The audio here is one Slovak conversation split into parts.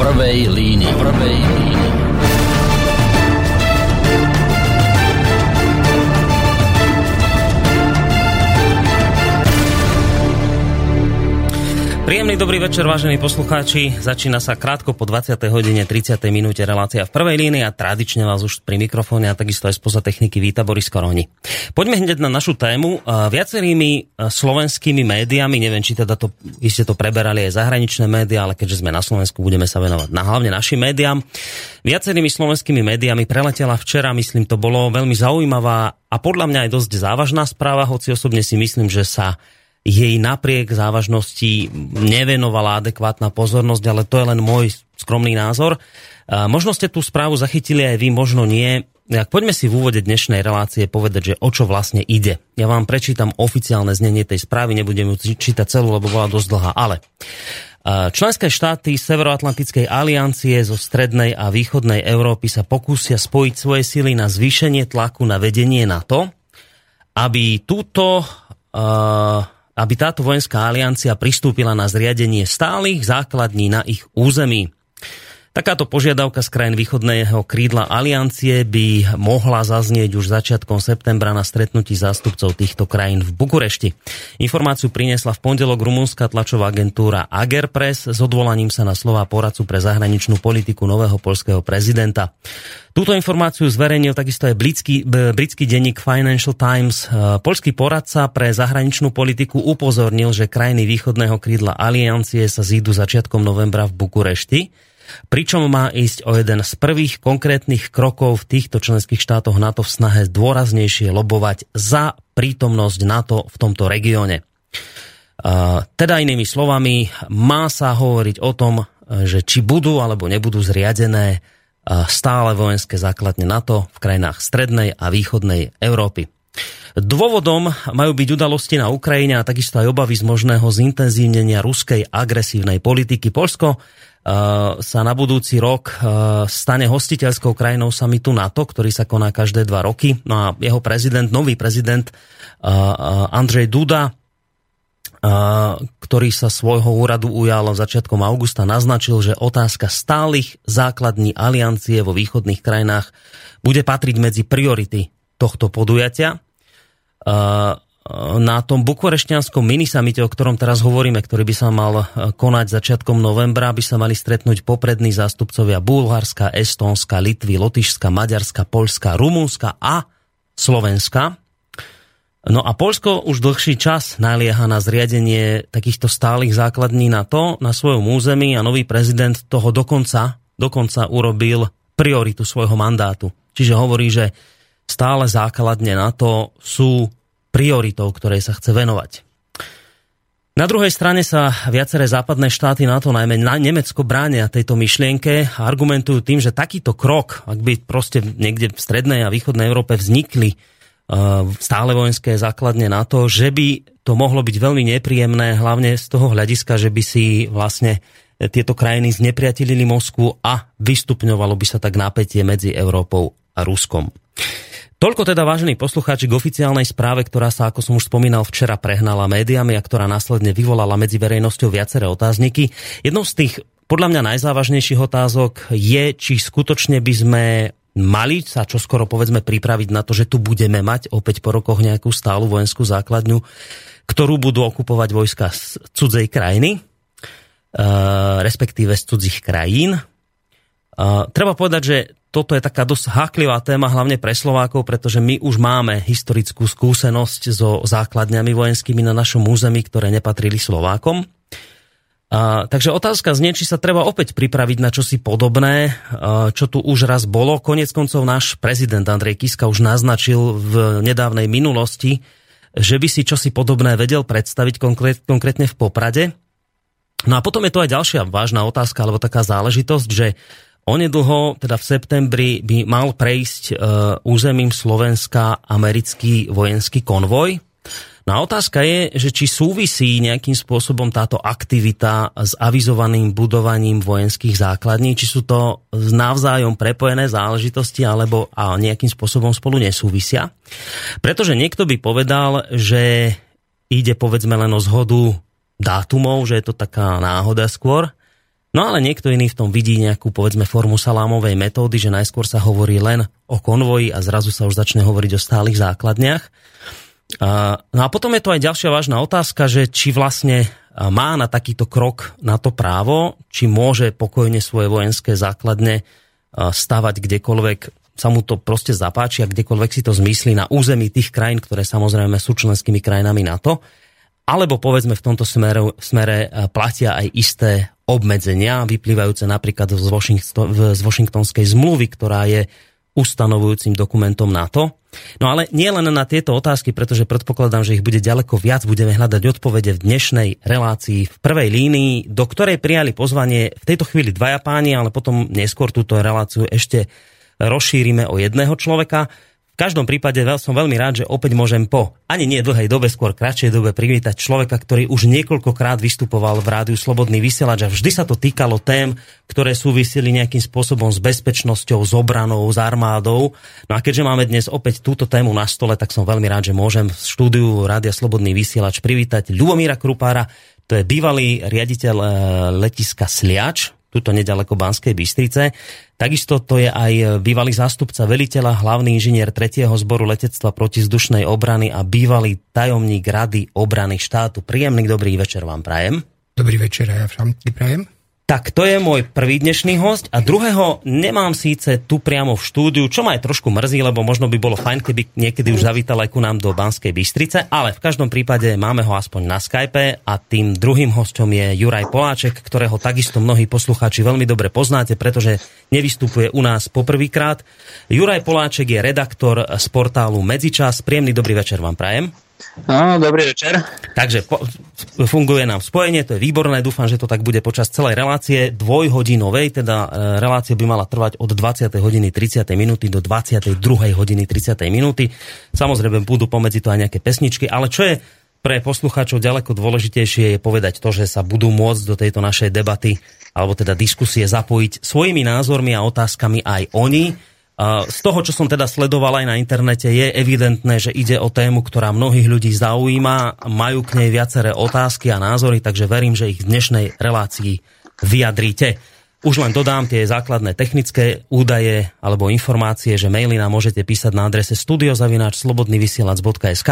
prvej línii. Prvej línii. Príjemný dobrý večer, vážení poslucháči. Začína sa krátko po 20. hodine 30. minúte relácia v prvej línii a tradične vás už pri mikrofóne a takisto aj spoza techniky víta Boris Koroni. Poďme hneď na našu tému. Viacerými slovenskými médiami, neviem, či teda to, iste to preberali aj zahraničné médiá, ale keďže sme na Slovensku, budeme sa venovať na hlavne našim médiám. Viacerými slovenskými médiami preletela včera, myslím, to bolo veľmi zaujímavá a podľa mňa aj dosť závažná správa, hoci osobne si myslím, že sa jej napriek závažnosti nevenovala adekvátna pozornosť, ale to je len môj skromný názor. Možno ste tú správu zachytili aj vy, možno nie. Poďme si v úvode dnešnej relácie povedať, že o čo vlastne ide. Ja vám prečítam oficiálne znenie tej správy, nebudem ju čítať celú, lebo bola dosť dlhá, ale Členské štáty Severoatlantickej aliancie zo strednej a východnej Európy sa pokúsia spojiť svoje sily na zvýšenie tlaku na vedenie NATO, aby túto uh, aby táto vojenská aliancia pristúpila na zriadenie stálych základní na ich území. Takáto požiadavka z krajín východného krídla aliancie by mohla zaznieť už začiatkom septembra na stretnutí zástupcov týchto krajín v Bukurešti. Informáciu priniesla v pondelok rumúnska tlačová agentúra Agerpress s odvolaním sa na slova poradcu pre zahraničnú politiku nového polského prezidenta. Túto informáciu zverejnil takisto aj britský, britský denník Financial Times. Polský poradca pre zahraničnú politiku upozornil, že krajiny východného krídla aliancie sa zídu začiatkom novembra v Bukurešti pričom má ísť o jeden z prvých konkrétnych krokov v týchto členských štátoch NATO v snahe dôraznejšie lobovať za prítomnosť NATO v tomto regióne. Teda inými slovami, má sa hovoriť o tom, že či budú alebo nebudú zriadené stále vojenské základne NATO v krajinách strednej a východnej Európy. Dôvodom majú byť udalosti na Ukrajine a takisto aj obavy z možného zintenzívnenia ruskej agresívnej politiky. Polsko sa na budúci rok stane hostiteľskou krajinou samitu NATO, ktorý sa koná každé dva roky. No a jeho prezident, nový prezident Andrej Duda, ktorý sa svojho úradu ujal začiatkom augusta, naznačil, že otázka stálych základní aliancie vo východných krajinách bude patriť medzi priority tohto podujatia na tom bukurešťanskom minisamite, o ktorom teraz hovoríme, ktorý by sa mal e, konať začiatkom novembra, by sa mali stretnúť poprední zástupcovia Bulharska, Estónska, Litvy, Lotyšska, Maďarska, Polska, Rumunska a Slovenska. No a Polsko už dlhší čas nalieha na zriadenie takýchto stálych základní na to, na svojom území a nový prezident toho dokonca, dokonca urobil prioritu svojho mandátu. Čiže hovorí, že stále základne na to sú prioritou, ktorej sa chce venovať. Na druhej strane sa viaceré západné štáty na to, najmä na Nemecko, bránia tejto myšlienke a argumentujú tým, že takýto krok, ak by proste niekde v strednej a východnej Európe vznikli uh, stále vojenské základne na to, že by to mohlo byť veľmi nepríjemné, hlavne z toho hľadiska, že by si vlastne tieto krajiny znepriatilili Moskvu a vystupňovalo by sa tak napätie medzi Európou a Ruskom. Toľko teda, vážení poslucháči, k oficiálnej správe, ktorá sa, ako som už spomínal, včera prehnala médiami a ktorá následne vyvolala medzi verejnosťou viaceré otázniky. Jednou z tých podľa mňa najzávažnejších otázok je, či skutočne by sme mali sa čoskoro povedzme pripraviť na to, že tu budeme mať opäť po rokoch nejakú stálu vojenskú základňu, ktorú budú okupovať vojska z cudzej krajiny, e, respektíve z cudzích krajín. Treba povedať, že toto je taká dosť háklivá téma, hlavne pre Slovákov, pretože my už máme historickú skúsenosť so základňami vojenskými na našom území, ktoré nepatrili Slovákom. A, takže otázka znie, či sa treba opäť pripraviť na čosi podobné, a, čo tu už raz bolo. Konec koncov náš prezident Andrej Kiska už naznačil v nedávnej minulosti, že by si čosi podobné vedel predstaviť konkrét, konkrétne v Poprade. No a potom je to aj ďalšia vážna otázka, alebo taká záležitosť, že Onedlho, teda v septembri, by mal prejsť e, územím Slovenska americký vojenský konvoj. No a otázka je, že či súvisí nejakým spôsobom táto aktivita s avizovaným budovaním vojenských základní, či sú to navzájom prepojené záležitosti, alebo a nejakým spôsobom spolu nesúvisia. Pretože niekto by povedal, že ide povedzme len o zhodu dátumov, že je to taká náhoda skôr, No ale niekto iný v tom vidí nejakú, povedzme, formu salámovej metódy, že najskôr sa hovorí len o konvoji a zrazu sa už začne hovoriť o stálych základniach. No a potom je to aj ďalšia vážna otázka, že či vlastne má na takýto krok na to právo, či môže pokojne svoje vojenské základne stavať kdekoľvek sa mu to proste zapáči a kdekoľvek si to zmyslí na území tých krajín, ktoré samozrejme sú členskými krajinami NATO. Alebo povedzme v tomto smere, smere platia aj isté obmedzenia, vyplývajúce napríklad z, Washington, z Washingtonskej zmluvy, ktorá je ustanovujúcim dokumentom NATO. No ale nie len na tieto otázky, pretože predpokladám, že ich bude ďaleko viac, budeme hľadať odpovede v dnešnej relácii v prvej línii, do ktorej prijali pozvanie v tejto chvíli dvaja páni, ale potom neskôr túto reláciu ešte rozšírime o jedného človeka každom prípade som veľmi rád, že opäť môžem po ani nie dlhej dobe, skôr kratšej dobe privítať človeka, ktorý už niekoľkokrát vystupoval v rádiu Slobodný vysielač a vždy sa to týkalo tém, ktoré súviseli nejakým spôsobom s bezpečnosťou, s obranou, s armádou. No a keďže máme dnes opäť túto tému na stole, tak som veľmi rád, že môžem v štúdiu Rádia Slobodný vysielač privítať Ľubomíra Krupára, to je bývalý riaditeľ eh, letiska Sliač, tuto nedaleko Banskej Bystrice. Takisto to je aj bývalý zástupca veliteľa, hlavný inžinier 3. zboru letectva protizdušnej obrany a bývalý tajomník Rady obrany štátu. Príjemný dobrý večer vám prajem. Dobrý večer ja vám prajem. Tak to je môj prvý dnešný host a druhého nemám síce tu priamo v štúdiu, čo ma aj trošku mrzí, lebo možno by bolo fajn, keby niekedy už zavítal aj ku nám do Banskej Bystrice, ale v každom prípade máme ho aspoň na Skype a tým druhým hostom je Juraj Poláček, ktorého takisto mnohí poslucháči veľmi dobre poznáte, pretože nevystupuje u nás poprvýkrát. Juraj Poláček je redaktor z portálu Medzičas. Príjemný dobrý večer vám prajem. Áno, dobrý večer. Takže po, funguje nám spojenie, to je výborné, dúfam, že to tak bude počas celej relácie dvojhodinovej, teda e, relácia by mala trvať od 20. hodiny 30. minúty do 22. hodiny 30. minúty. Samozrejme budú pomedzi to aj nejaké pesničky, ale čo je pre poslucháčov ďaleko dôležitejšie je povedať to, že sa budú môcť do tejto našej debaty alebo teda diskusie zapojiť svojimi názormi a otázkami aj oni z toho, čo som teda sledoval aj na internete, je evidentné, že ide o tému, ktorá mnohých ľudí zaujíma, majú k nej viaceré otázky a názory, takže verím, že ich v dnešnej relácii vyjadríte. Už len dodám tie základné technické údaje alebo informácie, že maily nám môžete písať na adrese studiozavináč.slobodnyvysielac.sk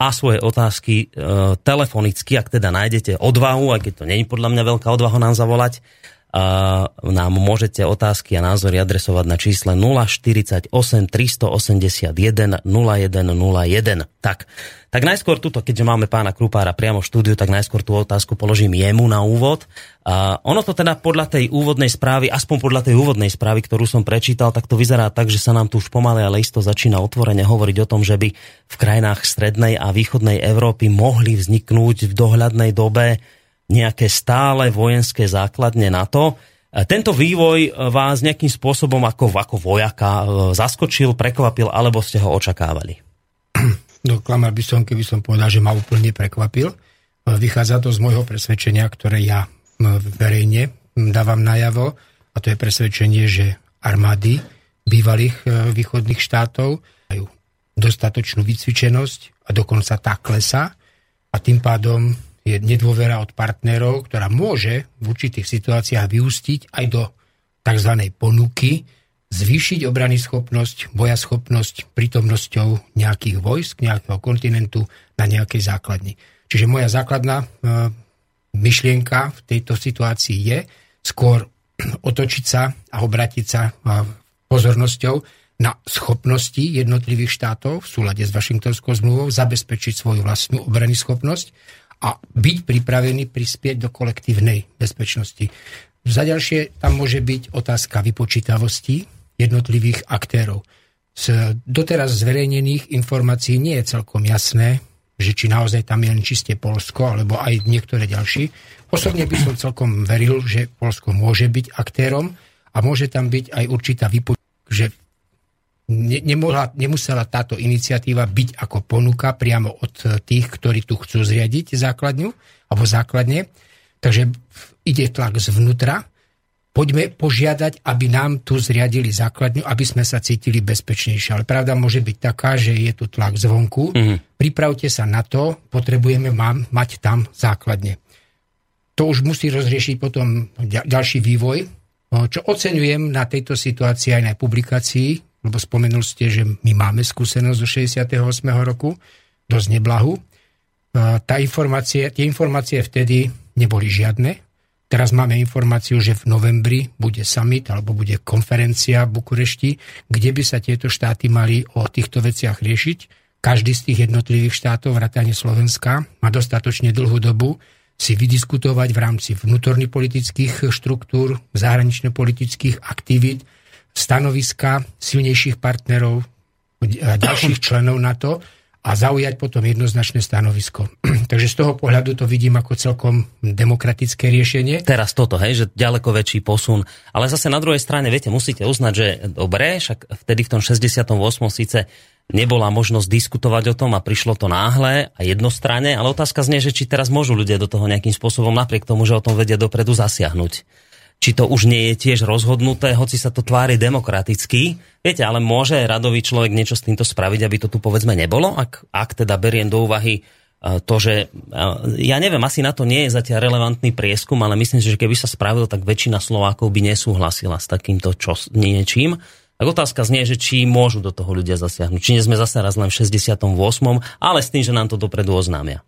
a svoje otázky e, telefonicky, ak teda nájdete odvahu, aj keď to není podľa mňa veľká odvaha nám zavolať, nám môžete otázky a názory adresovať na čísle 048 381 0101. Tak, tak najskôr tuto, keďže máme pána Krupára priamo v štúdiu, tak najskôr tú otázku položím jemu na úvod. A ono to teda podľa tej úvodnej správy, aspoň podľa tej úvodnej správy, ktorú som prečítal, tak to vyzerá tak, že sa nám tu už pomaly ale isto začína otvorene hovoriť o tom, že by v krajinách strednej a východnej Európy mohli vzniknúť v dohľadnej dobe nejaké stále vojenské základne NATO. E, tento vývoj e, vás nejakým spôsobom ako, ako vojaka e, zaskočil, prekvapil, alebo ste ho očakávali? No, klamal by som, keby som povedal, že ma úplne prekvapil. Vychádza to z môjho presvedčenia, ktoré ja verejne dávam najavo, a to je presvedčenie, že armády bývalých východných štátov majú dostatočnú vycvičenosť a dokonca tá klesa a tým pádom je nedôvera od partnerov, ktorá môže v určitých situáciách vyústiť aj do tzv. ponuky, zvýšiť obrany schopnosť, bojaschopnosť prítomnosťou nejakých vojsk, nejakého kontinentu na nejakej základni. Čiže moja základná e, myšlienka v tejto situácii je skôr otočiť sa a obratiť sa e, pozornosťou na schopnosti jednotlivých štátov v súlade s Washingtonskou zmluvou zabezpečiť svoju vlastnú obrany schopnosť a byť pripravený prispieť do kolektívnej bezpečnosti. Za ďalšie tam môže byť otázka vypočítavosti jednotlivých aktérov. Z doteraz zverejnených informácií nie je celkom jasné, že či naozaj tam je len čiste Polsko, alebo aj niektoré ďalší. Osobne by som celkom veril, že Polsko môže byť aktérom a môže tam byť aj určitá vypočítavosť, že ne, nemohla, nemusela táto iniciatíva byť ako ponuka priamo od tých, ktorí tu chcú zriadiť základňu alebo základne. Takže ide tlak zvnútra. Poďme požiadať, aby nám tu zriadili základňu, aby sme sa cítili bezpečnejšie. Ale pravda môže byť taká, že je tu tlak zvonku. Mm-hmm. Pripravte sa na to, potrebujeme mám, mať tam základne. to už musí rozriešiť potom ďalší vývoj, čo oceňujem na tejto situácii aj na publikácii, lebo spomenul ste, že my máme skúsenosť zo 68. roku, dosť neblahu. Tá informácie, tie informácie vtedy neboli žiadne. Teraz máme informáciu, že v novembri bude summit alebo bude konferencia v Bukurešti, kde by sa tieto štáty mali o týchto veciach riešiť. Každý z tých jednotlivých štátov, vrátane Slovenska, má dostatočne dlhú dobu si vydiskutovať v rámci vnútorných politických štruktúr, zahranično-politických aktivít, stanoviska silnejších partnerov, a ďalších členov NATO a zaujať potom jednoznačné stanovisko. Takže z toho pohľadu to vidím ako celkom demokratické riešenie. Teraz toto, hej, že ďaleko väčší posun. Ale zase na druhej strane, viete, musíte uznať, že dobre, však vtedy v tom 68. síce nebola možnosť diskutovať o tom a prišlo to náhle a jednostranne, ale otázka znie, že či teraz môžu ľudia do toho nejakým spôsobom napriek tomu, že o tom vedia dopredu zasiahnuť či to už nie je tiež rozhodnuté, hoci sa to tvári demokraticky. Viete, ale môže radový človek niečo s týmto spraviť, aby to tu povedzme nebolo, ak, ak teda beriem do úvahy e, to, že e, ja neviem, asi na to nie je zatiaľ relevantný prieskum, ale myslím si, že keby sa spravil, tak väčšina Slovákov by nesúhlasila s takýmto čo, niečím. Tak otázka znie, že či môžu do toho ľudia zasiahnuť. Či nie sme zase raz len v 68., ale s tým, že nám to dopredu oznámia.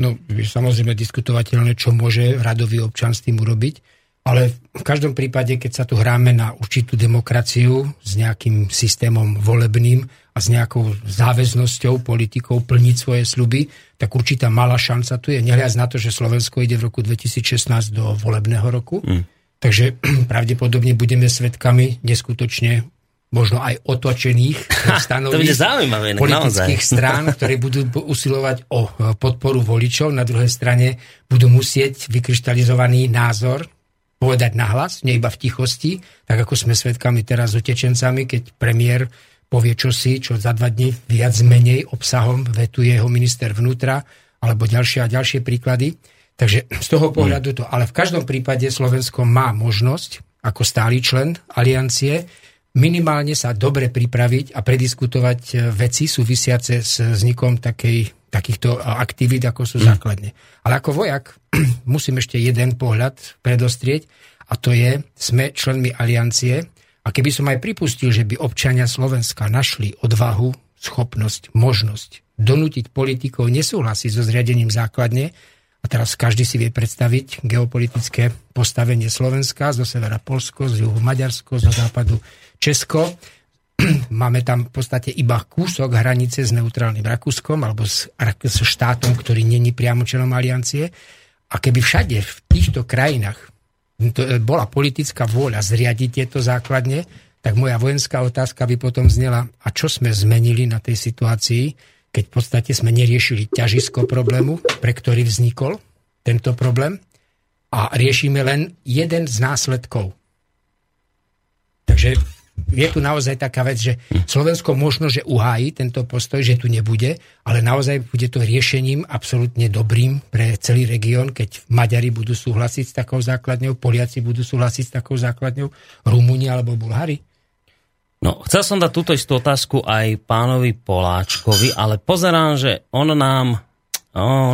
No, samozrejme diskutovateľné, čo môže radový občan s tým urobiť ale v každom prípade, keď sa tu hráme na určitú demokraciu s nejakým systémom volebným a s nejakou záväznosťou politikov plniť svoje sluby, tak určitá malá šanca tu je. Nehľad na to, že Slovensko ide v roku 2016 do volebného roku. Mm. Takže pravdepodobne budeme svetkami neskutočne možno aj otočených stanovísk politických naozaj. strán, ktoré budú usilovať o podporu voličov. Na druhej strane budú musieť vykryštalizovaný názor povedať nahlas, nie iba v tichosti, tak ako sme svedkami teraz s utečencami, keď premiér povie čosi, čo za dva dní viac menej obsahom vetuje jeho minister vnútra, alebo ďalšie a ďalšie príklady. Takže z toho pohľadu to, ale v každom prípade Slovensko má možnosť, ako stály člen aliancie, minimálne sa dobre pripraviť a prediskutovať e, veci súvisiace s vznikom takej, takýchto aktivít, ako sú mm. základne. Ale ako vojak musím ešte jeden pohľad predostrieť a to je, sme členmi aliancie a keby som aj pripustil, že by občania Slovenska našli odvahu, schopnosť, možnosť donútiť politikov nesúhlasiť so zriadením základne, a teraz každý si vie predstaviť geopolitické postavenie Slovenska, zo severa Polsko, z juhu Maďarsko, zo západu Česko. Máme tam v podstate iba kúsok hranice s neutrálnym Rakúskom alebo s, s štátom, ktorý není priamo členom aliancie. A keby všade v týchto krajinách e, bola politická vôľa zriadiť tieto základne, tak moja vojenská otázka by potom znela, a čo sme zmenili na tej situácii, keď v podstate sme neriešili ťažisko problému, pre ktorý vznikol tento problém a riešime len jeden z následkov. Takže je tu naozaj taká vec, že Slovensko možno, že uhájí tento postoj, že tu nebude, ale naozaj bude to riešením absolútne dobrým pre celý región, keď Maďari budú súhlasiť s takou základňou, Poliaci budú súhlasiť s takou základňou, Rumúni alebo Bulhári. No, chcel som dať túto istú otázku aj pánovi Poláčkovi, ale pozerám, že on nám,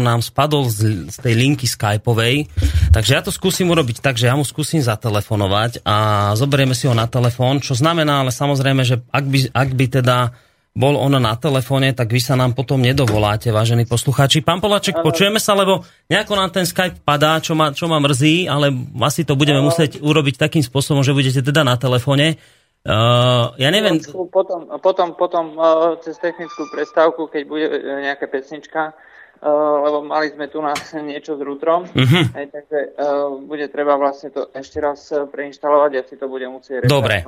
nám spadol z, z tej linky Skypeovej, takže ja to skúsim urobiť tak, že ja mu skúsim zatelefonovať a zoberieme si ho na telefón, čo znamená, ale samozrejme, že ak by, ak by teda bol on na telefóne, tak vy sa nám potom nedovoláte, vážení poslucháči. Pán Poláček, počujeme sa, lebo nejako nám ten Skype padá, čo ma, čo ma mrzí, ale asi to budeme musieť urobiť takým spôsobom, že budete teda na telefóne. Uh, ja neviem... Potom, potom, potom uh, cez technickú prestávku, keď bude nejaká pesnička, lebo mali sme tu na niečo s rútrom, uh-huh. aj, takže uh, bude treba vlastne to ešte raz preinštalovať a si to bude musieť... Dobre,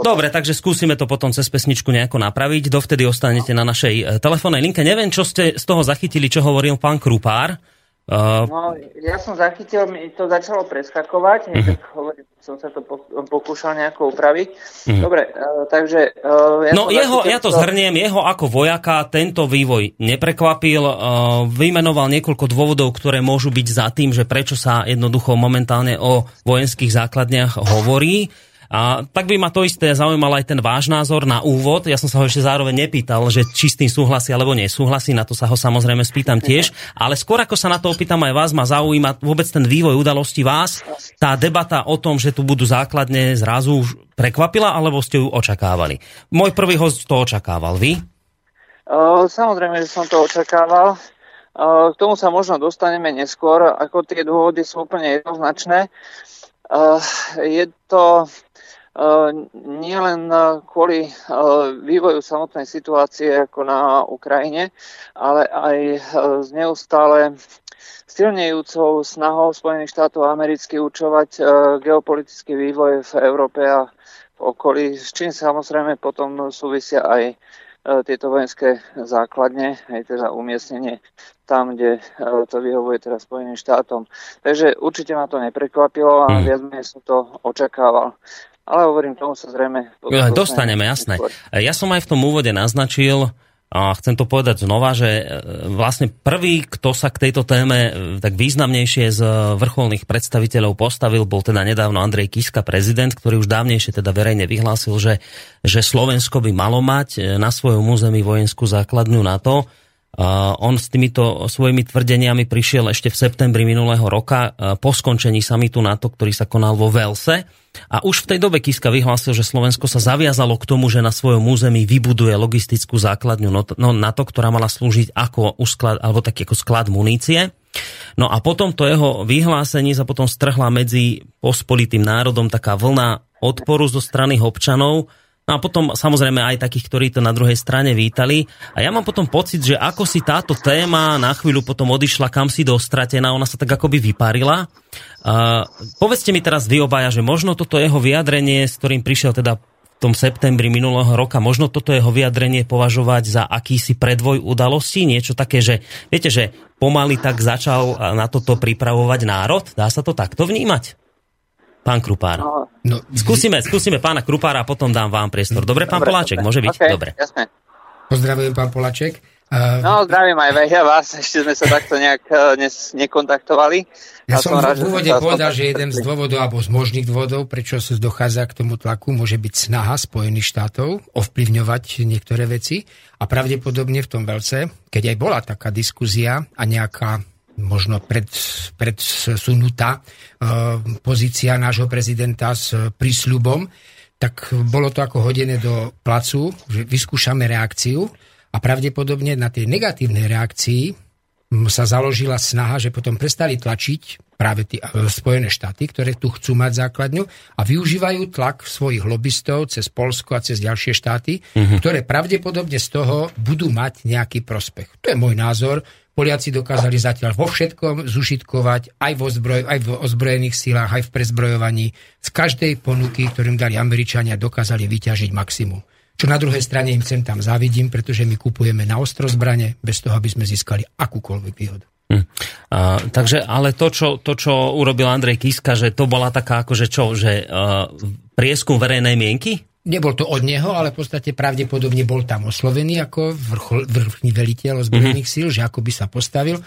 Dobre takže skúsime to potom cez pesničku nejako napraviť. Dovtedy ostanete na našej telefónnej linke. Neviem, čo ste z toho zachytili, čo hovoril pán Krupár. Uh... No, ja som zachytil, mi to začalo preskakovať, uh-huh. tak hovorím, som sa to pokúšal nejako upraviť. Uh-huh. Dobre, uh, takže... Uh, ja no, jeho, zachytil, ja to zhrniem, jeho ako vojaka tento vývoj neprekvapil, uh, vymenoval niekoľko dôvodov, ktoré môžu byť za tým, že prečo sa jednoducho momentálne o vojenských základniach hovorí. A tak by ma to isté zaujímal aj ten váš názor na úvod. Ja som sa ho ešte zároveň nepýtal, že či s tým súhlasí alebo nesúhlasí, na to sa ho samozrejme spýtam tiež. Ale skôr ako sa na to opýtam aj vás, ma zaujíma vôbec ten vývoj udalosti vás. Tá debata o tom, že tu budú základne zrazu prekvapila, alebo ste ju očakávali? Môj prvý host to očakával. Vy? Samozrejme, že som to očakával. K tomu sa možno dostaneme neskôr, ako tie dôvody sú úplne jednoznačné. Je to nielen kvôli vývoju samotnej situácie ako na Ukrajine, ale aj z neustále silnejúcou snahou Spojených štátov amerických učovať geopolitický vývoj v Európe a v okolí, s čím samozrejme potom súvisia aj tieto vojenské základne, aj teda umiestnenie tam, kde to vyhovuje teraz Spojeným štátom. Takže určite ma to neprekvapilo a hmm. viac menej som to očakával. Ale hovorím, tomu sa zrejme... Dostaneme, jasné. Ja som aj v tom úvode naznačil, a chcem to povedať znova, že e, vlastne prvý, kto sa k tejto téme e, tak významnejšie z vrcholných predstaviteľov postavil, bol teda nedávno Andrej Kiska, prezident, ktorý už dávnejšie teda verejne vyhlásil, že, že Slovensko by malo mať e, na svojom území vojenskú základňu NATO. On s týmito svojimi tvrdeniami prišiel ešte v septembri minulého roka po skončení samitu NATO, ktorý sa konal vo Velse. A už v tej dobe Kiska vyhlásil, že Slovensko sa zaviazalo k tomu, že na svojom území vybuduje logistickú základňu no, NATO, ktorá mala slúžiť ako usklad, alebo tak ako sklad munície. No a potom to jeho vyhlásenie sa potom strhla medzi pospolitým národom taká vlna odporu zo strany občanov, No a potom samozrejme aj takých, ktorí to na druhej strane vítali. A ja mám potom pocit, že ako si táto téma na chvíľu potom odišla kam si dostratená, ona sa tak akoby vyparila. Uh, povedzte mi teraz vy obaja, že možno toto jeho vyjadrenie, s ktorým prišiel teda v tom septembri minulého roka, možno toto jeho vyjadrenie považovať za akýsi predvoj udalostí, niečo také, že viete, že pomaly tak začal na toto pripravovať národ? Dá sa to takto vnímať? Pán Krupár. No, no, skúsime, skúsime pána Krupára a potom dám vám priestor. Dobre, pán Dobre, Poláček, môže byť? Okay, Dobre. Jasné. Pozdravujem, pán Poláček. Uh, no, zdravím aj ja vás, ešte sme sa takto nejak uh, nes, nekontaktovali. Ja, ja som, som rád, v úvode povedal, že jeden z dôvodov, alebo z možných dôvodov, prečo sa dochádza k tomu tlaku, môže byť snaha Spojených štátov ovplyvňovať niektoré veci. A pravdepodobne v tom veľce, keď aj bola taká diskuzia a nejaká možno pred, predsunutá e, pozícia nášho prezidenta s prísľubom, tak bolo to ako hodené do placu, že vyskúšame reakciu a pravdepodobne na tej negatívnej reakcii sa založila snaha, že potom prestali tlačiť práve tí e, Spojené štáty, ktoré tu chcú mať základňu a využívajú tlak svojich lobbystov cez Polsko a cez ďalšie štáty, mm-hmm. ktoré pravdepodobne z toho budú mať nejaký prospech. To je môj názor. Poliaci dokázali zatiaľ vo všetkom zužitkovať, aj, vo zbroj, aj v ozbrojených silách, aj v prezbrojovaní. Z každej ponuky, ktorým dali Američania, dokázali vyťažiť maximum. Čo na druhej strane im sem tam závidím, pretože my kupujeme na ostro zbrane, bez toho, aby sme získali akúkoľvek výhodu. Hm. A, takže, ale to čo, to, čo urobil Andrej Kiska, že to bola taká akože čo, že uh, prieskum verejnej mienky? Nebol to od neho, ale v podstate pravdepodobne bol tam oslovený ako vrchol, vrchný veliteľ ozbrojených mm-hmm. síl, že ako by sa postavil.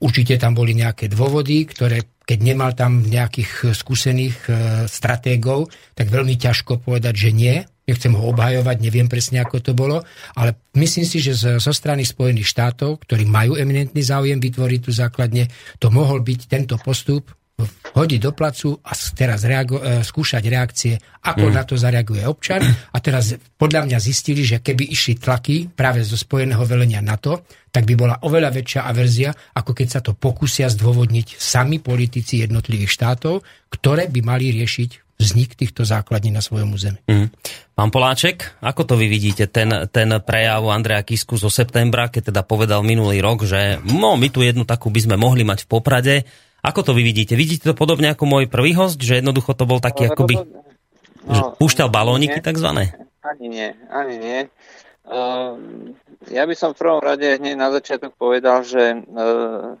Určite tam boli nejaké dôvody, ktoré keď nemal tam nejakých skúsených e, stratégov, tak veľmi ťažko povedať, že nie. Nechcem ho obhajovať, neviem presne, ako to bolo, ale myslím si, že zo strany Spojených štátov, ktorí majú eminentný záujem vytvoriť tú základne, to mohol byť tento postup hodiť do placu a teraz reago- e, skúšať reakcie, ako mm. na to zareaguje občan. A teraz podľa mňa zistili, že keby išli tlaky práve zo spojeného velenia NATO, tak by bola oveľa väčšia averzia, ako keď sa to pokúsia zdôvodniť sami politici jednotlivých štátov, ktoré by mali riešiť vznik týchto základní na svojom území. Mm. Pán Poláček, ako to vy vidíte, ten, ten prejav Andreja Kisku zo septembra, keď teda povedal minulý rok, že no, my tu jednu takú by sme mohli mať v Poprade, ako to vy vidíte? Vidíte to podobne ako môj prvý host, že jednoducho to bol taký no, akoby... No, púšťal balóniky takzvané? Ani nie, ani nie. Uh, ja by som v prvom rade hneď na začiatok povedal, že uh,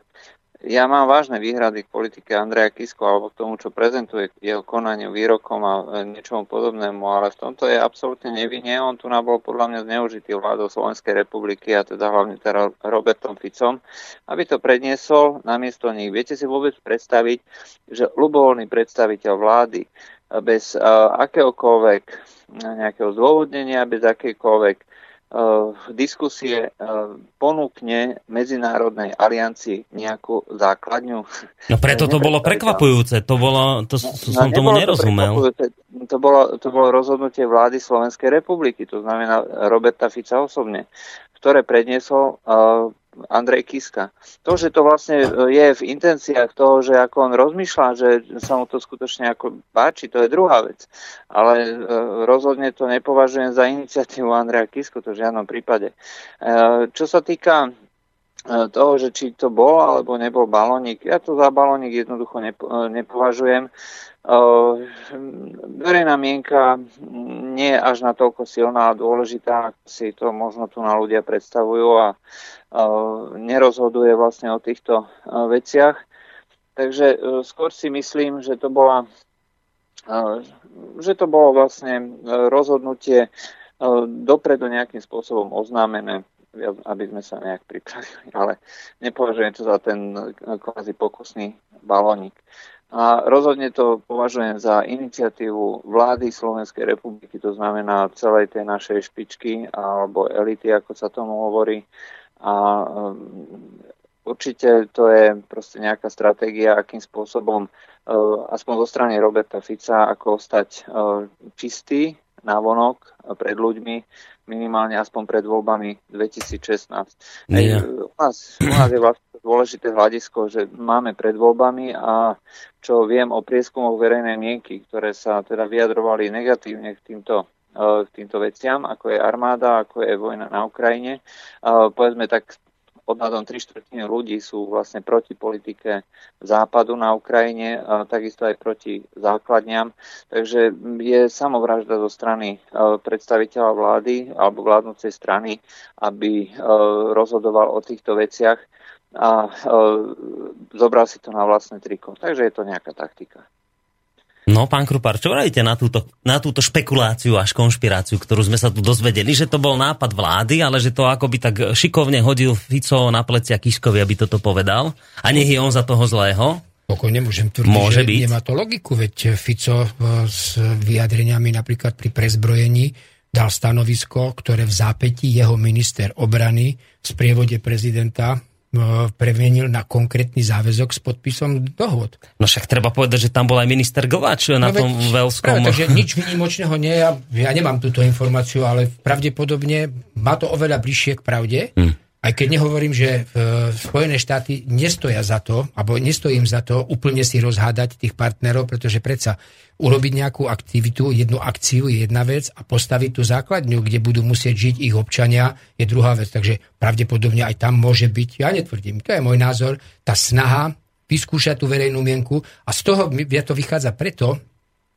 ja mám vážne výhrady k politike Andreja Kisku alebo k tomu, čo prezentuje k jeho konaniu, výrokom a e, niečomu podobnému, ale v tomto je absolútne nevinne. On tu nabol podľa mňa zneužitý vládou Slovenskej republiky a teda hlavne teda Robertom Ficom, aby to predniesol namiesto nich. Viete si vôbec predstaviť, že ľubovoľný predstaviteľ vlády bez akéhokoľvek nejakého zdôvodnenia, bez akéhokoľvek diskusie ponúkne Medzinárodnej aliancii nejakú základňu. No preto to bolo prekvapujúce, to bolo, to no, som tomu nerozumel. To, to, bolo, to bolo rozhodnutie vlády Slovenskej republiky, to znamená Roberta Fica osobne, ktoré predniesol Andrej Kiska. To, že to vlastne je v intenciách toho, že ako on rozmýšľa, že sa mu to skutočne ako páči, to je druhá vec. Ale e, rozhodne to nepovažujem za iniciatívu Andreja Kisku, to v žiadnom prípade. E, čo sa týka e, toho, že či to bol alebo nebol balónik, ja to za balónik jednoducho nepovažujem. Verejná mienka nie je až natoľko silná a dôležitá, ako si to možno tu na ľudia predstavujú a nerozhoduje vlastne o týchto veciach. Takže skôr si myslím, že to bola že to bolo vlastne rozhodnutie dopredu nejakým spôsobom oznámené, aby sme sa nejak pripravili, ale nepovažujem to za ten kvázi pokusný balónik. A rozhodne to považujem za iniciatívu vlády Slovenskej republiky, to znamená celej tej našej špičky alebo elity, ako sa tomu hovorí. A um, určite to je proste nejaká stratégia, akým spôsobom uh, aspoň zo strany Roberta Fica, ako ostať uh, čistý vonok pred ľuďmi, minimálne aspoň pred voľbami 2016. Yeah. U, nás, u nás je vlastne dôležité hľadisko, že máme pred voľbami a čo viem o prieskumoch verejnej mienky, ktoré sa teda vyjadrovali negatívne k týmto e, k týmto veciam, ako je armáda, ako je vojna na Ukrajine. Povedzme tak odhadom 3 štvrtiny ľudí sú vlastne proti politike západu na Ukrajine, takisto aj proti základňam. Takže je samovražda zo strany e, predstaviteľa vlády alebo vládnúcej strany, aby e, rozhodoval o týchto veciach a zobral si to na vlastné triko. Takže je to nejaká taktika. No, pán Krupár, čo vravíte na túto, na túto špekuláciu až konšpiráciu, ktorú sme sa tu dozvedeli, že to bol nápad vlády, ale že to akoby tak šikovne hodil Fico na plecia Kiškovi, aby toto povedal? A nech je on za toho zlého? Pokojne môžem tvrdiť, Môže že byť. nemá to logiku, veď Fico e, s vyjadreniami napríklad pri prezbrojení dal stanovisko, ktoré v zápätí jeho minister obrany v sprievode prezidenta premenil na konkrétny záväzok s podpisom dohod. No však treba povedať, že tam bol aj minister Glvač no na tom veď, Velskom. Práve, takže nič výnimočného nie. Ja, ja nemám túto informáciu, ale pravdepodobne má to oveľa bližšie k pravde. Hmm. Aj keď nehovorím, že e, Spojené štáty nestoja za to, alebo nestojím za to úplne si rozhádať tých partnerov, pretože predsa urobiť nejakú aktivitu, jednu akciu je jedna vec a postaviť tú základňu, kde budú musieť žiť ich občania, je druhá vec. Takže pravdepodobne aj tam môže byť, ja netvrdím, to je môj názor, tá snaha vyskúšať tú verejnú mienku a z toho ja to vychádza preto,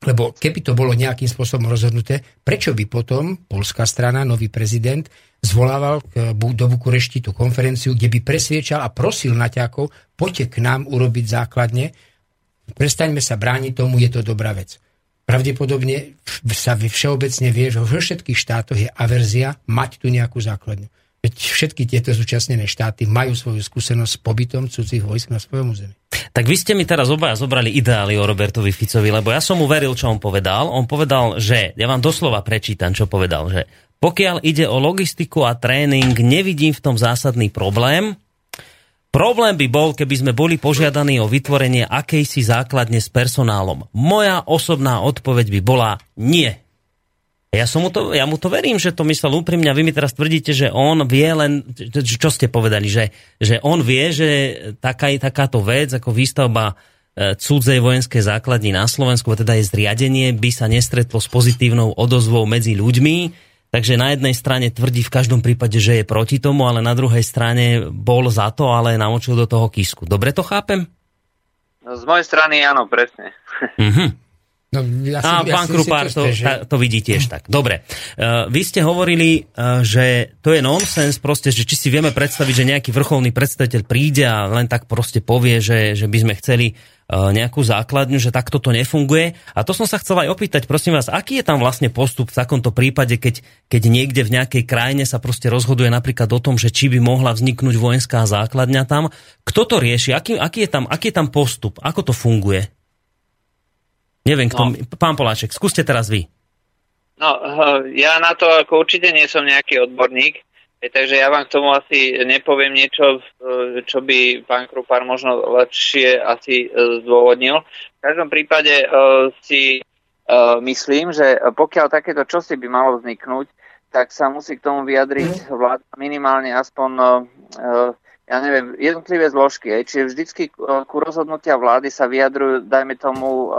lebo keby to bolo nejakým spôsobom rozhodnuté, prečo by potom polská strana, nový prezident, zvolával do Bukurešti tú konferenciu, kde by presviečal a prosil Naťákov, poďte k nám urobiť základne, prestaňme sa brániť tomu, je to dobrá vec. Pravdepodobne sa všeobecne vie, že vo všetkých štátoch je averzia mať tu nejakú základňu. Veď všetky tieto zúčastnené štáty majú svoju skúsenosť s pobytom cudzích vojsk na svojom území. Tak vy ste mi teraz obaja zobrali ideály o Robertovi Ficovi, lebo ja som mu veril, čo on povedal. On povedal, že, ja vám doslova prečítam, čo povedal, že pokiaľ ide o logistiku a tréning, nevidím v tom zásadný problém, Problém by bol, keby sme boli požiadaní o vytvorenie akejsi základne s personálom. Moja osobná odpoveď by bola nie. Ja, som mu to, ja mu to verím, že to myslel úprimne a vy mi teraz tvrdíte, že on vie len, čo ste povedali, že, že on vie, že taká, takáto vec ako výstavba e, cudzej vojenskej základní na Slovensku, teda je zriadenie, by sa nestretlo s pozitívnou odozvou medzi ľuďmi Takže na jednej strane tvrdí v každom prípade, že je proti tomu, ale na druhej strane bol za to, ale namočil do toho kisku. Dobre to chápem? No, z mojej strany áno, presne. Mm-hmm. No, ja si, a ja pán Krupár to, to, to vidí tiež tak. Dobre. Uh, vy ste hovorili, uh, že to je nonsens, proste, že či si vieme predstaviť, že nejaký vrcholný predstaviteľ príde a len tak proste povie, že, že by sme chceli uh, nejakú základňu, že takto to nefunguje. A to som sa chcel aj opýtať, prosím vás, aký je tam vlastne postup v takomto prípade, keď, keď niekde v nejakej krajine sa proste rozhoduje napríklad o tom, že či by mohla vzniknúť vojenská základňa tam. Kto to rieši? Aký, aký, je tam, aký je tam postup? Ako to funguje? Neviem, kto... No. Pán Poláček, skúste teraz vy. No, ja na to ako určite nie som nejaký odborník, takže ja vám k tomu asi nepoviem niečo, čo by pán Krupár možno lepšie asi zdôvodnil. V každom prípade si myslím, že pokiaľ takéto čosi by malo vzniknúť, tak sa musí k tomu vyjadriť mhm. vláda minimálne aspoň ja neviem, jednotlivé zložky. Hej. Čiže vždycky ku rozhodnutia vlády sa vyjadrujú, dajme tomu,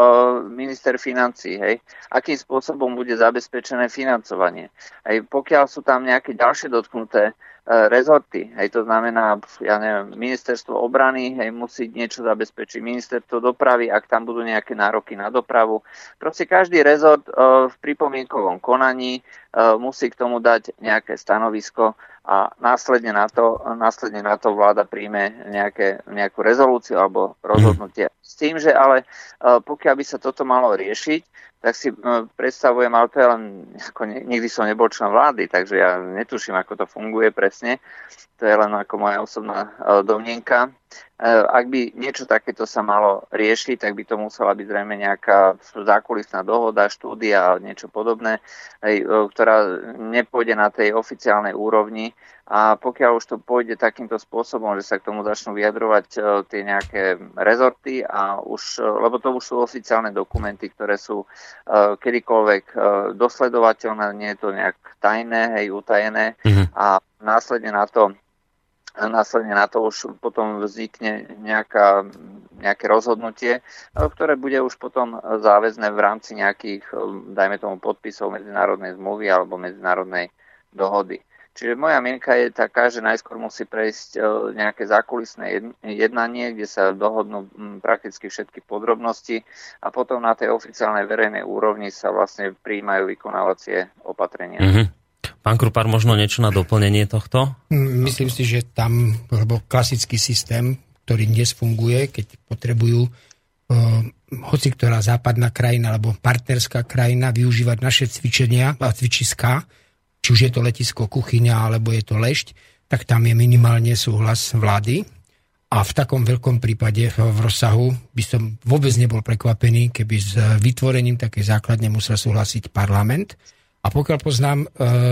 minister financí, hej, akým spôsobom bude zabezpečené financovanie. Hej, pokiaľ sú tam nejaké ďalšie dotknuté E, rezorty. Hej, to znamená, ja neviem, ministerstvo obrany hej, musí niečo zabezpečiť, ministerstvo dopravy, ak tam budú nejaké nároky na dopravu. Proste každý rezort v pripomienkovom konaní musí k tomu dať nejaké stanovisko a následne na to, následne na to vláda príjme nejaké, nejakú rezolúciu alebo rozhodnutie. S tým, že ale uh, pokiaľ by sa toto malo riešiť, tak si predstavujem, ale to je len, ako nikdy som nebol člen vlády, takže ja netuším, ako to funguje presne. To je len ako moja osobná e, domnienka. E, ak by niečo takéto sa malo riešiť, tak by to musela byť zrejme nejaká zákulisná dohoda, štúdia a niečo podobné, e, ktorá nepôjde na tej oficiálnej úrovni a pokiaľ už to pôjde takýmto spôsobom, že sa k tomu začnú vyjadrovať uh, tie nejaké rezorty a už, lebo to už sú oficiálne dokumenty, ktoré sú kedykoľvek dosledovateľné, nie je to nejak tajné, hej, utajené mm-hmm. a následne na to následne na to už potom vznikne nejaká, nejaké rozhodnutie, ktoré bude už potom záväzné v rámci nejakých, dajme tomu, podpisov medzinárodnej zmluvy alebo medzinárodnej dohody. Čiže moja mienka je taká, že najskôr musí prejsť e, nejaké zákulisné jednanie, kde sa dohodnú prakticky všetky podrobnosti a potom na tej oficiálnej verejnej úrovni sa vlastne príjmajú vykonávacie opatrenia. Mm-hmm. Pán Krupár, možno niečo na doplnenie tohto? Myslím si, že tam, lebo klasický systém, ktorý dnes funguje, keď potrebujú uh, hoci ktorá západná krajina alebo partnerská krajina využívať naše cvičenia a cvičiská, či už je to letisko Kuchyňa alebo je to Lešť, tak tam je minimálne súhlas vlády. A v takom veľkom prípade v rozsahu by som vôbec nebol prekvapený, keby s vytvorením takej základne musel súhlasiť parlament. A pokiaľ poznám e,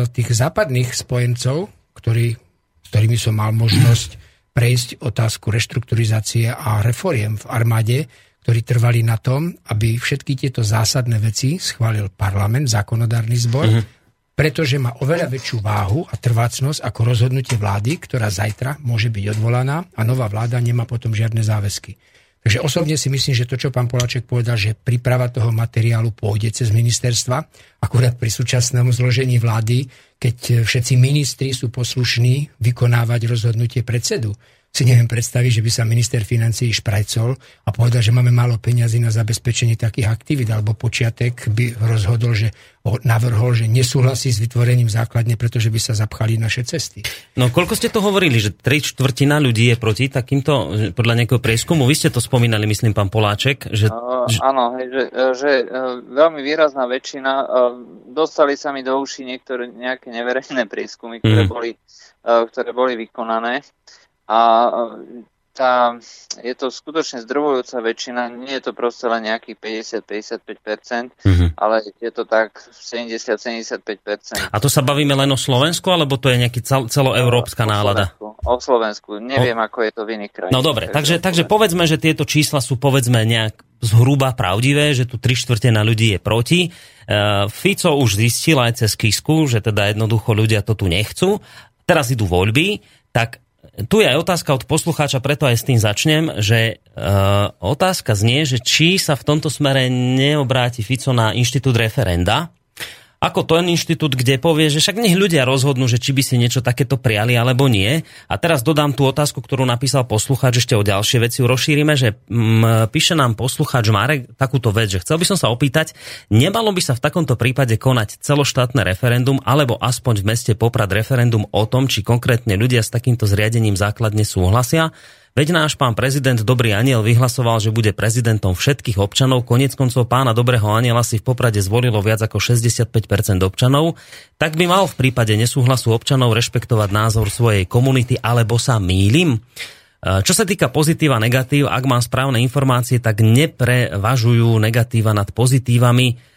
tých západných spojencov, ktorý, s ktorými som mal možnosť prejsť otázku reštrukturizácie a reforiem v armáde, ktorí trvali na tom, aby všetky tieto zásadné veci schválil parlament, zákonodárny zbor, mm-hmm pretože má oveľa väčšiu váhu a trvácnosť ako rozhodnutie vlády, ktorá zajtra môže byť odvolaná a nová vláda nemá potom žiadne záväzky. Takže osobne si myslím, že to, čo pán Polaček povedal, že príprava toho materiálu pôjde cez ministerstva, akurát pri súčasnom zložení vlády, keď všetci ministri sú poslušní vykonávať rozhodnutie predsedu si neviem predstaviť, že by sa minister financí šprajcol a povedal, že máme málo peňazí na zabezpečenie takých aktivít, alebo počiatek by rozhodol, že navrhol, že nesúhlasí s vytvorením základne, pretože by sa zapchali naše cesty. No koľko ste to hovorili, že tri štvrtina ľudí je proti takýmto, podľa nejakého prieskumu? Vy ste to spomínali, myslím, pán Poláček. Že, uh, že... Áno, že, že uh, veľmi výrazná väčšina, uh, dostali sa mi do uší niektoré nejaké neverejné prieskumy, ktoré, mm. boli, uh, ktoré boli vykonané. A tá, je to skutočne zdrvujúca väčšina, nie je to proste len nejakých 50-55%, mm-hmm. ale je to tak 70-75%. A to sa bavíme len o Slovensku, alebo to je nejaký cel, celoeurópska nálada? O Slovensku, neviem, o... ako je to v iných krajinách. No dobre, takže, takže povedzme, že tieto čísla sú povedzme nejak zhruba pravdivé, že tu tri štvrtina ľudí je proti. E, Fico už zistil aj cez Kisku, že teda jednoducho ľudia to tu nechcú. Teraz idú voľby, tak tu je aj otázka od poslucháča, preto aj s tým začnem, že uh, otázka znie, že či sa v tomto smere neobráti Fico na inštitút referenda, ako ten inštitút, kde povie, že však nech ľudia rozhodnú, že či by si niečo takéto prijali alebo nie. A teraz dodám tú otázku, ktorú napísal poslucháč, ešte o ďalšie veci rozšírime, že m, píše nám poslucháč Marek takúto vec, že chcel by som sa opýtať, nemalo by sa v takomto prípade konať celoštátne referendum alebo aspoň v meste Poprad referendum o tom, či konkrétne ľudia s takýmto zriadením základne súhlasia. Veď náš pán prezident Dobrý aniel vyhlasoval, že bude prezidentom všetkých občanov, konec koncov pána Dobrého aniela si v Poprade zvolilo viac ako 65% občanov, tak by mal v prípade nesúhlasu občanov rešpektovať názor svojej komunity, alebo sa mýlim? Čo sa týka pozitíva negatív, ak mám správne informácie, tak neprevažujú negatíva nad pozitívami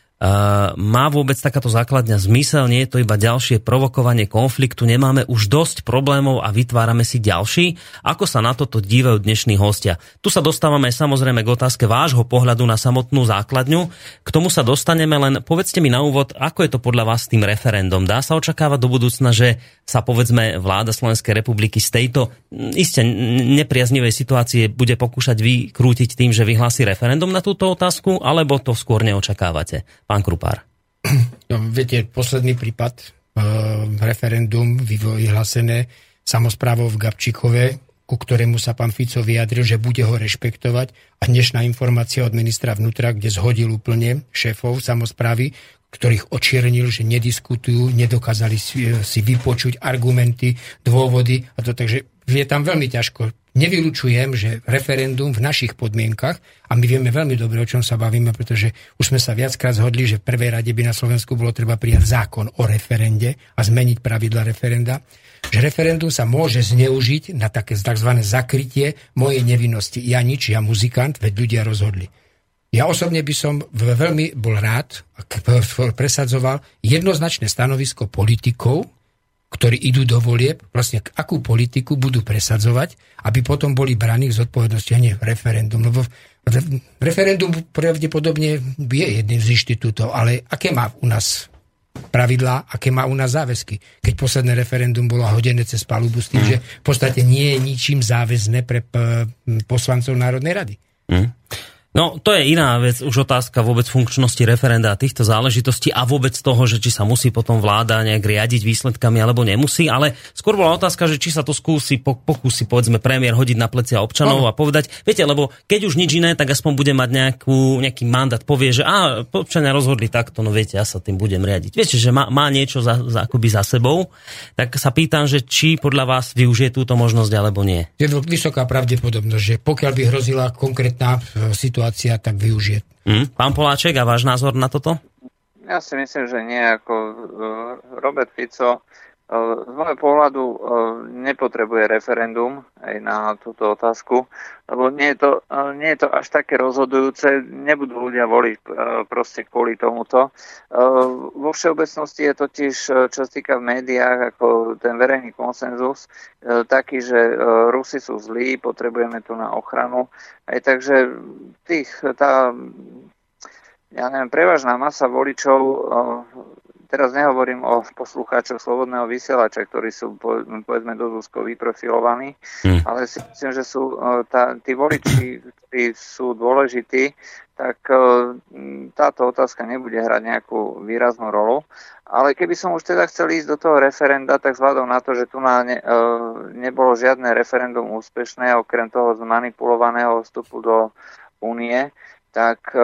má vôbec takáto základňa zmysel? Nie je to iba ďalšie provokovanie konfliktu? Nemáme už dosť problémov a vytvárame si ďalší? Ako sa na toto dívajú dnešní hostia? Tu sa dostávame samozrejme k otázke vášho pohľadu na samotnú základňu. K tomu sa dostaneme, len povedzte mi na úvod, ako je to podľa vás s tým referendum? Dá sa očakávať do budúcna, že sa povedzme vláda Slovenskej republiky z tejto iste nepriaznivej situácie bude pokúšať vykrútiť tým, že vyhlási referendum na túto otázku, alebo to skôr neočakávate? Pán Krupár. No, viete, posledný prípad, e, referendum vyhlásené samozprávou v Gabčíkove, ku ktorému sa pán Fico vyjadril, že bude ho rešpektovať. A dnešná informácia od ministra vnútra, kde zhodil úplne šéfov samozprávy, ktorých očiernil, že nediskutujú, nedokázali si, si vypočuť argumenty, dôvody. A to, takže je tam veľmi ťažko Nevylučujem, že referendum v našich podmienkach, a my vieme veľmi dobre, o čom sa bavíme, pretože už sme sa viackrát zhodli, že v prvej rade by na Slovensku bolo treba prijať zákon o referende a zmeniť pravidla referenda, že referendum sa môže zneužiť na také tzv. zakrytie mojej nevinnosti. Ja nič, ja muzikant, veď ľudia rozhodli. Ja osobne by som veľmi bol rád, presadzoval jednoznačné stanovisko politikov, ktorí idú do volieb, vlastne akú politiku budú presadzovať, aby potom boli braní k zodpovednosti a nie referendum. Lebo referendum pravdepodobne je jedným z inštitútov, ale aké má u nás pravidlá, aké má u nás záväzky. Keď posledné referendum bolo hodené cez palubu s tým, mm. že v podstate nie je ničím záväzné pre poslancov Národnej rady. Mm. No, to je iná vec, už otázka vôbec funkčnosti referenda a týchto záležitostí a vôbec toho, že či sa musí potom vláda nejak riadiť výsledkami alebo nemusí, ale skôr bola otázka, že či sa to skúsi, pokúsi povedzme premiér hodiť na plecia občanov no. a povedať, viete, lebo keď už nič iné, tak aspoň bude mať nejakú, nejaký mandát, povie, že a občania rozhodli takto, no viete, ja sa tým budem riadiť. Viete, že má, má niečo za, za, akoby za sebou, tak sa pýtam, že či podľa vás využije túto možnosť alebo nie. Je vysoká pravdepodobnosť, že pokiaľ by hrozila konkrétna e, situácia, situácia, tak využije. Mm. Pán Poláček, a váš názor na toto? Ja si myslím, že nie. Ako uh, Robert Fico z môjho pohľadu uh, nepotrebuje referendum aj na túto otázku, lebo nie je, to, nie je to až také rozhodujúce, nebudú ľudia voliť proste kvôli tomuto. Vo všeobecnosti je totiž, čo sa týka v médiách, ako ten verejný konsenzus, taký, že Rusi sú zlí, potrebujeme tu na ochranu. Aj takže tých, tá, ja neviem, prevažná masa voličov teraz nehovorím o poslucháčoch Slobodného vysielača, ktorí sú povedzme dosť úzko vyprofilovaní, hmm. ale si myslím, že sú tá, tí voliči, ktorí sú dôležití, tak táto otázka nebude hrať nejakú výraznú rolu. Ale keby som už teda chcel ísť do toho referenda, tak vzhľadom na to, že tu na ne, nebolo žiadne referendum úspešné, okrem toho zmanipulovaného vstupu do únie, tak e,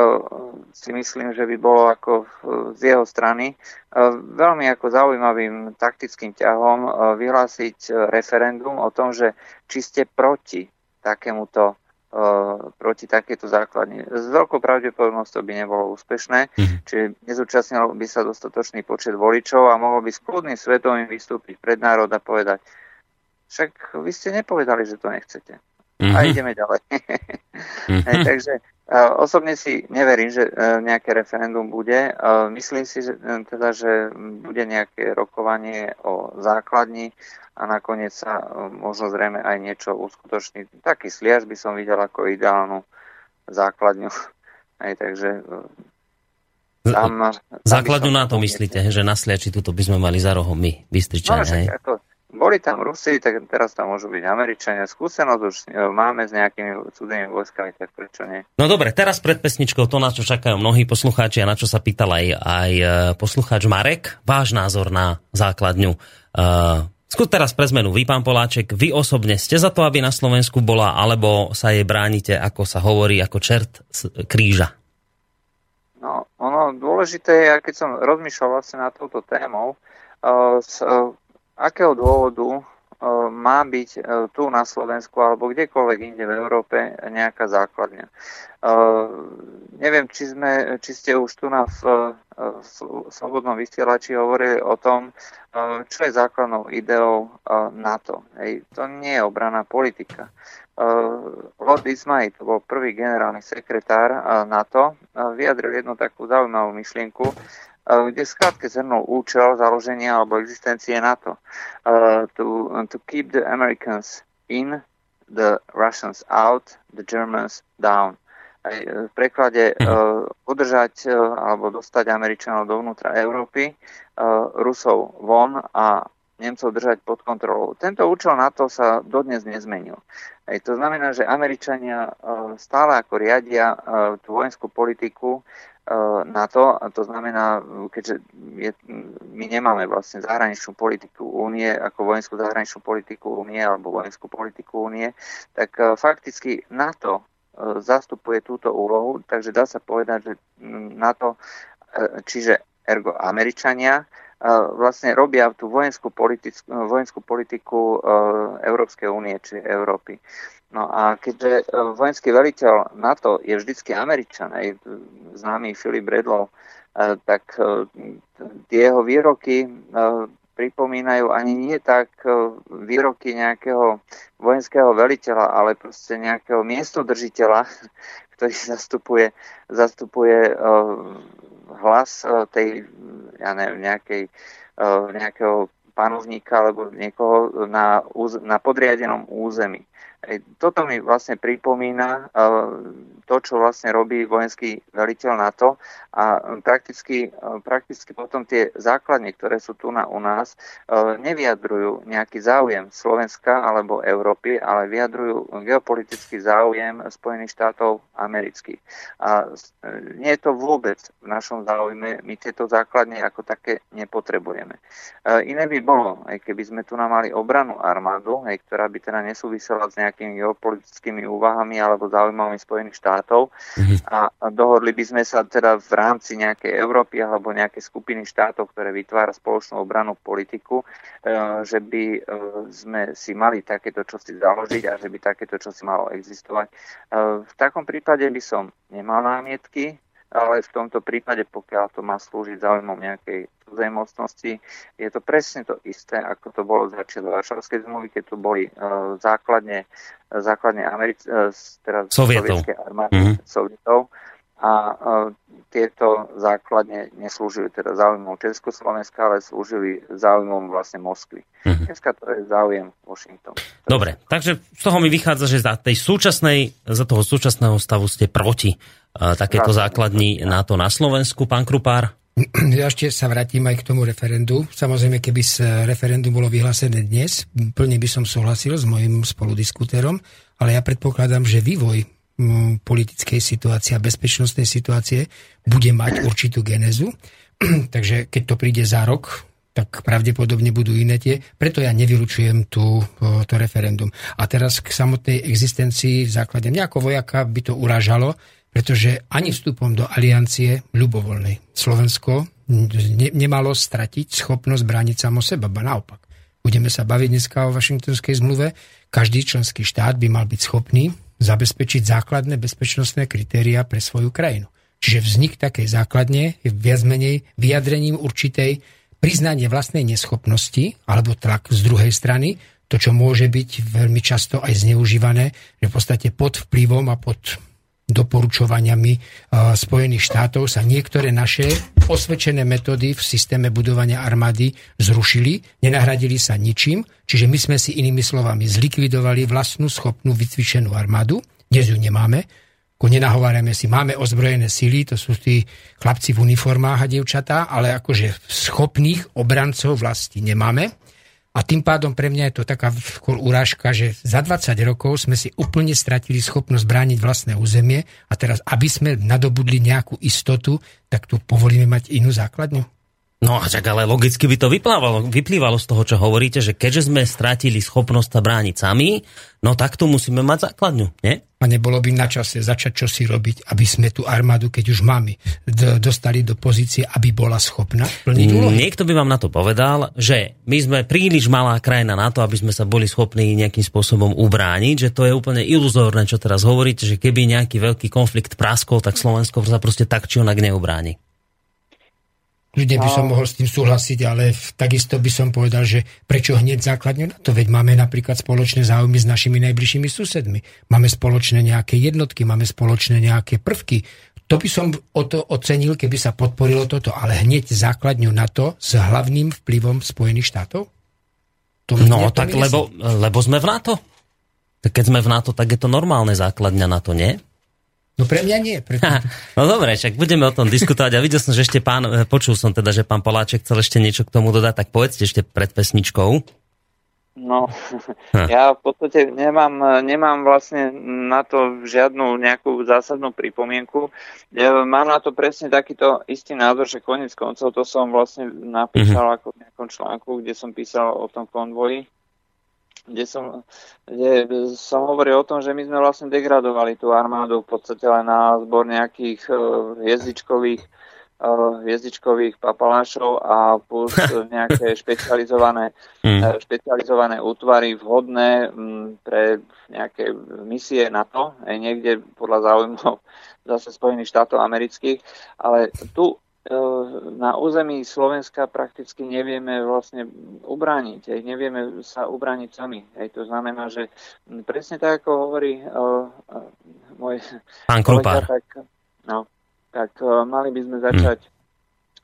si myslím, že by bolo ako z jeho strany e, veľmi ako zaujímavým taktickým ťahom vyhlásiť referendum o tom, že či ste proti takémuto proti takéto základne. S veľkou pravdepodobnosťou by nebolo úspešné, mm-hmm. čiže nezúčastnil by sa dostatočný počet voličov a mohol by s kľudným svetom vystúpiť pred národ a povedať, však vy ste nepovedali, že to nechcete. Mm-hmm. A ideme ďalej. mm-hmm. takže Osobne si neverím, že e, nejaké referendum bude. Myslím si že, e, teda, že bude nejaké rokovanie o základni a nakoniec sa e, možno zrejme aj niečo uskutoční. Taký sliaž by som videl ako ideálnu základňu. Aj, takže tam, Základňu na to myslíte, že na Sliači tuto by sme mali za rohom my, Bystričania. No, ako, boli tam Rusi, tak teraz tam môžu byť Američania. Skúsenosť už e, máme s nejakými cudzými vojskami, tak prečo nie? No dobre, teraz pred pesničkou to, na čo čakajú mnohí poslucháči a na čo sa pýtal aj, aj e, poslucháč Marek. Váš názor na základňu. Uh, Skús teraz pre zmenu. Vy, pán Poláček, vy osobne ste za to, aby na Slovensku bola, alebo sa jej bránite, ako sa hovorí, ako čert z kríža? No, ono dôležité je, keď som rozmýšľal vlastne nad touto témou, uh, z, uh, akého dôvodu má byť tu na Slovensku alebo kdekoľvek inde v Európe nejaká základňa. Neviem, či, sme, či ste už tu na v, v Slobodnom vysielači hovorili o tom, čo je základnou ideou NATO. Hej, to nie je obraná politika. Lord Ismay, to bol prvý generálny sekretár NATO, vyjadril jednu takú zaujímavú myšlienku, kde skrátke zhrnul účel založenia alebo existencie NATO. Uh, to, to keep the Americans in, the Russians out, the Germans down. Aj v preklade uh, udržať uh, alebo dostať Američanov dovnútra Európy, uh, Rusov von a Nemcov držať pod kontrolou. Tento účel NATO sa dodnes nezmenil. Aj to znamená, že Američania stále ako riadia tú vojenskú politiku E, na to, a to znamená, keďže je, my nemáme vlastne zahraničnú politiku únie ako vojenskú zahraničnú politiku únie alebo vojenskú politiku únie, tak e, fakticky NATO e, zastupuje túto úlohu, takže dá sa povedať, že NATO, čiže ergo Američania, vlastne robia tú vojenskú, vojenskú politiku Európskej únie, či Európy. No a keďže e, vojenský veliteľ NATO je vždycky Američan, aj známy Filip Redlov, e, tak e, tie jeho výroky pripomínajú ani nie tak výroky nejakého vojenského veliteľa, ale proste nejakého miestodržiteľa, ktorý zastupuje, zastupuje hlas tej, ja neviem, nejakej, nejakého panovníka alebo niekoho na, na podriadenom území. Toto mi vlastne pripomína to, čo vlastne robí vojenský veliteľ NATO a prakticky, prakticky potom tie základne, ktoré sú tu na, u nás, nevyjadrujú nejaký záujem Slovenska alebo Európy, ale vyjadrujú geopolitický záujem Spojených štátov amerických. A nie je to vôbec v našom záujme, my tieto základne ako také nepotrebujeme. Iné by bolo, aj keby sme tu mali obranú armádu, aj, ktorá by teda nesúvisela s nejakým nejakými geopolitickými úvahami alebo záujmami Spojených štátov mm-hmm. a dohodli by sme sa teda v rámci nejakej Európy alebo nejakej skupiny štátov, ktoré vytvára spoločnú obranú politiku, e, že by e, sme si mali takéto čosi založiť a že by takéto čosi malo existovať. E, v takom prípade by som nemal námietky, ale v tomto prípade, pokiaľ to má slúžiť záujmom nejakej cudzej mocnosti, je to presne to isté, ako to bolo začiatku Varšavskej zmluvy, keď tu boli uh, základne, základne Americ- uh, teda Sovietov. armády mm-hmm. Sovietov a uh, tieto základne neslúžili teda záujmom Československa, ale slúžili záujmom vlastne Moskvy. Mm-hmm. Dneska to je záujem Washington. Dobre, takže z toho mi vychádza, že za, tej súčasnej, za toho súčasného stavu ste proti uh, takéto základní na to na Slovensku, pán Krupár? Ja ešte sa vrátim aj k tomu referendu. Samozrejme, keby referendum bolo vyhlásené dnes, plne by som súhlasil s mojim spoludiskutérom, ale ja predpokladám, že vývoj politickej situácie a bezpečnostnej situácie bude mať určitú genezu. Takže keď to príde za rok, tak pravdepodobne budú iné tie. Preto ja nevylučujem tú, to referendum. A teraz k samotnej existencii základe. Mňa vojaka by to urážalo, pretože ani vstupom do aliancie ľubovoľnej Slovensko ne, nemalo stratiť schopnosť brániť samo seba, ba naopak. Budeme sa baviť dneska o Washingtonskej zmluve. Každý členský štát by mal byť schopný zabezpečiť základné bezpečnostné kritéria pre svoju krajinu. Čiže vznik takej základne je viac menej vyjadrením určitej priznanie vlastnej neschopnosti alebo tlak z druhej strany, to, čo môže byť veľmi často aj zneužívané, že v podstate pod vplyvom a pod doporučovaniami Spojených štátov sa niektoré naše osvedčené metódy v systéme budovania armády zrušili, nenahradili sa ničím, čiže my sme si inými slovami zlikvidovali vlastnú schopnú vycvičenú armádu, dnes ju nemáme, ako nenahovárame si, máme ozbrojené sily, to sú tí chlapci v uniformách a dievčatá, ale akože schopných obrancov vlasti nemáme. A tým pádom pre mňa je to taká skôr urážka, že za 20 rokov sme si úplne stratili schopnosť brániť vlastné územie a teraz, aby sme nadobudli nejakú istotu, tak tu povolíme mať inú základňu? No a čak, ale logicky by to vyplávalo, vyplývalo z toho, čo hovoríte, že keďže sme strátili schopnosť sa brániť sami, no tak tu musíme mať základňu, nie? A nebolo by na čase začať čo si robiť, aby sme tú armádu, keď už máme, dostali do pozície, aby bola schopná plniť úlohy? Niekto by vám na to povedal, že my sme príliš malá krajina na to, aby sme sa boli schopní nejakým spôsobom ubrániť, že to je úplne iluzórne, čo teraz hovoríte, že keby nejaký veľký konflikt praskol, tak Slovensko sa proste tak či onak neubráni. Ľudia by som mohol s tým súhlasiť, ale takisto by som povedal, že prečo hneď základne na to? Veď máme napríklad spoločné záujmy s našimi najbližšími susedmi. Máme spoločné nejaké jednotky, máme spoločné nejaké prvky. To by som o to ocenil, keby sa podporilo toto, ale hneď základňu na to s hlavným vplyvom Spojených štátov? To no, tak lebo, lebo sme v NATO. Tak keď sme v NATO, tak je to normálne základňa na to, nie? No pre mňa nie. Pre Ha, no dobre, však budeme o tom diskutovať a videl som, že ešte pán, e, počul som teda, že pán Poláček chcel ešte niečo k tomu dodať, tak povedzte ešte pred pesničkou. No, ha. ja v podstate nemám, nemám vlastne na to žiadnu nejakú zásadnú pripomienku. Ja mám na to presne takýto istý názor, že konec koncov to som vlastne napísal mm-hmm. ako v nejakom článku, kde som písal o tom konvoji kde som, kde som hovoril o tom, že my sme vlastne degradovali tú armádu v podstate len na zbor nejakých uh, hviezdičkových uh, hviezdičkových papalášov a plus nejaké špecializované, mm. špecializované útvary vhodné m, pre nejaké misie NATO, aj niekde podľa záujmov zase Spojených štátov amerických. Ale tu na území Slovenska prakticky nevieme vlastne ubrániť, aj nevieme sa ubrániť sami. Aj to znamená, že presne tak, ako hovorí uh, môj Pán kolega, tak, no, tak uh, mali by sme začať hmm.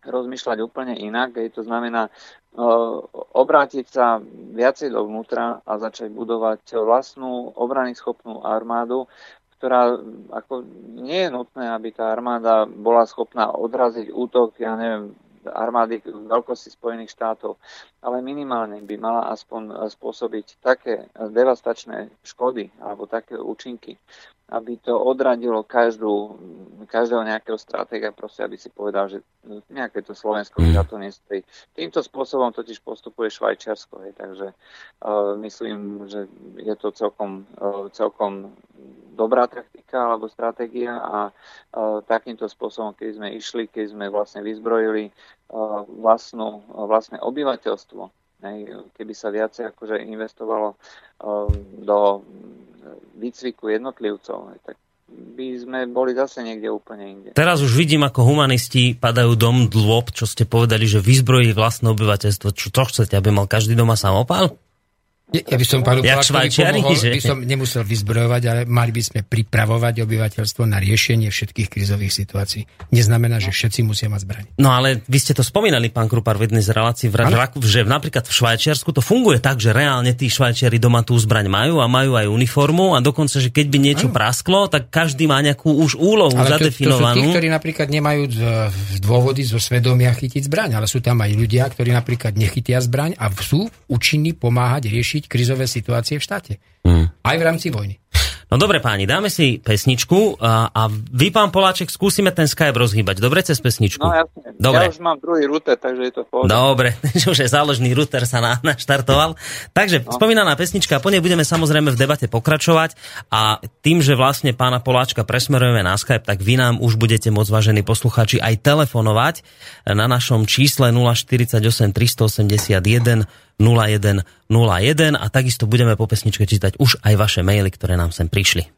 rozmýšľať úplne inak. Aj to znamená obrátiť sa viacej dovnútra a začať budovať vlastnú obrany schopnú armádu, ktorá ako nie je nutné, aby tá armáda bola schopná odraziť útok, ja neviem, armády veľkosti Spojených štátov, ale minimálne by mala aspoň spôsobiť také devastačné škody alebo také účinky, aby to odradilo každú, každého nejakého stratéga, proste aby si povedal, že nejaké to Slovensko za to nestojí. Týmto spôsobom totiž postupuje Švajčiarsko, hej, takže uh, myslím, že je to celkom, uh, celkom dobrá taktika alebo stratégia a uh, takýmto spôsobom, keď sme išli, keď sme vlastne vyzbrojili uh, vlastnú, uh, vlastné obyvateľstvo, hej, keby sa viacej akože investovalo uh, do výcviku jednotlivcov, tak by sme boli zase niekde úplne inde. Teraz už vidím, ako humanisti padajú dom dlôb, čo ste povedali, že vyzbrojí vlastné obyvateľstvo. Čo to chcete, aby mal každý doma samopal? Ja by som pánu Poláčkovi pomohol, že? by som nemusel vyzbrojovať, ale mali by sme pripravovať obyvateľstvo na riešenie všetkých krizových situácií. Neznamená, že všetci musia mať zbraň. No ale vy ste to spomínali, pán Krupar, v jednej z relácií, v Raku, že napríklad v Švajčiarsku to funguje tak, že reálne tí Švajčiari doma tú zbraň majú a majú aj uniformu a dokonca, že keď by niečo ano. prasklo, tak každý má nejakú už úlohu ale zadefinovanú. To, to sú tí, ktorí napríklad nemajú dôvody zo svedomia chytiť zbraň, ale sú tam aj ľudia, ktorí napríklad nechytia zbraň a sú účinní pomáhať riešiť riešiť krizové situácie v štáte. Mm. Aj v rámci vojny. No dobre páni, dáme si pesničku a, a vy, pán Poláček, skúsime ten Skype rozhýbať. Dobre cez pesničku? No jasne. Dobre. Ja už mám druhý router, takže je to v Dobre, že už je záložný router sa na, naštartoval. Takže no. spomínaná pesnička, po nej budeme samozrejme v debate pokračovať a tým, že vlastne pána Poláčka presmerujeme na Skype, tak vy nám už budete môcť, vážení posluchači, aj telefonovať na našom čísle 048 381 0101 a takisto budeme po pesničke čítať už aj vaše maily, ktoré nám sem prišli.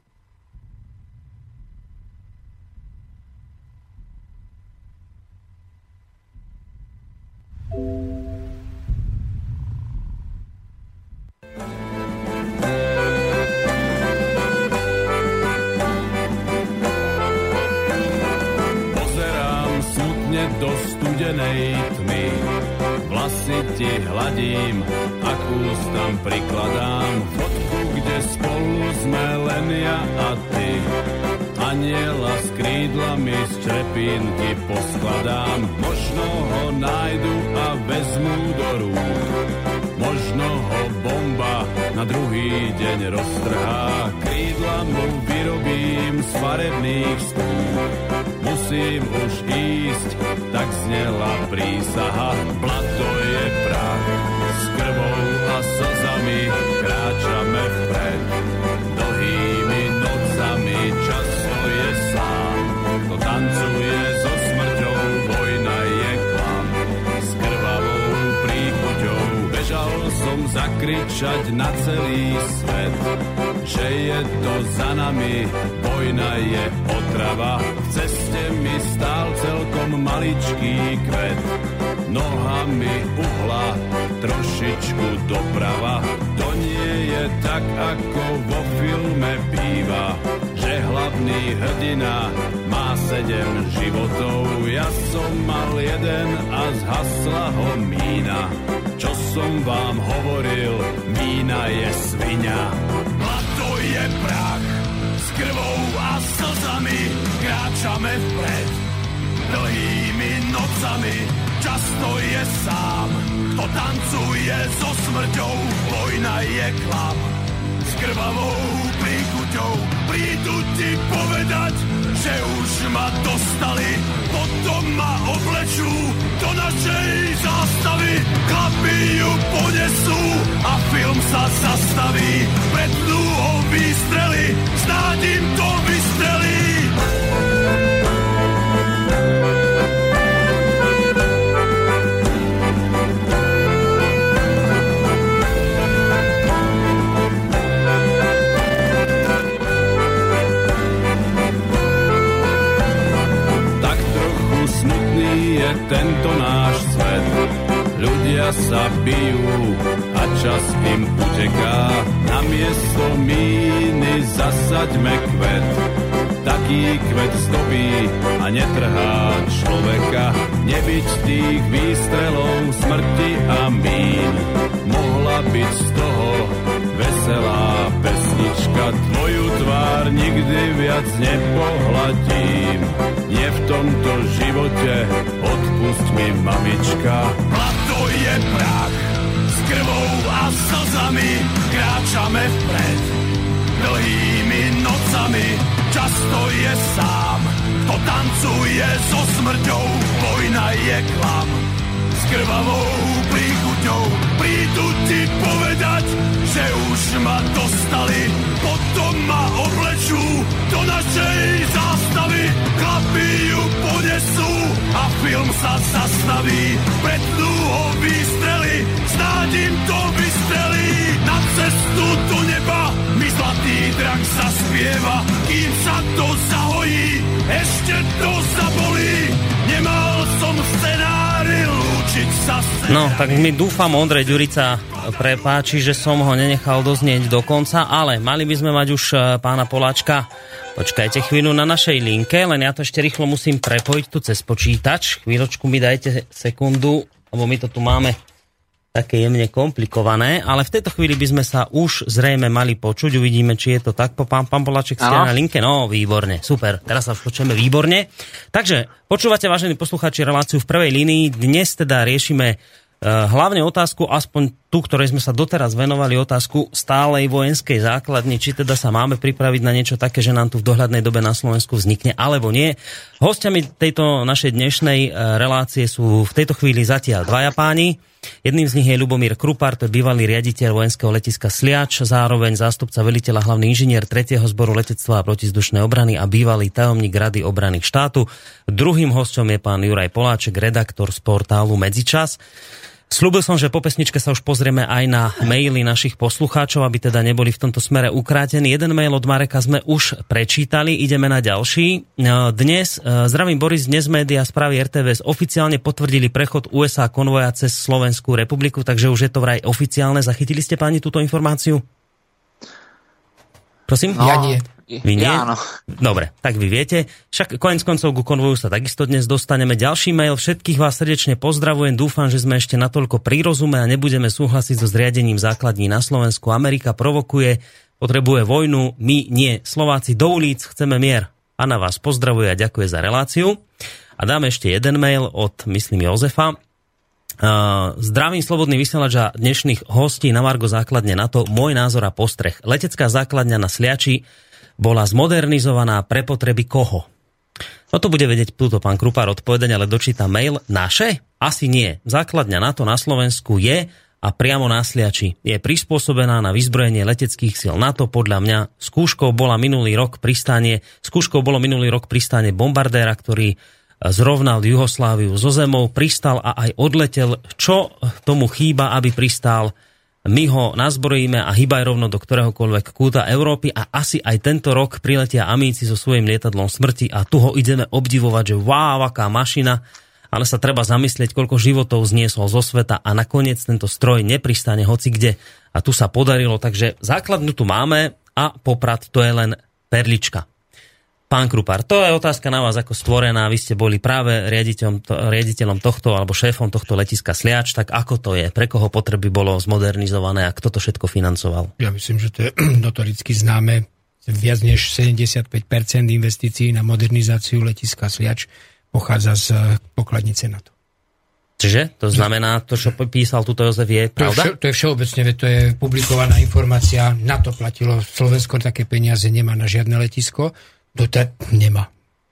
Prikladám fotku, kde spolu sme len ja a ty. Aniela s krídlami z črepínky poskladám, možno ho nájdu a vezmú do rúk. Možno ho bomba na druhý deň roztrhá. Krídla mu vyrobím z farebných stúp. Musím už ísť, tak znela prísaha. Blato je prach, s krvou a slzami kráčame vpred. Dlhými nocami často je sám, to tancuje so smrťou, vojna je klam. S krvavou príchuťou bežal som zakričať na celý svet, že je to za nami, vojna je otrava. V ceste mi stál celkom maličký kvet, nohami uhla trošičku doprava. To nie je tak, ako vo filme býva, že hlavný hrdina má sedem životov. Ja som mal jeden a zhasla ho mína. Čo som vám hovoril, mína je svinia. Blato je prach, s krvou a slzami kráčame vpred. Dlhými nocami často je sám, kto tancuje so smrťou, vojna je klam. S krvavou príchuťou prídu ti povedať, že už ma dostali, potom ma oblečú do našej zástavy. Chlapi ju ponesú a film sa zastaví. Pred dlhou výstrely, snáď im to vystrelí. Tento náš svet. Ľudia sa bijú a čas im uteká. Namiesto míny zasaďme kvet. Taký kvet zdobí a netrhá človeka. Nebyť tých výstrelov smrti a mín. Mohla byť z toho veselá pesnička. Tvoju tvár nikdy viac nepohladím. Nie v tomto živote, odpust mi mamička. Blato je prach, s krvou a slzami kráčame vpred. Dlhými nocami často je sám, kto tancuje so smrťou, vojna je klam. S krvavou príchuťou prídu ti že už ma dostali, potom ma oblečú do našej zástavy. Chlapi ju ponesú a film sa zastaví. Pred dlho výstrely, snáď im to vystrelí. Na cestu do neba mi zlatý drak zaspieva, kým sa to zahojí, ešte to zabolí. No, tak mi dúfam, Ondrej Ďurica prepáči, že som ho nenechal doznieť do konca, ale mali by sme mať už e, pána Poláčka. Počkajte chvíľu na našej linke, len ja to ešte rýchlo musím prepojiť tu cez počítač. Chvíľočku mi dajte sekundu, lebo my to tu máme také jemne komplikované, ale v tejto chvíli by sme sa už zrejme mali počuť. Uvidíme, či je to tak. Po pán, pán Poláček ste na linke? No, výborne, super. Teraz sa počujeme výborne. Takže, počúvate, vážení poslucháči, reláciu v prvej línii. Dnes teda riešime eh, hlavne otázku, aspoň tú, ktorej sme sa doteraz venovali, otázku stálej vojenskej základne, či teda sa máme pripraviť na niečo také, že nám tu v dohľadnej dobe na Slovensku vznikne, alebo nie. Hostiami tejto našej dnešnej eh, relácie sú v tejto chvíli zatiaľ dvaja páni. Jedným z nich je Lubomír Krupar, to je bývalý riaditeľ vojenského letiska Sliač, zároveň zástupca veliteľa hlavný inžinier 3. zboru letectva a protizdušnej obrany a bývalý tajomník Rady obrany štátu. Druhým hostom je pán Juraj Poláček, redaktor z portálu Medzičas. Slúbil som, že po pesničke sa už pozrieme aj na maily našich poslucháčov, aby teda neboli v tomto smere ukrátení. Jeden mail od Mareka sme už prečítali, ideme na ďalší. E, Dnes, e, zdravím Boris, dnes média správy RTVS oficiálne potvrdili prechod USA konvoja cez Slovenskú republiku, takže už je to vraj oficiálne. Zachytili ste páni túto informáciu? Prosím? Ja nie. Vy nie? Ja áno. Dobre, tak vy viete. Však konec koncov ku konvoju sa takisto dnes dostaneme. Ďalší mail. Všetkých vás srdečne pozdravujem. Dúfam, že sme ešte natoľko pri rozume a nebudeme súhlasiť so zriadením základní na Slovensku. Amerika provokuje, potrebuje vojnu, my nie. Slováci do ulic, chceme mier. A na vás pozdravuje a ďakuje za reláciu. A dáme ešte jeden mail od, myslím, Jozefa. zdravím slobodný vysielač a dnešných hostí na Margo základne na to môj názor a postreh. Letecká základňa na Sliači bola zmodernizovaná pre potreby koho? No to bude vedieť túto pán Krupár odpovedať, ale dočíta mail. Naše? Asi nie. Základňa NATO na Slovensku je a priamo na Sliači. Je prispôsobená na vyzbrojenie leteckých síl NATO. Podľa mňa skúškou bola minulý rok pristanie, skúškou bolo minulý rok pristanie bombardéra, ktorý zrovnal Jugosláviu zo zemou, pristal a aj odletel. Čo tomu chýba, aby pristal? My ho nazbrojíme a hýbaj rovno do ktoréhokoľvek kúta Európy a asi aj tento rok priletia amíci so svojím lietadlom smrti a tu ho ideme obdivovať, že wow, aká mašina, ale sa treba zamyslieť, koľko životov zniesol zo sveta a nakoniec tento stroj nepristane hoci kde. A tu sa podarilo, takže základnú tu máme a poprad to je len perlička. Pán Krupár, to je otázka na vás ako stvorená. Vy ste boli práve riaditeľom, to, riaditeľom tohto alebo šéfom tohto letiska Sliač, tak ako to je? Pre koho potreby bolo zmodernizované a kto to všetko financoval? Ja myslím, že to je notoricky známe. Viac než 75% investícií na modernizáciu letiska Sliač pochádza z pokladnice NATO. Čiže to znamená, to, čo písal tuto Jozef, je pravda? To je, to je všeobecne, to je publikovaná informácia. Na to platilo Slovensko také peniaze nemá na žiadne letisko doteraz nemá.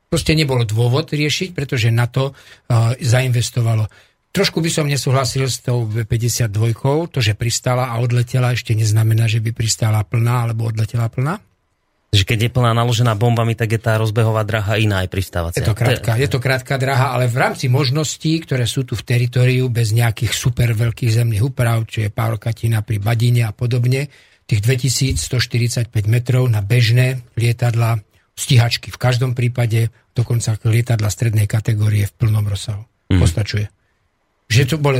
Proste nebolo dôvod riešiť, pretože na to uh, zainvestovalo. Trošku by som nesúhlasil s tou 52 to, že pristala a odletela, ešte neznamená, že by pristala plná alebo odletela plná. Že keď je plná naložená bombami, tak je tá rozbehová draha iná aj pristávacia. Je to krátka, je to krátka draha, ale v rámci možností, ktoré sú tu v teritoriu, bez nejakých super veľkých zemných úprav, či je Katina pri Badine a podobne, tých 2145 metrov na bežné lietadla stíhačky v každom prípade, dokonca lietadla strednej kategórie v plnom rozsahu. Mm. Postačuje. Že to bolo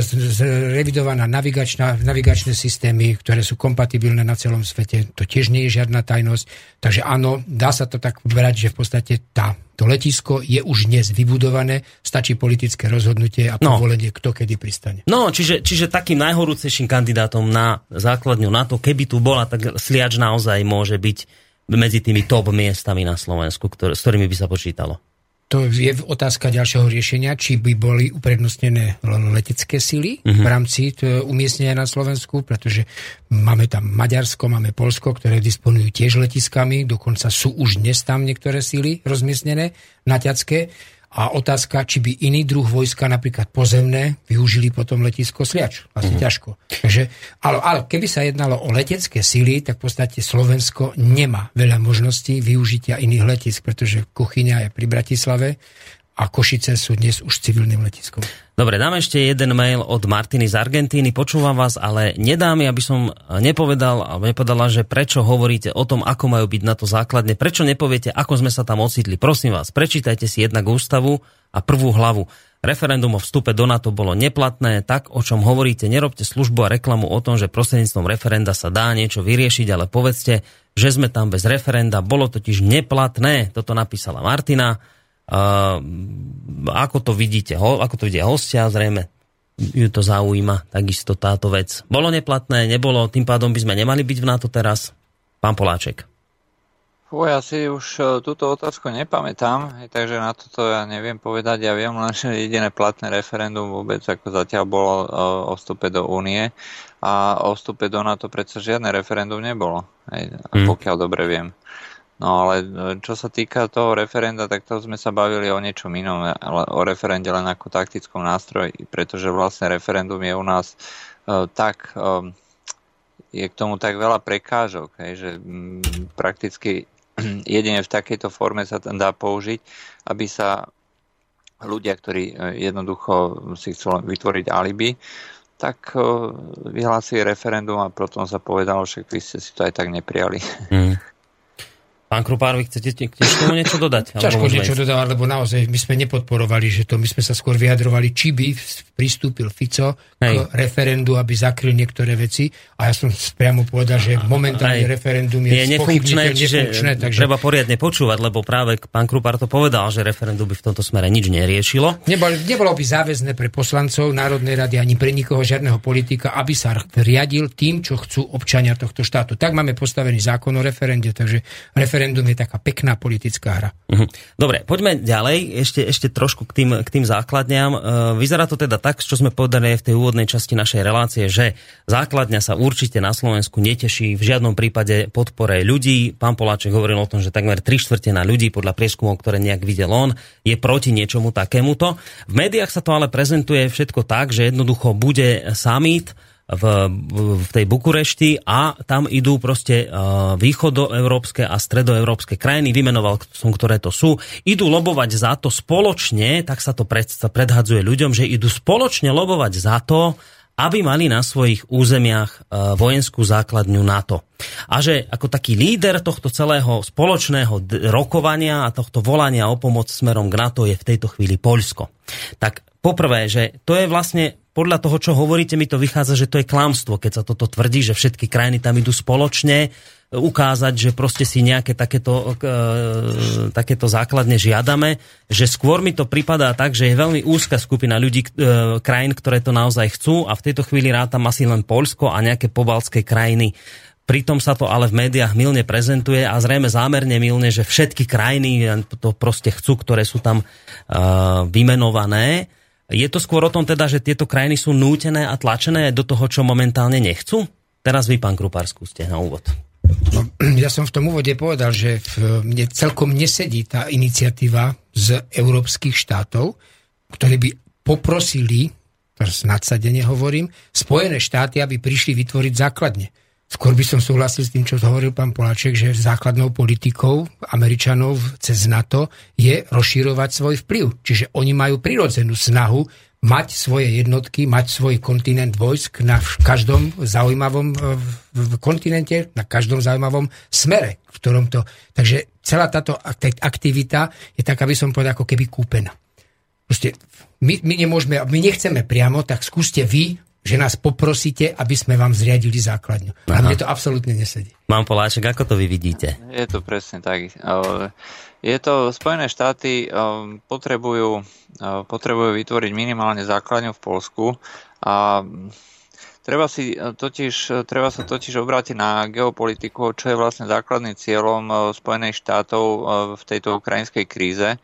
revidovaná navigačná, navigačné systémy, ktoré sú kompatibilné na celom svete, to tiež nie je žiadna tajnosť. Takže áno, dá sa to tak brať, že v podstate tá, to letisko je už dnes vybudované, stačí politické rozhodnutie a no. povolenie, kto kedy pristane. No, čiže, čiže takým najhorúcejším kandidátom na základňu na to, keby tu bola, tak Sliač naozaj môže byť medzi tými top miestami na Slovensku, ktoré, s ktorými by sa počítalo? To je otázka ďalšieho riešenia, či by boli uprednostnené letecké sily uh-huh. v rámci umiestnenia na Slovensku, pretože máme tam Maďarsko, máme Polsko, ktoré disponujú tiež letiskami, dokonca sú už dnes tam niektoré sily rozmiestnené na ťacké. A otázka, či by iný druh vojska, napríklad pozemné, využili potom letisko Sliač. Asi mm. ťažko. Takže, ale, ale keby sa jednalo o letecké síly, tak v podstate Slovensko nemá veľa možností využitia iných letisk, pretože kuchyňa je pri Bratislave a Košice sú dnes už civilným letiskom. Dobre, dám ešte jeden mail od Martiny z Argentíny. Počúvam vás, ale nedá mi, aby som nepovedal, alebo nepovedala, že prečo hovoríte o tom, ako majú byť na to základne. Prečo nepoviete, ako sme sa tam ocitli. Prosím vás, prečítajte si jednak ústavu a prvú hlavu. Referendum o vstupe do NATO bolo neplatné, tak o čom hovoríte, nerobte službu a reklamu o tom, že prostredníctvom referenda sa dá niečo vyriešiť, ale povedzte, že sme tam bez referenda, bolo totiž neplatné. Toto napísala Martina ako to vidíte, ako to vidie hostia, zrejme ju to zaujíma, takisto táto vec. Bolo neplatné, nebolo, tým pádom by sme nemali byť v NATO teraz. Pán Poláček. Fú, ja si už e, túto otázku nepamätám, takže na toto ja neviem povedať. Ja viem len, že jediné platné referendum vôbec ako zatiaľ bolo e, o vstupe do únie a o vstupe do NATO predsa žiadne referendum nebolo, hmm. pokiaľ dobre viem. No ale e, čo sa týka toho referenda, tak to sme sa bavili o niečom inom, ale o referende len ako taktickom nástroji, pretože vlastne referendum je u nás uh, tak, um, je k tomu tak veľa prekážok, hej, že m, prakticky jedine v takejto forme sa tam dá použiť, aby sa ľudia, ktorí jednoducho si chcú vytvoriť alibi, tak vyhlásili referendum a potom sa povedalo, že vy ste si to aj tak neprijali. Mm. Pán Krupár, vy chcete tiež tomu niečo dodať? Ťažko niečo dodávať, lebo naozaj my sme nepodporovali, že to my sme sa skôr vyjadrovali, či by pristúpil Fico Hej. k referendu, aby zakryl niektoré veci. A ja som priamo povedal, že momentálne Hej. referendum je, je nefunkčné, čiže nefunkčné, takže... treba poriadne počúvať, lebo práve pán Krupár to povedal, že referendum by v tomto smere nič neriešilo. Nebolo, nebolo by záväzné pre poslancov Národnej rady ani pre nikoho žiadneho politika, aby sa riadil tým, čo chcú občania tohto štátu. Tak máme postavený zákon o referende, takže refer referendum je taká pekná politická hra. Mhm. Dobre, poďme ďalej, ešte, ešte trošku k tým, k tým základňam. E, vyzerá to teda tak, čo sme povedali aj v tej úvodnej časti našej relácie, že základňa sa určite na Slovensku neteší v žiadnom prípade podpore ľudí. Pán Poláček hovoril o tom, že takmer tri štvrtina ľudí, podľa prieskumov, ktoré nejak videl on, je proti niečomu takémuto. V médiách sa to ale prezentuje všetko tak, že jednoducho bude summit, v, v tej Bukurešti a tam idú proste uh, východoeurópske a stredoeurópske krajiny, vymenoval som, ktoré to sú, idú lobovať za to spoločne, tak sa to pred, predhadzuje ľuďom, že idú spoločne lobovať za to, aby mali na svojich územiach uh, vojenskú základňu NATO. A že ako taký líder tohto celého spoločného rokovania a tohto volania o pomoc smerom k NATO je v tejto chvíli Poľsko. Tak poprvé, že to je vlastne podľa toho, čo hovoríte, mi to vychádza, že to je klamstvo, keď sa toto tvrdí, že všetky krajiny tam idú spoločne ukázať, že proste si nejaké takéto, e, takéto základne žiadame, že skôr mi to pripadá tak, že je veľmi úzka skupina ľudí, e, krajín, ktoré to naozaj chcú a v tejto chvíli rátam asi len Polsko a nejaké pobalské krajiny. Pritom sa to ale v médiách milne prezentuje a zrejme zámerne milne, že všetky krajiny to proste chcú, ktoré sú tam uh, vymenované. Je to skôr o tom teda, že tieto krajiny sú nútené a tlačené do toho, čo momentálne nechcú? Teraz vy, pán Krupár, skúste na úvod. No, ja som v tom úvode povedal, že v, mne celkom nesedí tá iniciatíva z európskych štátov, ktoré by poprosili, teraz nadsadene hovorím, Spojené štáty, aby prišli vytvoriť základne. Skôr by som súhlasil s tým, čo hovoril pán Poláček, že základnou politikou Američanov cez NATO je rozširovať svoj vplyv. Čiže oni majú prirodzenú snahu mať svoje jednotky, mať svoj kontinent vojsk na každom zaujímavom v kontinente, na každom zaujímavom smere, v ktorom to... Takže celá táto aktivita je tak, aby som povedal, ako keby kúpená. Proste my, my, nemôžeme, my nechceme priamo, tak skúste vy že nás poprosíte, aby sme vám zriadili základňu. Aha. A mne to absolútne nesedí. Mám Poláček, ako to vy vidíte? Je to presne tak. Je to, Spojené štáty potrebujú, potrebujú vytvoriť minimálne základňu v Polsku a Treba, si totiž, treba sa totiž obrátiť na geopolitiku, čo je vlastne základným cieľom Spojených štátov v tejto ukrajinskej kríze.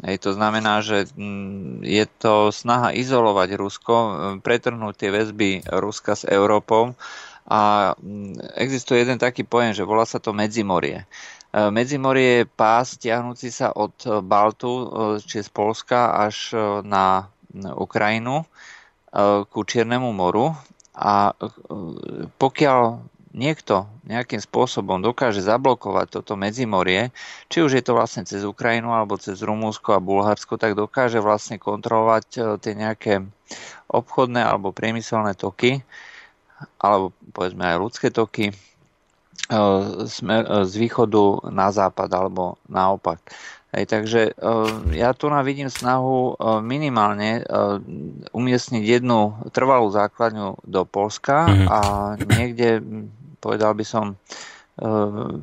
Hej, to znamená, že mm, je to snaha izolovať Rusko, mm, pretrhnúť tie väzby Ruska s Európou a mm, existuje jeden taký pojem, že volá sa to Medzimorie. E, Medzimorie je pás tiahnúci sa od Baltu, e, či z Polska až e, na Ukrajinu ku Čiernemu moru a pokiaľ niekto nejakým spôsobom dokáže zablokovať toto medzimorie, či už je to vlastne cez Ukrajinu alebo cez Rumúnsko a Bulharsko, tak dokáže vlastne kontrolovať e, tie nejaké obchodné alebo priemyselné toky, alebo povedzme aj ľudské toky, e, e, z východu na západ alebo naopak. Hej, takže ja tu vidím snahu minimálne umiestniť jednu trvalú základňu do Polska mm-hmm. a niekde povedal by som, e,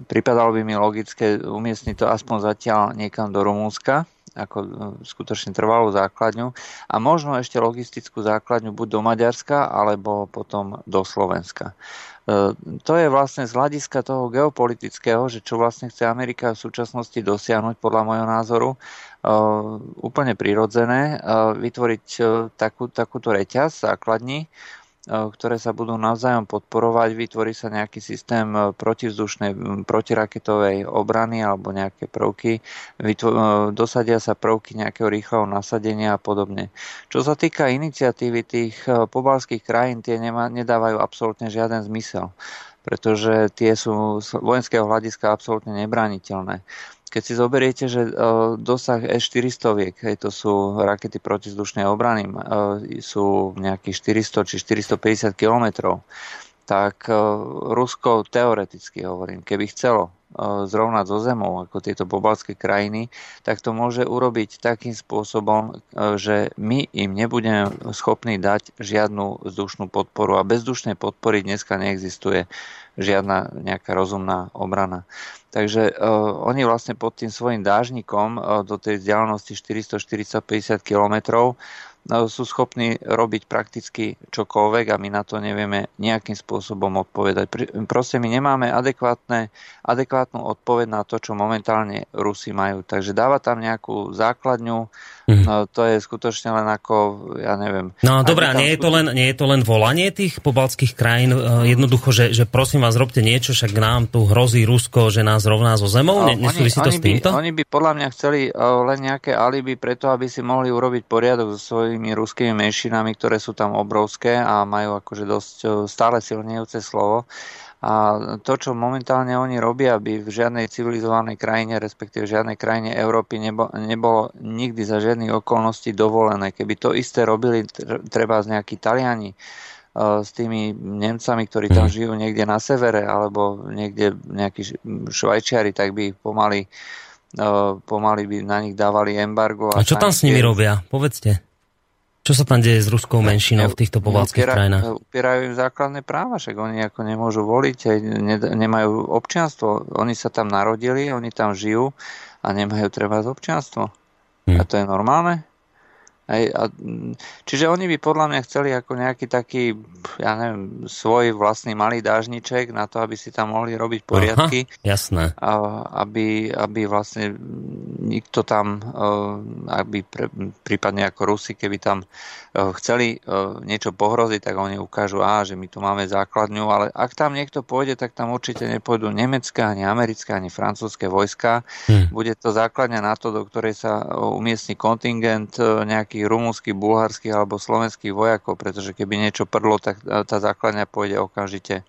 pripadalo by mi logické umiestniť to aspoň zatiaľ niekam do Rumúnska, ako e, skutočne trvalú základňu a možno ešte logistickú základňu buď do Maďarska, alebo potom do Slovenska. E, to je vlastne z hľadiska toho geopolitického, že čo vlastne chce Amerika v súčasnosti dosiahnuť podľa môjho názoru, úplne prirodzené vytvoriť takú, takúto reťaz základní, ktoré sa budú navzájom podporovať, vytvorí sa nejaký systém e, protivzdušnej, protiraketovej obrany alebo nejaké prvky, e, dosadia sa prvky nejakého rýchleho nasadenia a podobne. Čo sa týka iniciatívy tých pobalských krajín, tie nemá, nedávajú absolútne žiaden zmysel pretože tie sú z vojenského hľadiska absolútne nebrániteľné. Keď si zoberiete, že dosah S-400, to sú rakety protizdušnej obrany, sú nejakých 400 či 450 kilometrov, tak Rusko teoreticky hovorím, keby chcelo zrovnať zo zemou, ako tieto pobalské krajiny, tak to môže urobiť takým spôsobom, že my im nebudeme schopní dať žiadnu vzdušnú podporu a bez vzdušnej podpory dneska neexistuje žiadna nejaká rozumná obrana. Takže uh, oni vlastne pod tým svojim dážnikom uh, do tej vzdialenosti 400-450 km sú schopní robiť prakticky čokoľvek a my na to nevieme nejakým spôsobom odpovedať. Proste my nemáme adekvátne, adekvátnu odpoveď na to, čo momentálne Rusi majú. Takže dáva tam nejakú základňu, Mm. To je skutočne len ako, ja neviem. No dobré, nie, je to len, nie je to len volanie tých pobalských krajín, e, jednoducho, že, že prosím vás, robte niečo, však nám tu hrozí Rusko, že nás rovná so zemou, no, ne, nesúvisí to s týmto? By, oni by podľa mňa chceli uh, len nejaké alibi preto, aby si mohli urobiť poriadok so svojimi ruskými menšinami, ktoré sú tam obrovské a majú akože dosť uh, stále silnejúce slovo. A to, čo momentálne oni robia, by v žiadnej civilizovanej krajine, respektíve v žiadnej krajine Európy nebo, nebolo nikdy za žiadnych okolností dovolené. Keby to isté robili treba z nejakí Taliani, e, s tými Nemcami, ktorí tam mhm. žijú niekde na severe alebo niekde nejakí Švajčiari, tak by ich pomaly, e, pomaly by na nich dávali embargo. A, a čo tam s nimi robia? Povedzte. Čo sa tam deje s ruskou menšinou v týchto povalských Upiera, krajinách? Upierajú im základné práva, však oni ako nemôžu voliť, ne, nemajú občianstvo. Oni sa tam narodili, oni tam žijú a nemajú treba občianstvo. Hmm. A to je normálne? Hej, a, čiže oni by podľa mňa chceli ako nejaký taký, ja neviem, svoj vlastný malý dážniček na to, aby si tam mohli robiť poriadky. Aha, jasné. A, aby, aby vlastne nikto tam, aby pre, prípadne ako Rusi, keby tam chceli niečo pohroziť, tak oni ukážu, á, že my tu máme základňu, ale ak tam niekto pôjde, tak tam určite nepôjdu nemecké, ani americké, ani francúzske vojska. Hmm. Bude to základňa na to, do ktorej sa umiestni kontingent nejaký nejakých rumúnskych, bulharských alebo slovenských vojakov, pretože keby niečo prdlo, tak tá základňa pôjde okamžite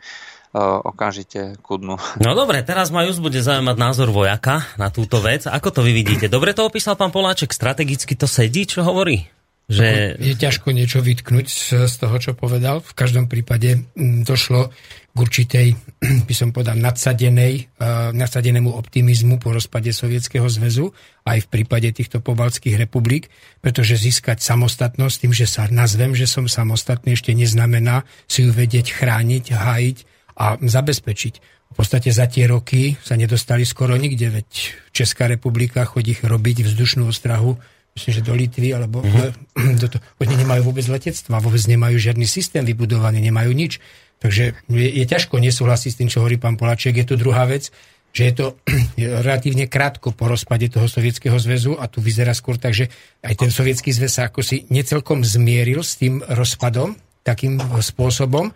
e, okamžite ku dnu. No dobre, teraz ma už bude zaujímať názor vojaka na túto vec. Ako to vy vidíte? Dobre to opísal pán Poláček, strategicky to sedí, čo hovorí? Že... Je ťažko niečo vytknúť z toho, čo povedal. V každom prípade došlo k určitej, by som povedal, nadsadenej, uh, nadsadenému optimizmu po rozpade Sovietskeho zväzu, aj v prípade týchto pobalských republik, pretože získať samostatnosť tým, že sa nazvem, že som samostatný, ešte neznamená si ju vedieť chrániť, hájiť a zabezpečiť. V podstate za tie roky sa nedostali skoro nikde, veď Česká republika chodí robiť vzdušnú ostrahu myslím, že do Litvy, alebo mm-hmm. do to, oni nemajú vôbec letectva, vôbec nemajú žiadny systém vybudovaný, nemajú nič. Takže je, je ťažko nesúhlasiť s tým, čo hovorí pán Polaček. Je tu druhá vec, že je to relatívne krátko po rozpade toho Sovietskeho zväzu a tu vyzerá skôr tak, že aj ten Sovietský zväz sa ako si necelkom zmieril s tým rozpadom takým spôsobom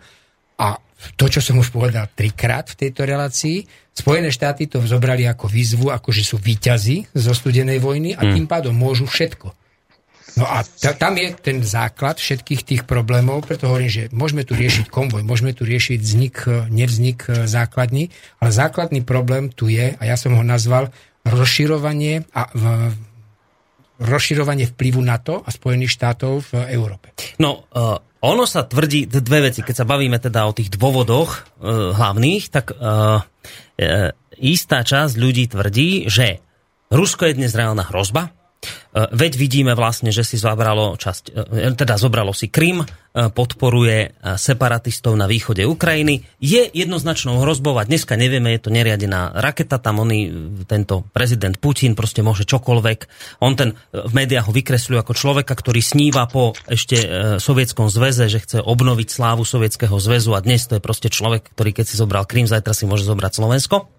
a to, čo som už povedal trikrát v tejto relácii, Spojené štáty to zobrali ako výzvu, ako že sú výťazí zo studenej vojny a hmm. tým pádom môžu všetko. No a ta, tam je ten základ všetkých tých problémov, preto hovorím, že môžeme tu riešiť konvoj, môžeme tu riešiť vznik, nevznik e, základní, ale základný problém tu je, a ja som ho nazval rozširovanie a v, rozširovanie vplyvu NATO a Spojených štátov v Európe. No, uh ono sa tvrdí dve veci, keď sa bavíme teda o tých dôvodoch e, hlavných, tak e, e, istá časť ľudí tvrdí, že Rusko je dnes reálna hrozba, E, veď vidíme vlastne, že si zobralo časť, e, teda zobralo si Krym, e, podporuje separatistov na východe Ukrajiny. Je jednoznačnou hrozbou a dneska nevieme, je to neriadená raketa, tam oni, tento prezident Putin proste môže čokoľvek. On ten v médiách ho vykresľujú ako človeka, ktorý sníva po ešte sovietskom zväze, že chce obnoviť slávu sovietskeho zväzu a dnes to je proste človek, ktorý keď si zobral Krym, zajtra si môže zobrať Slovensko.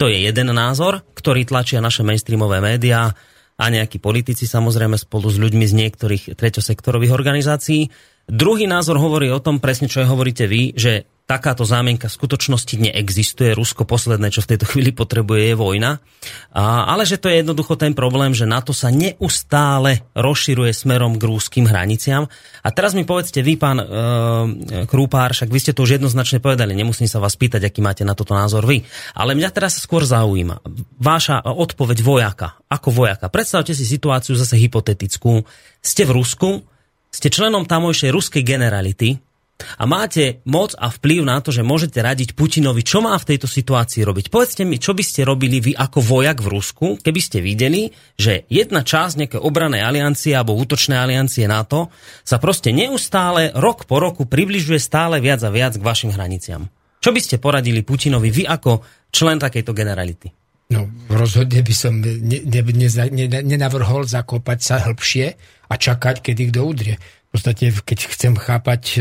To je jeden názor, ktorý tlačia naše mainstreamové médiá a nejakí politici samozrejme spolu s ľuďmi z niektorých treťosektorových organizácií. Druhý názor hovorí o tom presne, čo hovoríte vy, že takáto zámienka v skutočnosti neexistuje. Rusko posledné, čo v tejto chvíli potrebuje, je vojna. A, ale že to je jednoducho ten problém, že NATO sa neustále rozširuje smerom k rúským hraniciam. A teraz mi povedzte vy, pán e, Krúpár, však vy ste to už jednoznačne povedali, nemusím sa vás pýtať, aký máte na toto názor vy. Ale mňa teraz skôr zaujíma váša odpoveď vojaka, ako vojaka. Predstavte si situáciu zase hypotetickú. Ste v Rusku, ste členom tamojšej ruskej generality, a máte moc a vplyv na to, že môžete radiť Putinovi, čo má v tejto situácii robiť. Povedzte mi, čo by ste robili vy ako vojak v Rusku, keby ste videli, že jedna časť nejakej obranej aliancie alebo útočnej aliancie NATO sa proste neustále, rok po roku približuje stále viac a viac k vašim hraniciam. Čo by ste poradili Putinovi vy ako člen takejto generality? No, rozhodne by som ne, ne, ne, ne, nenavrhol zakopať sa hĺbšie a čakať, kedy kto udrie. V podstate, keď chcem chápať e,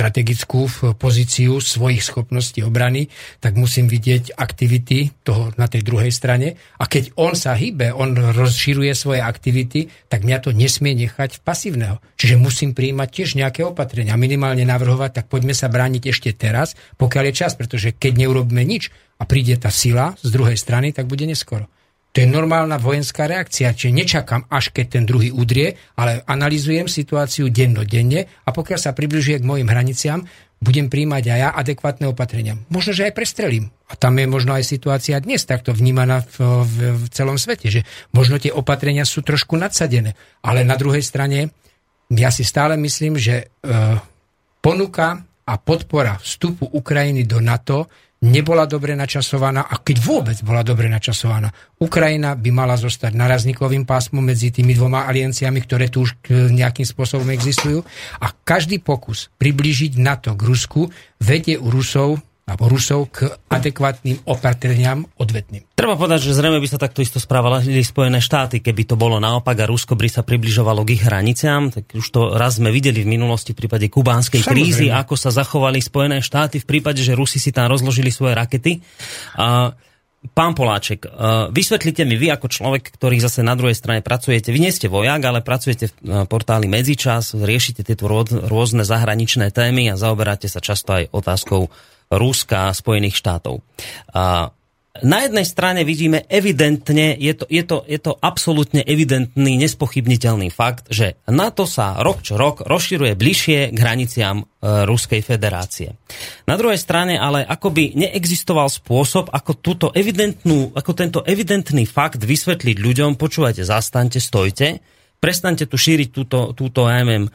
strategickú pozíciu svojich schopností obrany, tak musím vidieť aktivity toho na tej druhej strane. A keď on sa hýbe, on rozširuje svoje aktivity, tak mňa to nesmie nechať pasívneho. Čiže musím prijímať tiež nejaké opatrenia. Minimálne navrhovať, tak poďme sa brániť ešte teraz, pokiaľ je čas, pretože keď neurobíme nič a príde tá sila z druhej strany, tak bude neskoro. To je normálna vojenská reakcia, čiže nečakám, až keď ten druhý udrie, ale analizujem situáciu dennodenne a pokiaľ sa približuje k mojim hraniciam, budem príjmať aj ja adekvátne opatrenia. Možno, že aj prestrelím. A tam je možno aj situácia dnes takto vnímaná v, v, v celom svete, že možno tie opatrenia sú trošku nadsadené. Ale na druhej strane, ja si stále myslím, že e, ponuka a podpora vstupu Ukrajiny do NATO nebola dobre načasovaná a keď vôbec bola dobre načasovaná, Ukrajina by mala zostať narazníkovým pásmom medzi tými dvoma alienciami, ktoré tu už nejakým spôsobom existujú. A každý pokus priblížiť NATO k Rusku vedie u Rusov alebo Rusov k adekvátnym opatreniam odvetným. Treba povedať, že zrejme by sa takto isto správali Spojené štáty, keby to bolo naopak a Rusko by sa približovalo k ich hraniciám, tak už to raz sme videli v minulosti v prípade kubánskej Samozrejme. krízy, ako sa zachovali Spojené štáty v prípade, že Rusi si tam rozložili svoje rakety. A Pán Poláček, vysvetlite mi vy ako človek, ktorý zase na druhej strane pracujete, vy nie ste vojak, ale pracujete v portáli Medzičas, riešite tieto rôzne zahraničné témy a zaoberáte sa často aj otázkou Ruska a Spojených štátov. A na jednej strane vidíme evidentne, je to, je, to, je to absolútne evidentný, nespochybniteľný fakt, že NATO sa rok čo rok rozširuje bližšie k hraniciam e, Ruskej federácie. Na druhej strane ale akoby neexistoval spôsob, ako, túto evidentnú, ako tento evidentný fakt vysvetliť ľuďom, počúvajte, zastaňte, stojte, prestaňte tu šíriť túto, túto ja neviem,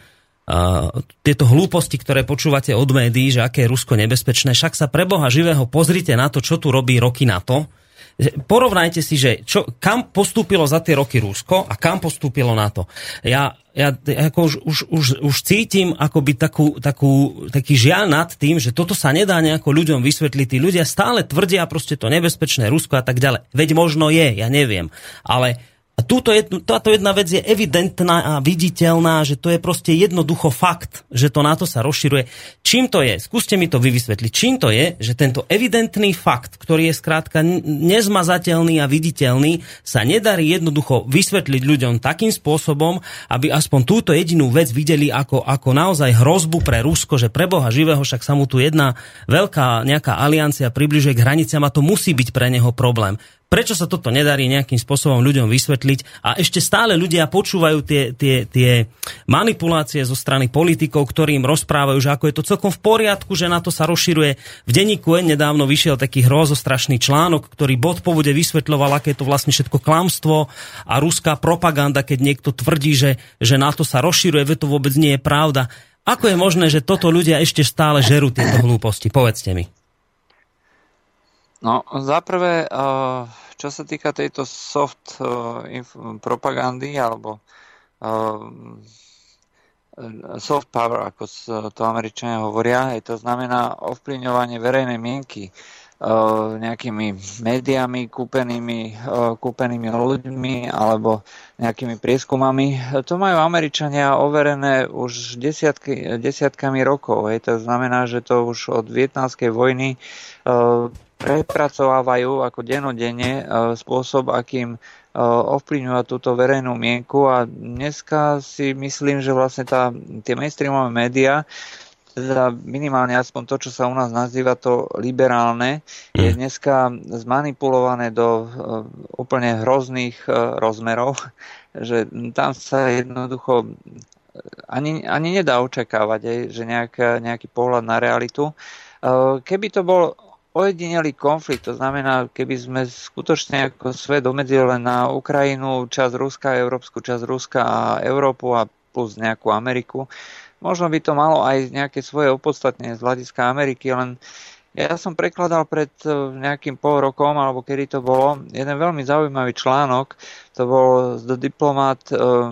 tieto hlúposti, ktoré počúvate od médií, že aké je Rusko nebezpečné, však sa pre Boha živého pozrite na to, čo tu robí roky na to. Porovnajte si, že čo, kam postúpilo za tie roky Rusko a kam postúpilo na to. Ja, ja ako už, už, už, už cítim akoby takú, takú, taký žiaľ nad tým, že toto sa nedá nejako ľuďom vysvetliť. Tí ľudia stále tvrdia proste to nebezpečné Rusko a tak ďalej. Veď možno je, ja neviem. Ale túto jednu, táto jedna vec je evidentná a viditeľná, že to je proste jednoducho fakt, že to NATO sa rozširuje. Čím to je? Skúste mi to vy vysvetliť. Čím to je, že tento evidentný fakt, ktorý je skrátka nezmazateľný a viditeľný, sa nedarí jednoducho vysvetliť ľuďom takým spôsobom, aby aspoň túto jedinú vec videli ako, ako naozaj hrozbu pre Rusko, že pre Boha živého však sa mu tu jedna veľká nejaká aliancia približuje k hraniciam a to musí byť pre neho problém. Prečo sa toto nedarí nejakým spôsobom ľuďom vysvetliť a ešte stále ľudia počúvajú tie, tie, tie manipulácie zo strany politikov, ktorým rozprávajú, že ako je to celkom v poriadku, že na to sa rozširuje. V denníku N nedávno vyšiel taký hrozostrašný článok, ktorý bod po bode vysvetľoval, aké je to vlastne všetko klamstvo a ruská propaganda, keď niekto tvrdí, že, že na to sa rozširuje, veď to vôbec nie je pravda. Ako je možné, že toto ľudia ešte stále žerú tieto hlúposti? Povedzte mi. No, zaprvé, eh, čo sa týka tejto soft eh, propagandy alebo eh, soft power, ako to Američania hovoria, to znamená ovplyvňovanie verejnej mienky nejakými médiami, kúpenými, kúpenými ľuďmi alebo nejakými prieskumami. To majú Američania overené už desiatky, desiatkami rokov. Hej. To znamená, že to už od vietnamskej vojny prepracovávajú ako denodenne e, spôsob, akým e, ovplyvňujú túto verejnú mienku a dneska si myslím, že vlastne tá, tie mainstreamové médiá teda minimálne aspoň to, čo sa u nás nazýva to liberálne, je mm. dneska zmanipulované do uh, úplne hrozných rozmerov, že tam sa jednoducho ani, ani nedá očakávať, že nejak, nejaký pohľad na realitu. Keby to bol ojedinelý konflikt. To znamená, keby sme skutočne ako svet obmedzili len na Ukrajinu, časť Ruska, európsku časť Ruska a Európu a plus nejakú Ameriku, možno by to malo aj nejaké svoje opodstatnenie z hľadiska Ameriky, len ja som prekladal pred e, nejakým pol rokom, alebo kedy to bolo, jeden veľmi zaujímavý článok, to bol The Diplomat uh,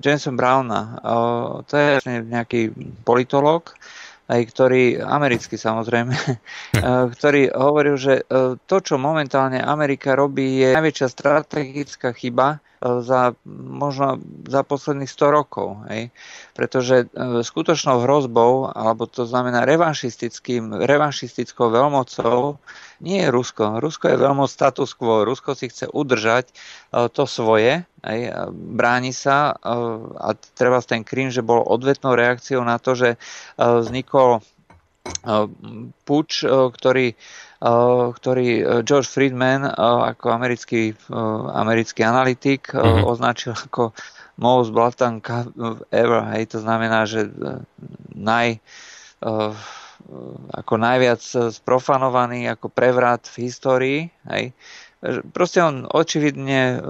Jameson Browna. Uh, to je nejaký politolog, aj ktorý, americký samozrejme, ktorý hovoril, že to, čo momentálne Amerika robí, je najväčšia strategická chyba, za možno za posledných 100 rokov. Hej. Pretože skutočnou hrozbou, alebo to znamená revanšistickým, revanšistickou veľmocou, nie je Rusko. Rusko je veľmoc status quo. Rusko si chce udržať e, to svoje, hej, bráni sa e, a treba ten Krym, že bol odvetnou reakciou na to, že vznikol puč, ktorý ktorý George Friedman ako americký, americký analytik mm-hmm. označil ako most blatant ever. Hej, to znamená, že naj, ako najviac sprofanovaný ako prevrat v histórii. Hej. Proste on očividne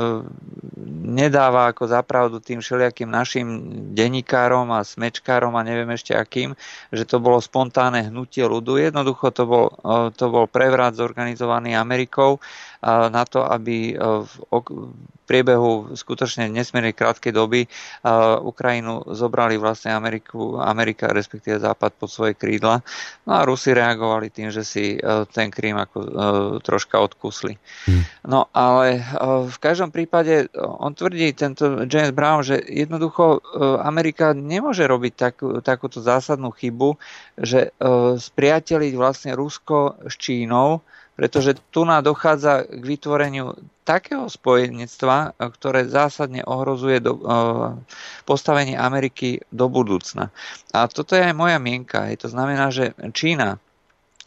nedáva ako zapravdu tým všelijakým našim denníkárom a smečkárom a neviem ešte akým, že to bolo spontánne hnutie ľudu. Jednoducho to bol, to bol prevrat zorganizovaný Amerikou na to, aby v priebehu skutočne nesmierne krátkej doby Ukrajinu zobrali vlastne Ameriku, Amerika, respektíve Západ pod svoje krídla. No a Rusi reagovali tým, že si ten Krím ako troška odkusli. Hmm. No ale v každom prípade on tvrdí, tento James Brown, že jednoducho Amerika nemôže robiť tak, takúto zásadnú chybu, že spriateliť vlastne Rusko s Čínou, pretože tu nám dochádza k vytvoreniu takého spojenectva, ktoré zásadne ohrozuje do, postavenie Ameriky do budúcna. A toto je aj moja mienka. To znamená, že Čína,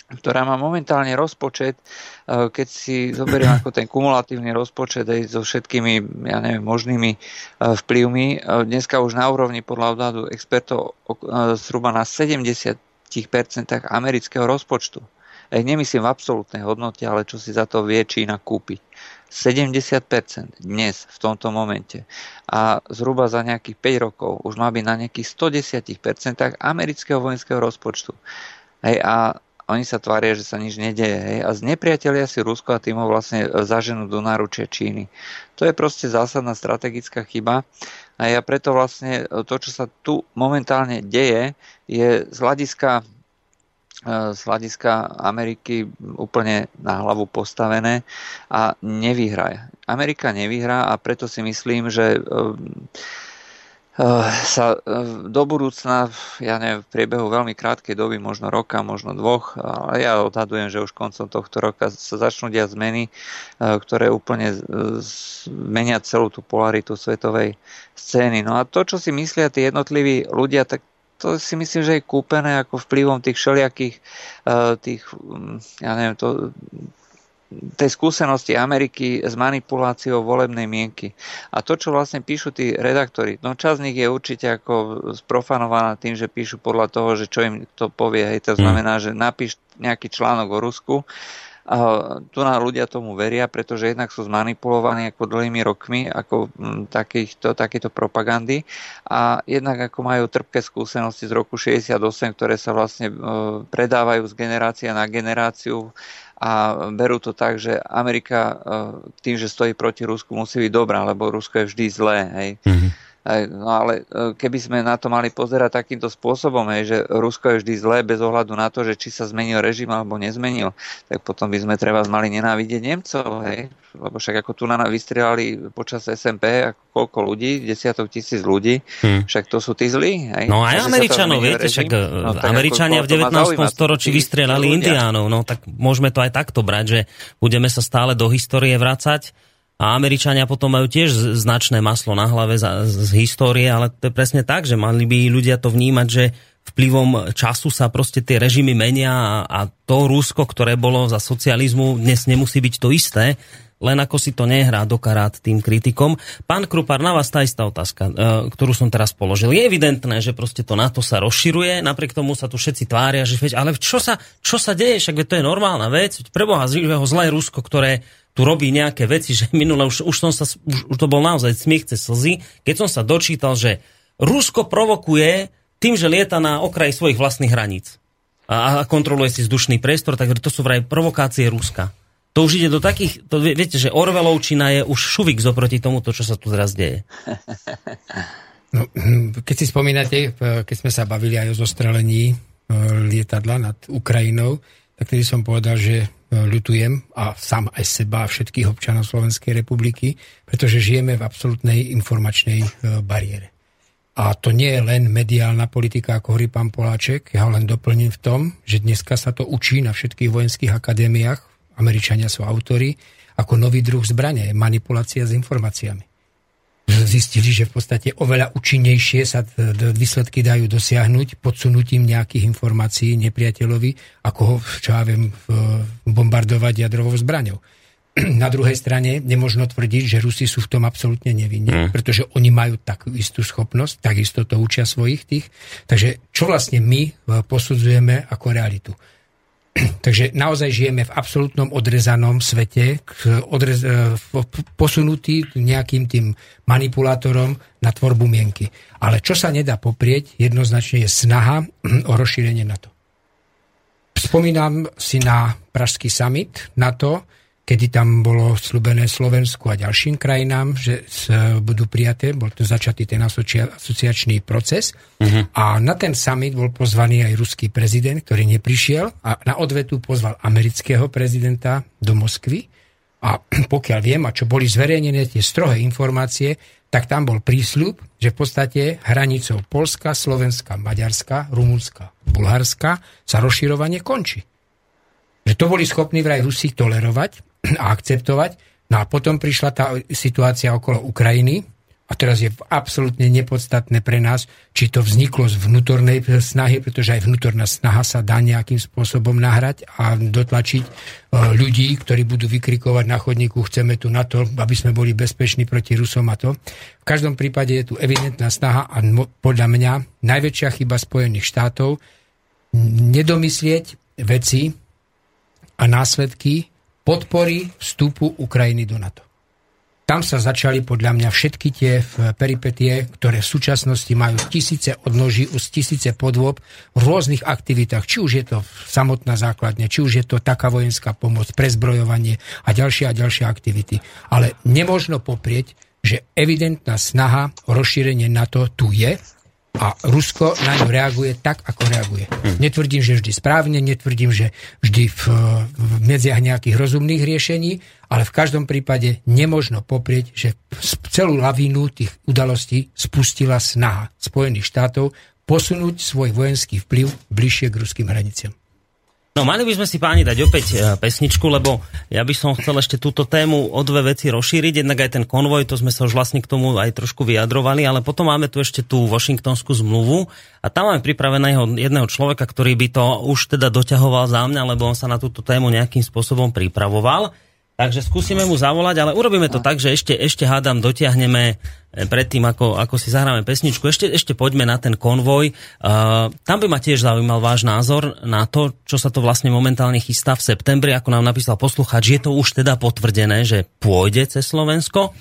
ktorá má momentálne rozpočet, keď si zoberiem ako ten kumulatívny rozpočet aj so všetkými, ja neviem, možnými vplyvmi, dneska už na úrovni podľa odhadu expertov zhruba na 70% amerického rozpočtu nemyslím v absolútnej hodnote, ale čo si za to vie Čína kúpiť. 70% dnes, v tomto momente. A zhruba za nejakých 5 rokov už má byť na nejakých 110% amerického vojenského rozpočtu. Hej, a oni sa tvária, že sa nič nedeje. Hej, a znepriatelia si Rusko a tým ho vlastne zaženú do náručia Číny. To je proste zásadná strategická chyba. A ja preto vlastne to, čo sa tu momentálne deje, je z hľadiska z hľadiska Ameriky úplne na hlavu postavené a nevyhrá. Amerika nevyhrá a preto si myslím, že e, e, sa do budúcna, ja neviem, v priebehu veľmi krátkej doby, možno roka, možno dvoch, ale ja odhadujem, že už koncom tohto roka sa začnú diať zmeny, ktoré úplne zmenia celú tú polaritu svetovej scény. No a to, čo si myslia tí jednotliví ľudia, tak to si myslím, že je kúpené ako vplyvom tých všelijakých uh, tých, um, ja neviem, to, tej skúsenosti Ameriky s manipuláciou volebnej mienky. A to, čo vlastne píšu tí redaktori, no časť z nich je určite ako sprofanovaná tým, že píšu podľa toho, že čo im to povie. Hej, to znamená, že napíš nejaký článok o Rusku, tu na ľudia tomu veria, pretože jednak sú zmanipulovaní ako dlhými rokmi, ako takýchto, takéto propagandy a jednak ako majú trpké skúsenosti z roku 68, ktoré sa vlastne e, predávajú z generácia na generáciu a berú to tak, že Amerika e, tým, že stojí proti Rusku, musí byť dobrá, lebo Rusko je vždy zlé. Hej. Mm-hmm No ale e, keby sme na to mali pozerať takýmto spôsobom, hej, že Rusko je vždy zlé bez ohľadu na to, že či sa zmenil režim alebo nezmenil, tak potom by sme treba mali nenávidieť Nemcov, hej, lebo však ako tu na nás vystrelali počas SMP ako koľko ľudí, desiatok tisíc ľudí, hmm. však to sú tí zlí. Hej. No aj Američanov, viete, však e, no, Američania v 19. storočí vystrelali Indiánov, no tak môžeme to aj takto brať, že budeme sa stále do histórie vracať a Američania potom majú tiež značné maslo na hlave z, z histórie, ale to je presne tak, že mali by ľudia to vnímať, že vplyvom času sa proste tie režimy menia a, a to Rusko, ktoré bolo za socializmu, dnes nemusí byť to isté, len ako si to nehrá do tým kritikom. Pán Krupar, na vás tá istá otázka, e, ktorú som teraz položil. Je evidentné, že proste to NATO sa rozširuje, napriek tomu sa tu všetci tvária, že veď, ale čo sa, čo sa deje, však to je normálna vec, preboha živého zlé Rusko, ktoré tu robí nejaké veci, že minule už, už, som sa, už, už to bol naozaj smiech cez slzy, keď som sa dočítal, že Rusko provokuje tým, že lieta na okraji svojich vlastných hraníc a, a kontroluje si vzdušný priestor, takže to sú vraj provokácie Ruska. To už ide do takých, to viete, že Orvelovčina je už šuvik zoproti tomu, čo sa tu teraz deje. No, keď si spomínate, keď sme sa bavili aj o zostrelení lietadla nad Ukrajinou, tak tedy som povedal, že ľutujem a sám aj seba a všetkých občanov Slovenskej republiky, pretože žijeme v absolútnej informačnej bariére. A to nie je len mediálna politika, ako hovorí pán Poláček. Ja ho len doplním v tom, že dneska sa to učí na všetkých vojenských akadémiách. Američania sú autory, ako nový druh zbrania, je manipulácia s informáciami. Zistili, že v podstate oveľa účinnejšie sa výsledky dajú dosiahnuť podsunutím nejakých informácií nepriateľovi, ako ho, čo ja viem, bombardovať jadrovou zbraňou. Na druhej strane nemožno tvrdiť, že Rusi sú v tom absolútne nevinní, mm. pretože oni majú takú istú schopnosť, takisto to učia svojich tých. Takže čo vlastne my e, posudzujeme ako realitu? Takže naozaj žijeme v absolútnom odrezanom svete, odrez, e, posunutý nejakým tým manipulátorom na tvorbu mienky. Ale čo sa nedá poprieť, jednoznačne je snaha o rozšírenie NATO. Spomínam si na Pražský summit NATO, kedy tam bolo slúbené Slovensku a ďalším krajinám, že budú prijaté, bol to začatý ten asociačný proces. Uh-huh. A na ten summit bol pozvaný aj ruský prezident, ktorý neprišiel a na odvetu pozval amerického prezidenta do Moskvy. A pokiaľ viem, a čo boli zverejnené tie strohé informácie, tak tam bol prísľub, že v podstate hranicou Polska, Slovenska, Maďarska, Rumunska, Bulharska sa rozširovanie končí. Že to boli schopní vraj Rusi tolerovať a akceptovať. No a potom prišla tá situácia okolo Ukrajiny a teraz je absolútne nepodstatné pre nás, či to vzniklo z vnútornej snahy, pretože aj vnútorná snaha sa dá nejakým spôsobom nahrať a dotlačiť e, ľudí, ktorí budú vykrikovať na chodníku, chceme tu na to, aby sme boli bezpeční proti Rusom a to. V každom prípade je tu evidentná snaha a podľa mňa najväčšia chyba Spojených štátov nedomyslieť veci a následky podpory vstupu Ukrajiny do NATO. Tam sa začali podľa mňa všetky tie peripetie, ktoré v súčasnosti majú tisíce odnoží, už tisíce podôb v rôznych aktivitách. Či už je to samotná základňa, či už je to taká vojenská pomoc, prezbrojovanie a ďalšie a ďalšie aktivity. Ale nemožno poprieť, že evidentná snaha o rozšírenie NATO tu je a Rusko na ňu reaguje tak, ako reaguje. Hm. Netvrdím, že vždy správne, netvrdím, že vždy v, v medziach nejakých rozumných riešení, ale v každom prípade nemožno poprieť, že celú lavínu tých udalostí spustila snaha Spojených štátov posunúť svoj vojenský vplyv bližšie k ruským hraniciam. No mali by sme si páni dať opäť e, pesničku, lebo ja by som chcel ešte túto tému o dve veci rozšíriť. Jednak aj ten konvoj, to sme sa už vlastne k tomu aj trošku vyjadrovali, ale potom máme tu ešte tú Washingtonskú zmluvu a tam máme pripraveného jedného človeka, ktorý by to už teda doťahoval za mňa, lebo on sa na túto tému nejakým spôsobom pripravoval. Takže skúsime mu zavolať, ale urobíme to tak, že ešte, ešte hádam, dotiahneme eh, predtým, ako, ako si zahráme pesničku. Ešte, ešte poďme na ten konvoj. Uh, tam by ma tiež zaujímal váš názor na to, čo sa to vlastne momentálne chystá v septembri, ako nám napísal posluchač. Je to už teda potvrdené, že pôjde cez Slovensko.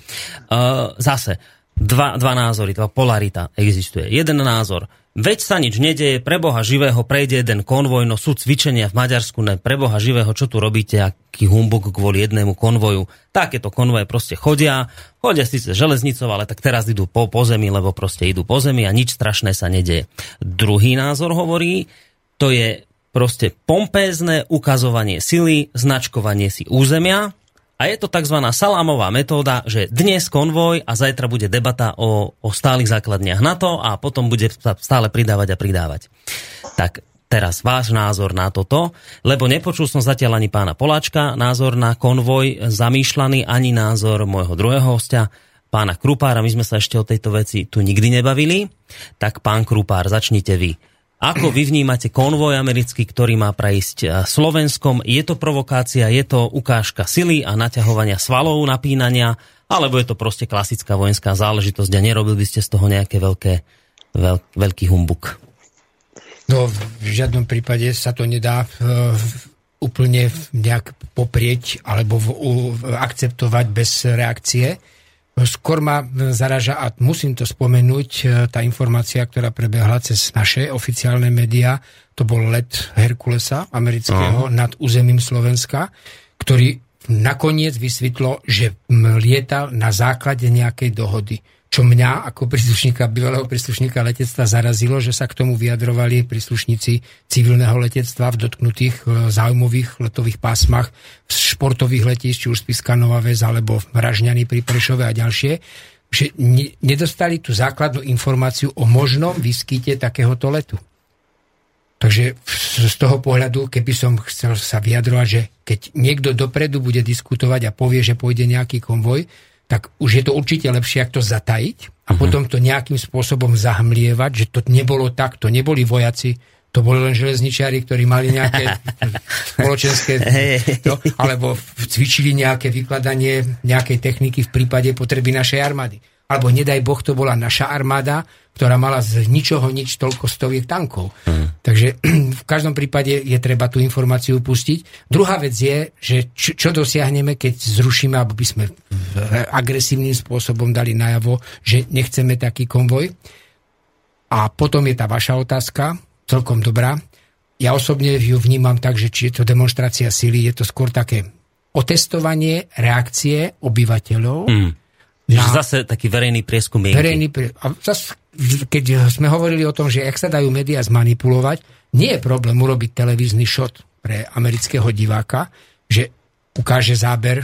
Uh, zase, dva, dva názory, dva polarita existuje. Jeden názor, Veď sa nič nedeje, pre Boha živého prejde jeden konvoj, no sú cvičenia v Maďarsku, ne pre Boha živého, čo tu robíte, aký humbuk kvôli jednému konvoju. Takéto konvoje proste chodia, chodia síce železnicou, ale tak teraz idú po, po zemi, lebo proste idú po zemi a nič strašné sa nedeje. Druhý názor hovorí, to je proste pompézne ukazovanie sily, značkovanie si územia, a je to tzv. salámová metóda, že dnes konvoj a zajtra bude debata o, o stálych základniach NATO a potom bude stále pridávať a pridávať. Tak teraz váš názor na toto, lebo nepočul som zatiaľ ani pána Poláčka názor na konvoj zamýšľaný, ani názor môjho druhého hostia, pána Krupára. My sme sa ešte o tejto veci tu nikdy nebavili. Tak pán Krupár, začnite vy. Ako vy vnímate konvoj americký, ktorý má prejsť e, Slovenskom? Je to provokácia, je to ukážka sily a naťahovania svalov, napínania, alebo je to proste klasická vojenská záležitosť a nerobil by ste z toho nejaké veľké, veľ, veľký humbuk? No, v žiadnom prípade sa to nedá uh, úplne nejak poprieť alebo v, uh, akceptovať bez reakcie. Skôr ma zaraža, a musím to spomenúť, e, tá informácia, ktorá prebehla cez naše oficiálne médiá, to bol let Herkulesa amerického uh-huh. nad územím Slovenska, ktorý nakoniec vysvetlo, že lietal na základe nejakej dohody. Čo mňa ako príslušníka, bývalého príslušníka letectva zarazilo, že sa k tomu vyjadrovali príslušníci civilného letectva v dotknutých e, záujmových letových pásmach v športových letísk, či už Spiska Nová Vez alebo Vražňany pri Prešove a ďalšie, že nedostali tú základnú informáciu o možnom výskyte takéhoto letu. Takže z toho pohľadu, keby som chcel sa vyjadrovať, že keď niekto dopredu bude diskutovať a povie, že pôjde nejaký konvoj, tak už je to určite lepšie, ako to zatajiť a uh-huh. potom to nejakým spôsobom zahmlievať, že to nebolo tak, to neboli vojaci, to boli len železničiari, ktorí mali nejaké spoločenské, to, alebo cvičili nejaké vykladanie nejakej techniky v prípade potreby našej armády. Alebo nedaj Boh, to bola naša armáda, ktorá mala z ničoho nič toľko stoviek tankov. Hmm. Takže v každom prípade je treba tú informáciu pustiť. Druhá vec je, že čo, čo dosiahneme, keď zrušíme, alebo by sme agresívnym spôsobom dali najavo, že nechceme taký konvoj. A potom je tá vaša otázka, celkom dobrá. Ja osobne ju vnímam tak, že či je to demonstrácia sily, je to skôr také otestovanie reakcie obyvateľov, hmm na... zase taký verejný prieskum mienky. Verejný prie... A zase, keď sme hovorili o tom, že ak sa dajú médiá zmanipulovať, nie je problém urobiť televízny šot pre amerického diváka, že ukáže záber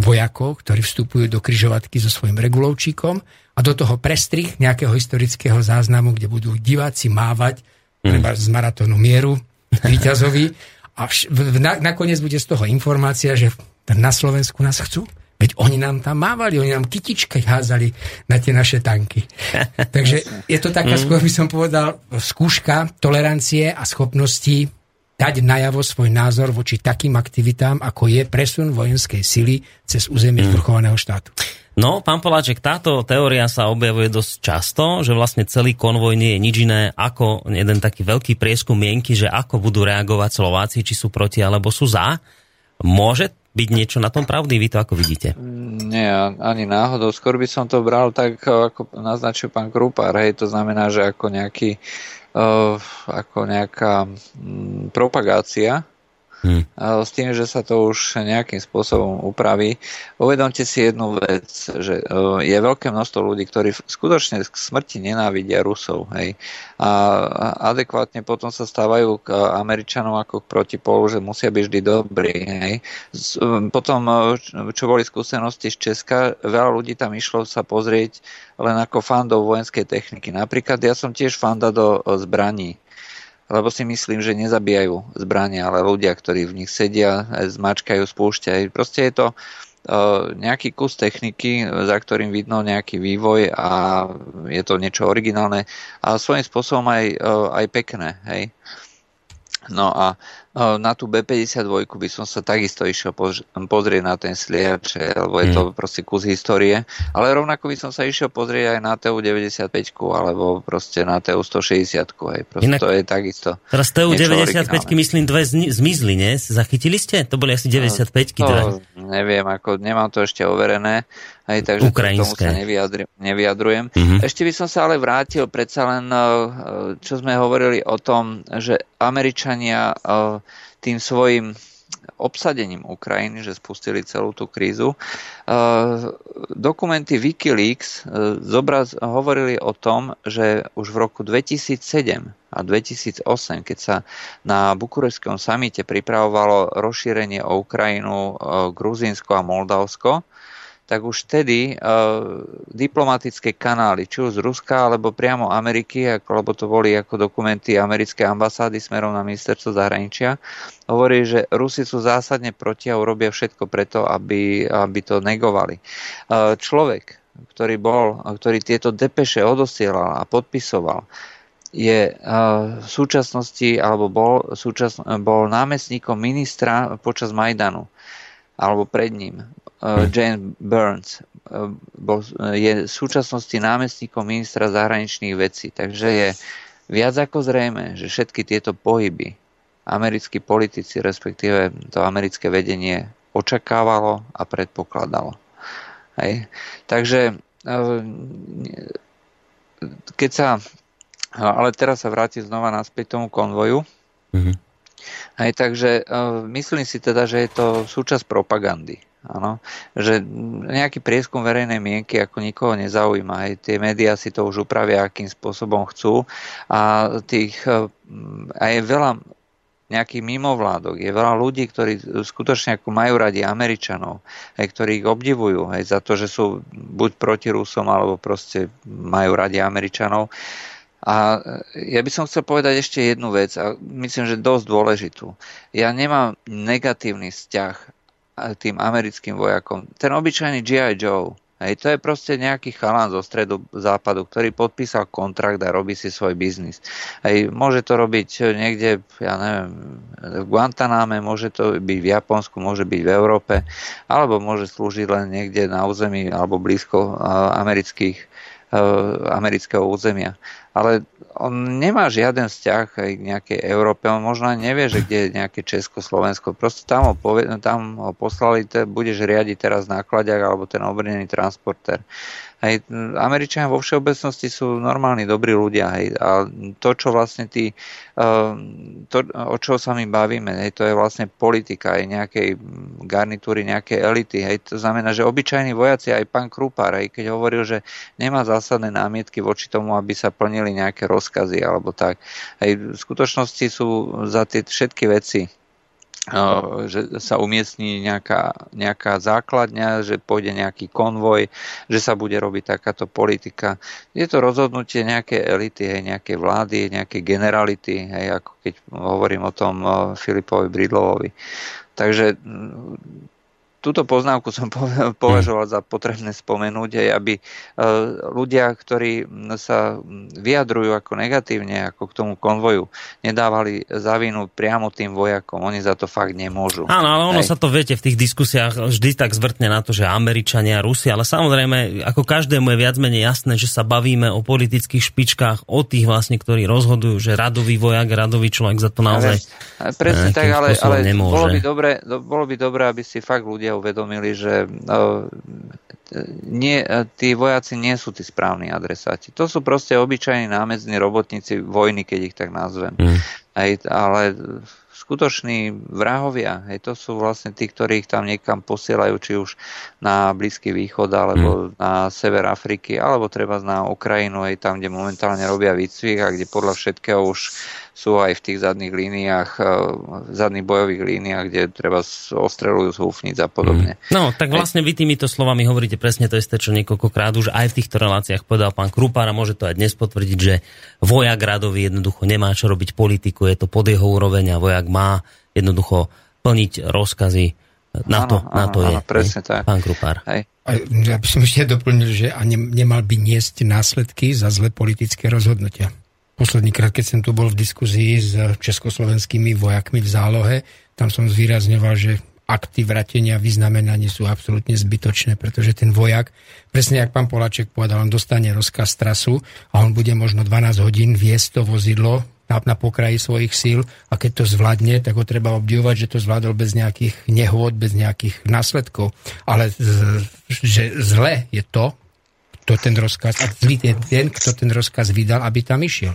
vojakov, ktorí vstupujú do kryžovatky so svojím regulovčíkom a do toho prestrih nejakého historického záznamu, kde budú diváci mávať mm. z maratónu mieru víťazovi a vš- na, nakoniec bude z toho informácia, že na Slovensku nás chcú Veď oni nám tam mávali, oni nám kytičky házali na tie naše tanky. Takže je to taká, mm. skôr by som povedal, skúška tolerancie a schopnosti dať najavo svoj názor voči takým aktivitám, ako je presun vojenskej sily cez územie mm. zvrchovaného štátu. No, pán Poláček, táto teória sa objavuje dosť často, že vlastne celý konvoj nie je nič iné ako jeden taký veľký prieskum mienky, že ako budú reagovať Slováci, či sú proti alebo sú za. Môže byť niečo na tom pravdy? Vy to ako vidíte? Nie, ani náhodou. Skôr by som to bral tak, ako naznačil pán Krupár. Hej, to znamená, že ako nejaký uh, ako nejaká um, propagácia Hmm. S tým, že sa to už nejakým spôsobom upraví. Uvedomte si jednu vec, že e, je veľké množstvo ľudí, ktorí skutočne k smrti nenávidia Rusov. Hej. A adekvátne potom sa stávajú k Američanom ako k protipolu, že musia byť vždy dobrí. Hej. E, potom, e, čo boli skúsenosti z Česka, veľa ľudí tam išlo sa pozrieť len ako fandov vojenskej techniky. Napríklad ja som tiež fanda do zbraní lebo si myslím, že nezabíjajú zbrania, ale ľudia, ktorí v nich sedia, zmačkajú, spúšťajú. Proste je to uh, nejaký kus techniky, za ktorým vidno nejaký vývoj a je to niečo originálne a svojím spôsobom aj, uh, aj pekné. Hej. No a na tú B52 by som sa takisto išiel pozrieť na ten sliač, lebo je to mm. proste kus histórie. Ale rovnako by som sa išiel pozrieť aj na TU-95 alebo proste na TU-160. Inak, to je takisto. Teraz TU-95 myslím dve zmizli, nie? Zachytili ste? To boli asi 95 no, to, Neviem, ako nemám to ešte overené. Hej, takže Ukrajinské. tomu sa nevyjadri, nevyjadrujem. Mm-hmm. Ešte by som sa ale vrátil predsa len, eh, čo sme hovorili o tom, že Američania eh, tým svojim obsadením Ukrajiny, že spustili celú tú krízu. Eh, dokumenty Wikileaks zobraz, hovorili o tom, že už v roku 2007 a 2008, keď sa na bukurestskom samite pripravovalo rozšírenie o Ukrajinu, Gruzínsko a Moldavsko, tak už vtedy uh, diplomatické kanály, či už z Ruska, alebo priamo Ameriky, ako, lebo to boli ako dokumenty americkej ambasády smerom na ministerstvo zahraničia, hovorí, že Rusi sú zásadne proti a urobia všetko preto, aby, aby to negovali. Uh, človek, ktorý bol, ktorý tieto depeše odosielal a podpisoval, je uh, v súčasnosti, alebo bol, súčas, bol námestníkom ministra počas Majdanu alebo pred ním. Uh, Jane Burns uh, bol, uh, je v súčasnosti námestníkom ministra zahraničných vecí, takže je viac ako zrejme, že všetky tieto pohyby americkí politici, respektíve to americké vedenie očakávalo a predpokladalo. Hej. Takže keď sa ale teraz sa vráti znova naspäť tomu konvoju. Mm-hmm. Hej, takže uh, myslím si teda, že je to súčasť propagandy. Áno, že nejaký prieskum verejnej mienky ako nikoho nezaujíma. Aj tie médiá si to už upravia, akým spôsobom chcú. A tých, a je veľa nejakých mimovládok. Je veľa ľudí, ktorí skutočne ako majú radi Američanov, aj ktorí ich obdivujú aj za to, že sú buď proti Rusom, alebo proste majú radi Američanov. A ja by som chcel povedať ešte jednu vec, a myslím, že dosť dôležitú. Ja nemám negatívny vzťah tým americkým vojakom. Ten obyčajný G.I. Joe, Hej, to je proste nejaký chalán zo stredu západu, ktorý podpísal kontrakt a robí si svoj biznis. Hej, môže to robiť niekde, ja neviem, v Guantaname, môže to byť v Japonsku, môže byť v Európe, alebo môže slúžiť len niekde na území alebo blízko amerických, amerického územia ale on nemá žiaden vzťah aj k nejakej Európe, on možno ani nevie, že kde je nejaké Československo. Proste tam ho, povie, tam ho poslali, te, budeš riadiť teraz nákladiak alebo ten obrnený transporter. Hej, Američania vo všeobecnosti sú normálni, dobrí ľudia. Hej, a to, čo vlastne tí, ehm, to, o čo sa my bavíme, hej, to je vlastne politika aj nejakej garnitúry, nejakej elity. Hej, to znamená, že obyčajní vojaci, aj pán Krupár, hej, keď hovoril, že nemá zásadné námietky voči tomu, aby sa plnili nejaké rozkazy alebo tak. Hej, v skutočnosti sú za tie všetky veci že sa umiestní nejaká, nejaká základňa, že pôjde nejaký konvoj, že sa bude robiť takáto politika. Je to rozhodnutie nejakej elity, hej, nejakej vlády, nejakej generality, hej, ako keď hovorím o tom Filipovi Bridlovovi. Takže túto poznámku som považoval za potrebné spomenúť, aj aby e, ľudia, ktorí sa vyjadrujú ako negatívne ako k tomu konvoju, nedávali zavinu priamo tým vojakom. Oni za to fakt nemôžu. Áno, ale ono aj. sa to, viete, v tých diskusiách vždy tak zvrtne na to, že Američania, Rusi, ale samozrejme, ako každému je viac menej jasné, že sa bavíme o politických špičkách, o tých vlastne, ktorí rozhodujú, že radový vojak, radový človek za to naozaj... Ale, presne tak, ale, ale bolo, by dobre, bolo by dobré, aby si fakt ľudia ľudia uvedomili, že no, nie, tí vojaci nie sú tí správni adresáti. To sú proste obyčajní námedzní robotníci vojny, keď ich tak nazvem. Mm. Aj, ale skutoční vrahovia, hej, to sú vlastne tí, ktorých tam niekam posielajú, či už na Blízky východ, alebo mm. na sever Afriky, alebo treba na Ukrajinu, hej, tam, kde momentálne robia výcvik a kde podľa všetkého už sú aj v tých zadných líniách, eh, zadných bojových líniách, kde treba ostrelujú z húfnic a podobne. Mm. No, tak vlastne vy týmito slovami hovoríte presne to isté, čo niekoľkokrát už aj v týchto reláciách povedal pán Krupár a môže to aj dnes potvrdiť, že vojak radový jednoducho nemá čo robiť politiku, je to pod jeho úroveň a vojak má jednoducho plniť rozkazy na to, áno, na to áno, je. Áno, presne tak. Pán Krupár. Hej. Ja by som ešte doplnil, že a nemal by niesť následky za zlé politické rozhodnutia. Posledný krát, keď som tu bol v diskuzii s československými vojakmi v zálohe, tam som zvýrazňoval, že akty vratenia vyznamenaní sú absolútne zbytočné, pretože ten vojak, presne jak pán Polaček povedal, on dostane rozkaz trasu a on bude možno 12 hodín viesť to vozidlo na, na pokraji svojich síl a keď to zvládne, tak ho treba obdivovať, že to zvládol bez nejakých nehôd, bez nejakých následkov. Ale z, že zle je to, kto ten rozkaz, ten, kto ten rozkaz vydal, aby tam išiel.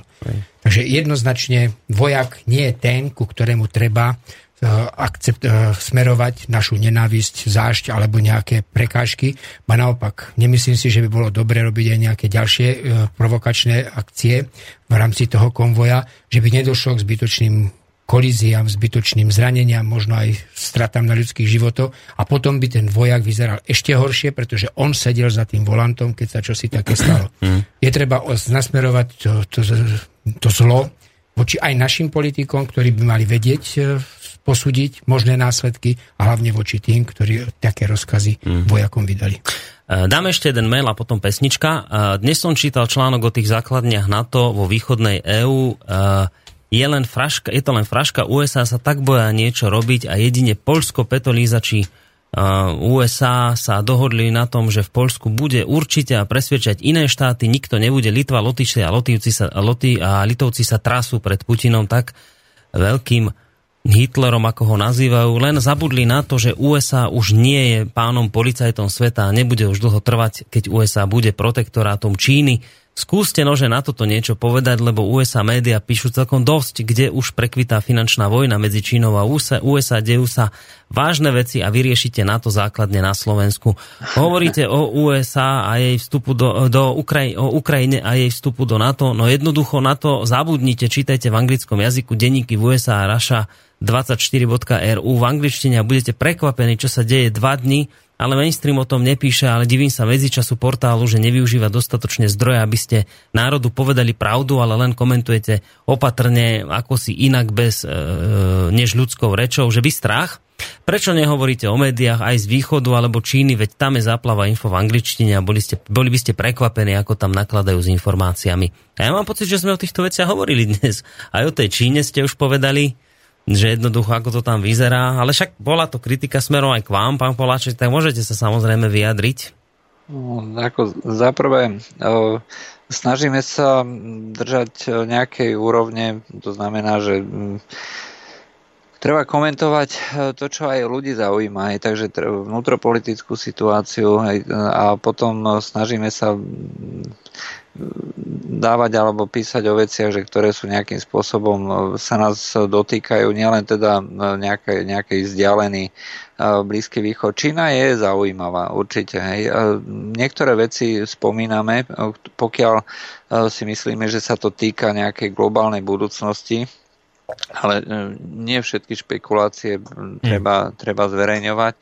Takže jednoznačne vojak nie je ten, ku ktorému treba uh, akcept, uh, smerovať našu nenávisť, zášť alebo nejaké prekážky. Ba naopak, nemyslím si, že by bolo dobre robiť aj nejaké ďalšie uh, provokačné akcie v rámci toho konvoja, že by nedošlo k zbytočným kolíziám, zbytočným zraneniam, možno aj stratám na ľudských životoch a potom by ten vojak vyzeral ešte horšie, pretože on sedel za tým volantom, keď sa čosi také stalo. Mm. Je treba nasmerovať to, to, to zlo voči aj našim politikom, ktorí by mali vedieť e, posúdiť možné následky a hlavne voči tým, ktorí také rozkazy mm. vojakom vydali. E, Dáme ešte jeden mail a potom pesnička. E, dnes som čítal článok o tých základniach NATO vo východnej EÚ je, len fraška, je to len fraška. USA sa tak boja niečo robiť a jedine Polsko, Petolízači USA sa dohodli na tom, že v Polsku bude určite a presvedčať iné štáty, nikto nebude. Litva, Lotyši a, Loty a Litovci sa trasú pred Putinom tak veľkým Hitlerom, ako ho nazývajú, len zabudli na to, že USA už nie je pánom policajtom sveta a nebude už dlho trvať, keď USA bude protektorátom Číny Skúste nože na toto niečo povedať, lebo USA média píšu celkom dosť, kde už prekvitá finančná vojna medzi Čínou a USA, USA dejú sa vážne veci a vyriešite na to základne na Slovensku. Hovoríte o USA a jej vstupu do, do Ukraj, o Ukrajine a jej vstupu do NATO, no jednoducho na to zabudnite, čítajte v anglickom jazyku denníky v USA a Russia 24.ru v angličtine a budete prekvapení, čo sa deje dva dny ale mainstream o tom nepíše, ale divím sa medzičasu portálu, že nevyužíva dostatočne zdroje, aby ste národu povedali pravdu, ale len komentujete opatrne, ako si inak bez, e, e, než ľudskou rečou, že vy strach. Prečo nehovoríte o médiách aj z východu alebo Číny, veď tam je záplava info v angličtine a boli, ste, boli by ste prekvapení, ako tam nakladajú s informáciami. A ja mám pocit, že sme o týchto veciach hovorili dnes. Aj o tej Číne ste už povedali, že jednoducho ako to tam vyzerá, ale však bola to kritika smerom aj k vám, pán Poláček, tak môžete sa samozrejme vyjadriť. No, ako zaprvé, snažíme sa držať nejakej úrovne, to znamená, že treba komentovať to, čo aj ľudí zaujíma, aj, takže vnútropolitickú situáciu aj, a potom snažíme sa dávať alebo písať o veciach, že ktoré sú nejakým spôsobom e, sa nás dotýkajú, nielen teda e, nejaký, nejaký vzdialený e, Blízky východ. Čína je zaujímavá, určite. Hej. Niektoré veci spomíname, pokiaľ si myslíme, že sa to týka nejakej globálnej budúcnosti, ale nie všetky špekulácie treba, treba zverejňovať.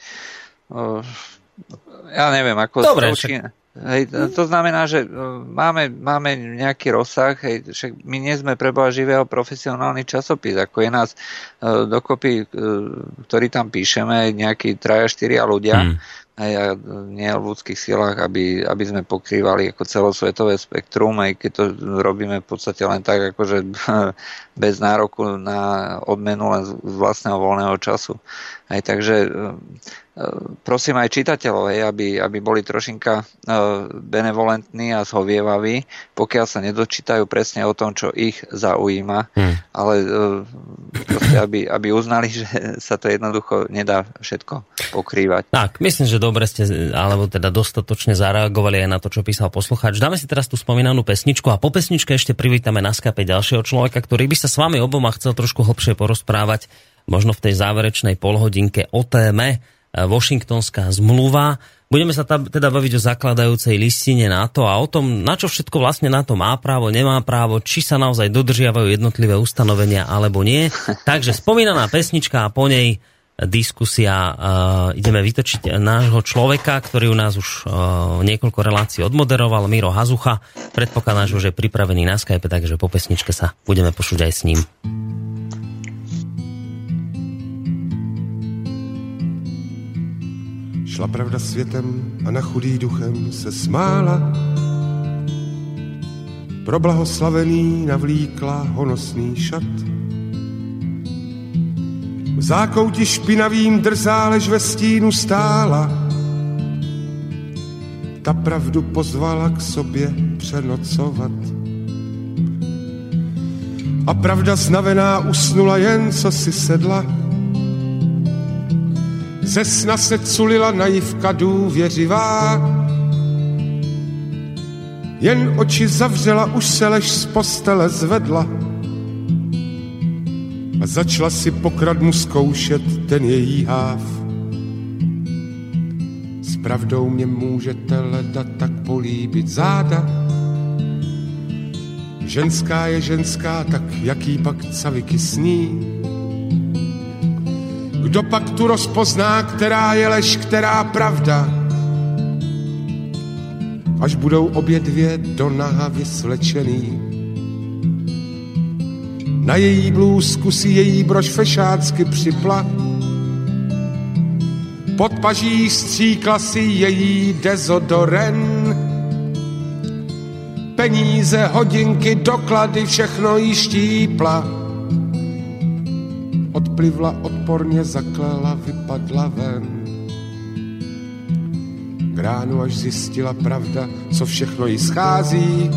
Ja neviem, ako... Dobre, však Hej, to znamená, že e, máme, máme nejaký rozsah, hej, však my nie sme preboha živého profesionálny časopis, ako je nás uh, dokopy, uh, ktorý tam píšeme, nejakí traja, štyria ľudia, hmm. Hej, a nie v ľudských silách, aby, aby sme pokrývali ako celosvetové spektrum, aj keď to robíme v podstate len tak, akože bez nároku na odmenu len z vlastného voľného času. Hej, takže prosím aj čitateľov, hej, aby, aby boli trošinka e, benevolentní a zhovievaví, pokiaľ sa nedočítajú presne o tom, čo ich zaujíma, hmm. ale e, proste, aby, aby uznali, že sa to jednoducho nedá všetko pokrývať. Tak, myslím, že dobre ste, alebo teda dostatočne zareagovali aj na to, čo písal poslucháč. Dáme si teraz tú spomínanú pesničku a po pesničke ešte privítame na skape ďalšieho človeka, ktorý by sa s vami oboma chcel trošku hlbšie porozprávať, možno v tej záverečnej polhodinke o téme, Washingtonská zmluva. Budeme sa teda baviť o zakladajúcej listine NATO a o tom, na čo všetko vlastne NATO má právo, nemá právo, či sa naozaj dodržiavajú jednotlivé ustanovenia alebo nie. Takže spomínaná pesnička a po nej diskusia. Uh, ideme vytočiť nášho človeka, ktorý u nás už uh, niekoľko relácií odmoderoval, Miro Hazucha. Predpokladám, že už je pripravený na Skype, takže po pesničke sa budeme počuť aj s ním. Šla pravda světem a na chudý duchem se smála. Pro blahoslavený navlíkla honosný šat. V zákouti špinavým drzá, lež ve stínu stála. Ta pravdu pozvala k sobě přenocovat. A pravda znavená usnula jen, co si sedla ze sna se culila naivka důvěřivá. Jen oči zavřela, už se lež z postele zvedla a začala si pokradmu zkoušet ten její háv. S pravdou mě můžete leda tak políbit záda. Ženská je ženská, tak jaký pak caviky sní kdo pak tu rozpozná, která je lež, která pravda? Až budou obě dvě do naha vysvlečený. Na její blůzku si její brož fešácky připla. Pod paží stříkla si její dezodoren. Peníze, hodinky, doklady, všechno jí štípla odplivla, odporně zaklela, vypadla ven. K ránu až zjistila pravda, co všechno jí schází.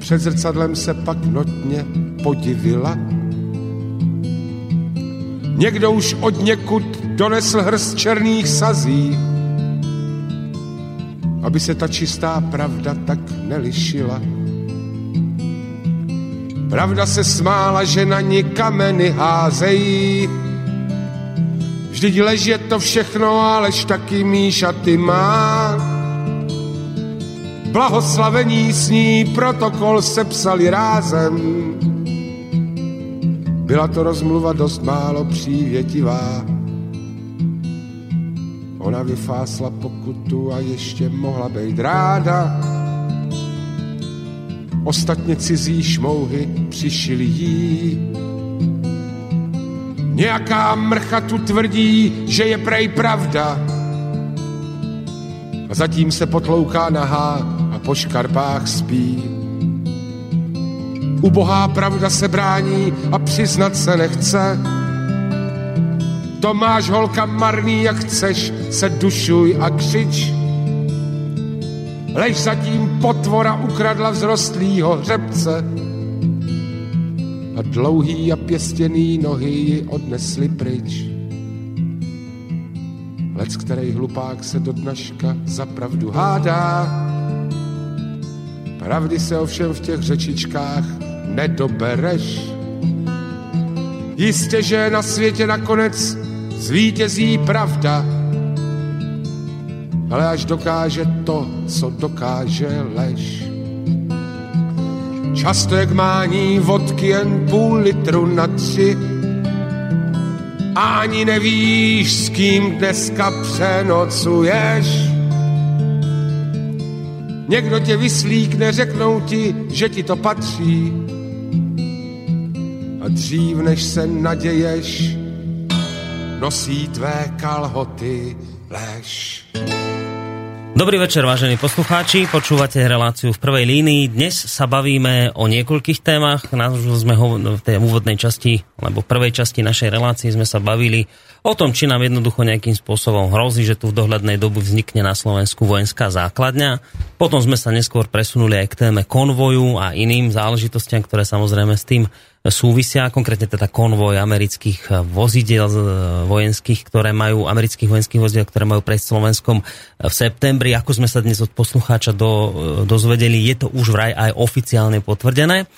Před zrcadlem se pak notně podivila. Někdo už od někud donesl hrst černých sazí. aby se ta čistá pravda tak nelišila. Pravda se smála, že na ní kameny házejí. Vždyť leží to všechno, alež taky Míša ty má. Blahoslavení s ní protokol sepsali rázem. Byla to rozmluva dost málo přívětivá. Ona vyfásla pokutu a ještě mohla být ráda. Ostatně cizí šmouhy přišili jí. Nějaká mrcha tu tvrdí, že je prej pravda. A zatím se potlouká nahá a po škarpách spí. Ubohá pravda se brání a přiznat se nechce. To máš holka marný, jak chceš, se dušuj a křič. Lež zatím potvora ukradla vzrostlýho hřebce a dlouhý a pěstěný nohy ji odnesli pryč. Lec, který hlupák se do dnaška za pravdu hádá, pravdy se ovšem v těch řečičkách nedobereš. Jistě, že na světě nakonec zvítězí pravda, ale až dokáže to, co dokáže lež. Často jak mání vodky jen půl litru na tři ani nevíš, s kým dneska přenocuješ. Někdo tě vyslíkne, řeknou ti, že ti to patří. A dřív, než se naděješ, nosí tvé kalhoty lež. Dobrý večer, vážení poslucháči. Počúvate reláciu v prvej línii. Dnes sa bavíme o niekoľkých témach. Sme ho v tej úvodnej časti, alebo prvej časti našej relácie sme sa bavili o tom, či nám jednoducho nejakým spôsobom hrozí, že tu v dohľadnej dobu vznikne na Slovensku vojenská základňa. Potom sme sa neskôr presunuli aj k téme konvoju a iným záležitostiam, ktoré samozrejme s tým súvisia, konkrétne teda konvoj amerických eh, vozidel eh, vojenských, ktoré majú, amerických vojenských vozidel, ktoré majú prejsť Slovenskom eh, v septembri. Ako sme sa dnes od poslucháča do, dozvedeli, je to už vraj aj oficiálne potvrdené.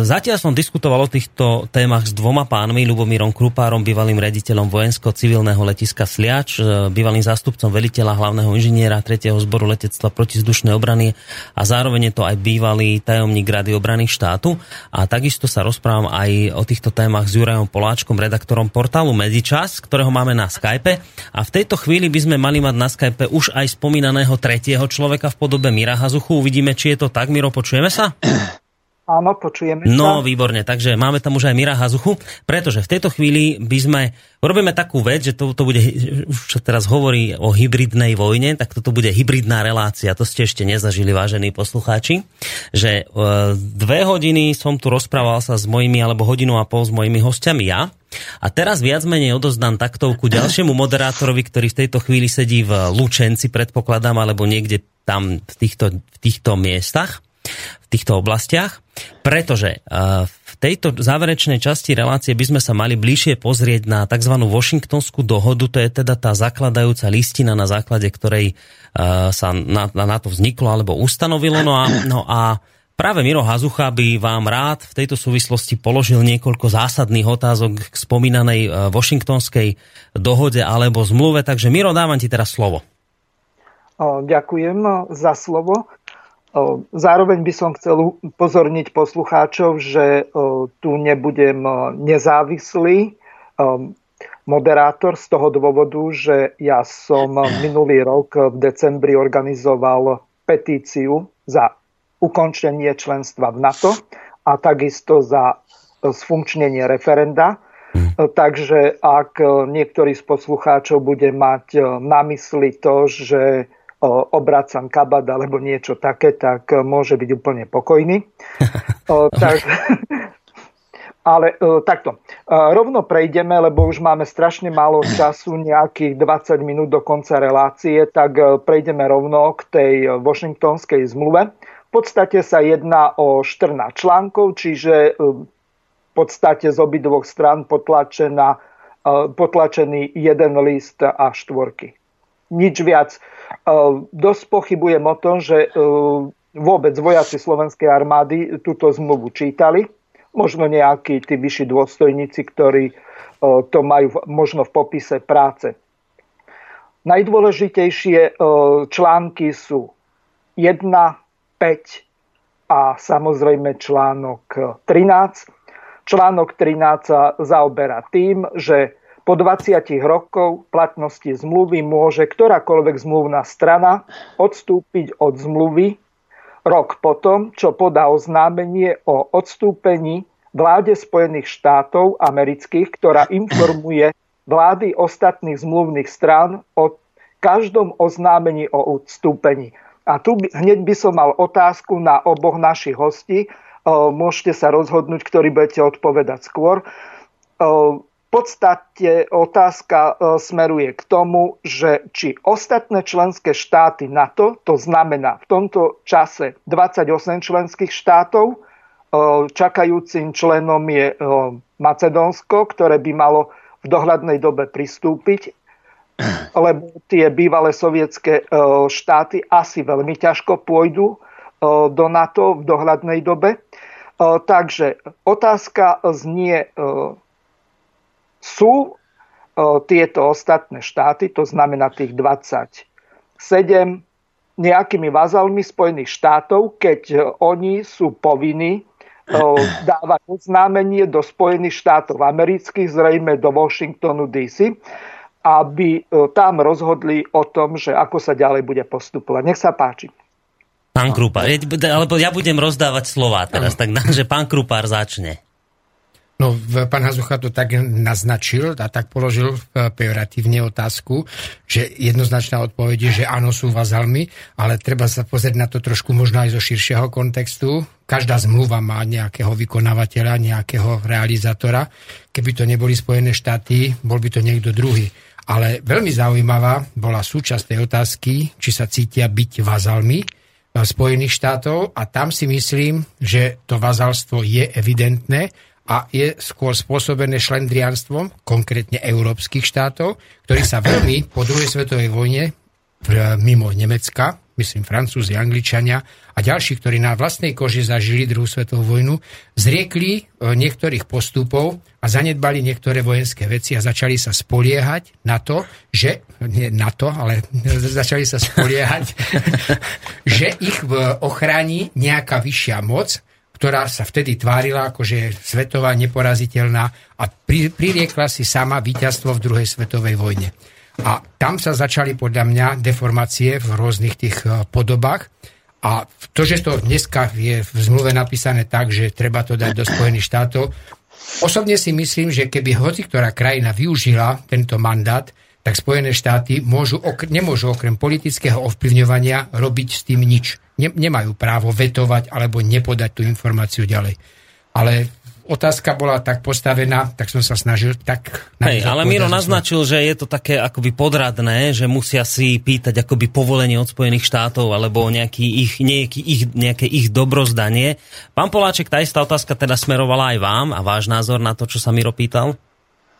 Zatiaľ som diskutoval o týchto témach s dvoma pánmi, Lubomírom Krupárom, bývalým rediteľom vojensko-civilného letiska Sliač, bývalým zástupcom veliteľa hlavného inžiniera 3. zboru letectva protizdušnej obrany a zároveň je to aj bývalý tajomník Rady obrany štátu. A tak takisto sa rozprávam aj o týchto témach s Jurajom Poláčkom, redaktorom portálu Medičas, ktorého máme na Skype. A v tejto chvíli by sme mali mať na Skype už aj spomínaného tretieho človeka v podobe Mira Hazuchu. Uvidíme, či je to tak. Miro, počujeme sa? Áno, počujeme sa. No, výborne, takže máme tam už aj Mira Hazuchu, pretože v tejto chvíli by sme, robíme takú vec, že to, to bude, už teraz hovorí o hybridnej vojne, tak toto bude hybridná relácia, to ste ešte nezažili, vážení poslucháči, že e, dve hodiny som tu rozprával sa s mojimi, alebo hodinu a pol s mojimi hostiami ja, a teraz viac menej odozdám taktovku ďalšiemu moderátorovi, ktorý v tejto chvíli sedí v Lučenci, predpokladám, alebo niekde tam v týchto, v týchto miestach v týchto oblastiach, pretože eh, v tejto záverečnej časti relácie by sme sa mali bližšie pozrieť na tzv. Washingtonskú dohodu, to je teda tá zakladajúca listina, na základe ktorej eh, sa na, to vzniklo alebo ustanovilo. No a, no a práve Miro Hazucha by vám rád v tejto súvislosti položil niekoľko zásadných otázok k spomínanej eh, Washingtonskej dohode alebo zmluve. Takže Miro, dávam ti teraz slovo. Ďakujem za slovo. Zároveň by som chcel upozorniť poslucháčov, že tu nebudem nezávislý moderátor z toho dôvodu, že ja som minulý rok v decembri organizoval petíciu za ukončenie členstva v NATO a takisto za sfunkčnenie referenda. Takže ak niektorý z poslucháčov bude mať na mysli to, že obracam kabad alebo niečo také, tak e, môže byť úplne pokojný. tak, ale e, takto. E, rovno prejdeme, lebo už máme strašne málo času, nejakých 20 minút do konca relácie, tak prejdeme rovno k tej Washingtonskej zmluve. V podstate sa jedná o 14 článkov, čiže v podstate z obidvoch strán potlačený jeden list a štvorky. Nič viac. Dosť pochybujem o tom, že vôbec vojaci Slovenskej armády túto zmluvu čítali. Možno nejakí tí vyšší dôstojníci, ktorí to majú možno v popise práce. Najdôležitejšie články sú 1, 5 a samozrejme článok 13. Článok 13 sa zaoberá tým, že po 20 rokov platnosti zmluvy môže ktorákoľvek zmluvná strana odstúpiť od zmluvy rok potom, čo podá oznámenie o odstúpení vláde Spojených štátov amerických, ktorá informuje vlády ostatných zmluvných strán o každom oznámení o odstúpení. A tu hneď by som mal otázku na oboch našich hostí. Môžete sa rozhodnúť, ktorý budete odpovedať skôr. Podstate otázka smeruje k tomu, že či ostatné členské štáty NATO, to znamená v tomto čase 28 členských štátov, čakajúcim členom je Macedónsko, ktoré by malo v dohľadnej dobe pristúpiť lebo tie bývalé sovietské e, štáty asi veľmi ťažko pôjdu e, do NATO v dohľadnej dobe. E, takže otázka znie, sú tieto ostatné štáty, to znamená tých 27, nejakými vazalmi Spojených štátov, keď oni sú povinní dávať oznámenie do Spojených štátov amerických, zrejme do Washingtonu DC aby e, tam rozhodli o tom, že ako sa ďalej bude postupovať. Nech sa páči. Pán Krupár, alebo ja budem rozdávať slova teraz, tak že pán Krupár začne. No, pán Hazucha to tak naznačil a tak položil e, pejoratívne otázku, že jednoznačná odpoveď je, že áno, sú vazalmi, ale treba sa pozrieť na to trošku možno aj zo širšieho kontextu. Každá zmluva má nejakého vykonávateľa, nejakého realizátora. Keby to neboli Spojené štáty, bol by to niekto druhý. Ale veľmi zaujímavá bola súčasť tej otázky, či sa cítia byť vazalmi e, Spojených štátov a tam si myslím, že to vazalstvo je evidentné, a je skôr spôsobené šlendrianstvom, konkrétne európskych štátov, ktorí sa veľmi po druhej svetovej vojne mimo Nemecka, myslím Francúzi, Angličania a ďalší, ktorí na vlastnej koži zažili druhú svetovú vojnu, zriekli e, niektorých postupov a zanedbali niektoré vojenské veci a začali sa spoliehať na to, že, nie na to, ale začali sa spoliehať, že ich ochráni nejaká vyššia moc, ktorá sa vtedy tvárila ako, že je svetová, neporaziteľná a pri, pririekla si sama víťazstvo v druhej svetovej vojne. A tam sa začali podľa mňa deformácie v rôznych tých e, podobách. A to, že to dneska je v zmluve napísané tak, že treba to dať do Spojených štátov, osobne si myslím, že keby hoci ktorá krajina využila tento mandát, tak Spojené štáty môžu, ok, nemôžu okrem politického ovplyvňovania robiť s tým nič. Ne, nemajú právo vetovať alebo nepodať tú informáciu ďalej. Ale otázka bola tak postavená, tak som sa snažil tak... Hej, ale Miro naznačil, že je to také akoby podradné, že musia si pýtať akoby povolenie od Spojených štátov alebo nejaký ich, nejaký ich, nejaké ich dobrozdanie. Pán Poláček, tá istá otázka teda smerovala aj vám a váš názor na to, čo sa Miro pýtal?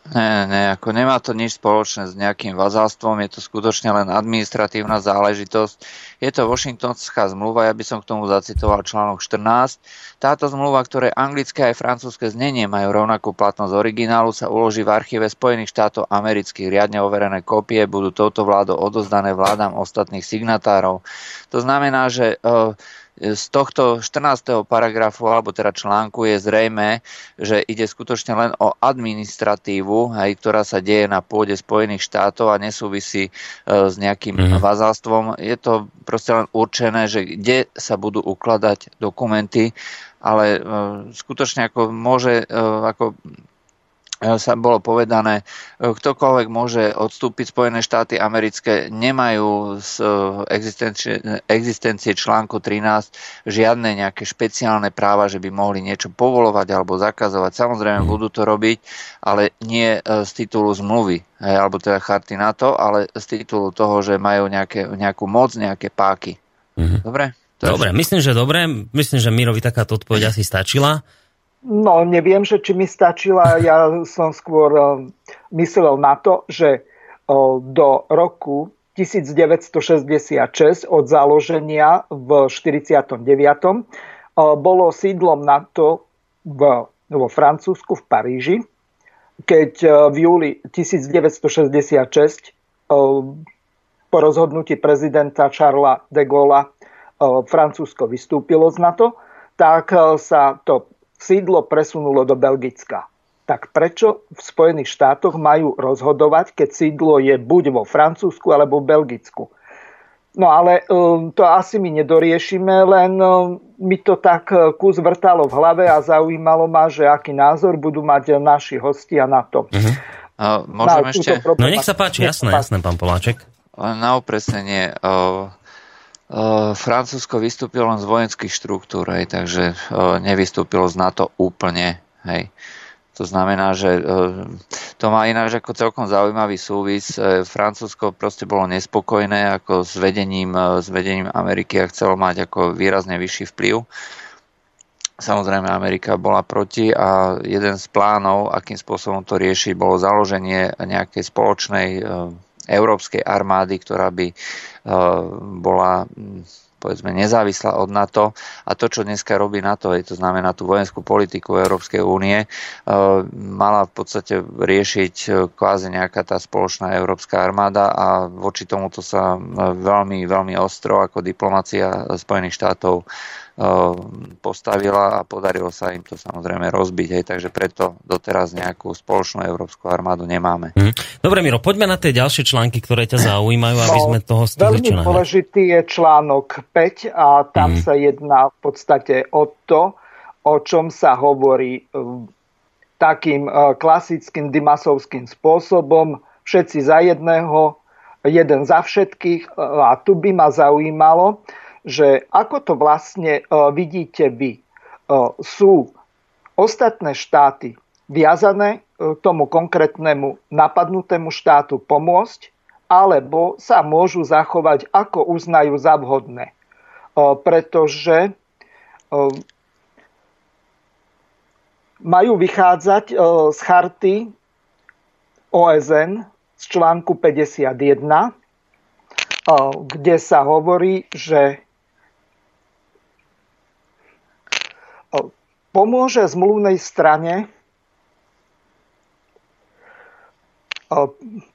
Ne, ne, ako nemá to nič spoločné s nejakým vazalstvom, je to skutočne len administratívna záležitosť. Je to Washingtonská zmluva, ja by som k tomu zacitoval článok 14. Táto zmluva, ktoré anglické aj francúzske znenie majú rovnakú platnosť originálu, sa uloží v archíve Spojených štátov amerických. Riadne overené kópie budú touto vládou odozdané vládam ostatných signatárov. To znamená, že uh, z tohto 14. paragrafu, alebo teda článku je zrejme, že ide skutočne len o administratívu, aj, ktorá sa deje na pôde Spojených štátov a nesúvisí e, s nejakým mm. vazalstvom. Je to proste len určené, že kde sa budú ukladať dokumenty, ale e, skutočne ako môže e, ako sa bolo povedané, e, ktokoľvek môže odstúpiť Spojené štáty americké, nemajú z e, existencie, existencie článku 13 žiadne nejaké špeciálne práva, že by mohli niečo povolovať alebo zakazovať. Samozrejme, mhm. budú to robiť, ale nie z titulu zmluvy, alebo teda charty NATO, ale z titulu toho, že majú nejaké, nejakú moc, nejaké páky. Mm-hmm. Dobre? Dobre, myslím, že dobre. Myslím, že Mirovi takáto odpoveď asi stačila. No, neviem, že či mi stačila. Ja som skôr eh, myslel na to, že eh, do roku 1966 od založenia v 49. bolo sídlom NATO v, vo Francúzsku v Paríži, keď v júli 1966 po rozhodnutí prezidenta Charlesa de Gaulle Francúzsko vystúpilo z NATO, tak sa to sídlo presunulo do Belgicka tak prečo v Spojených štátoch majú rozhodovať, keď sídlo je buď vo Francúzsku alebo v Belgicku? No ale um, to asi my nedoriešime, len um, mi to tak uh, kus vrtalo v hlave a zaujímalo ma, že aký názor budú mať naši hostia na to. Uh-huh. Uh, môžem na ešte... No nech sa páči, jasné, jasné, pán Poláček. Na opresnenie, uh, uh, Francúzsko vystúpilo len z vojenských štruktúr, hej, takže uh, nevystúpilo z NATO úplne. Hej. To znamená, že e, to má ináč ako celkom zaujímavý súvis. Francúzsko proste bolo nespokojné ako s vedením, s vedením Ameriky a chcelo mať ako výrazne vyšší vplyv. Samozrejme Amerika bola proti a jeden z plánov, akým spôsobom to riešiť, bolo založenie nejakej spoločnej európskej armády, ktorá by bola povedzme nezávislá od NATO. A to, čo dneska robí NATO, to znamená tú vojenskú politiku Európskej únie, e, mala v podstate riešiť e, kvázi nejaká tá spoločná európska armáda a voči tomuto sa e, veľmi, veľmi ostro ako diplomacia Spojených štátov postavila a podarilo sa im to samozrejme rozbiť. Hej, takže preto doteraz nejakú spoločnú európsku armádu nemáme. Mm. Dobre, Miro, poďme na tie ďalšie články, ktoré ťa zaujímajú, aby no, sme toho stihli Veľmi dôležitý je článok 5 a tam mm. sa jedná v podstate o to, o čom sa hovorí takým klasickým dimasovským spôsobom, všetci za jedného, jeden za všetkých. A tu by ma zaujímalo, že ako to vlastne e, vidíte vy. E, sú ostatné štáty viazané e, tomu konkrétnemu napadnutému štátu pomôcť, alebo sa môžu zachovať, ako uznajú za vhodné. Pretože majú vychádzať z charty OSN z článku 51, kde sa hovorí, že pomôže zmluvnej strane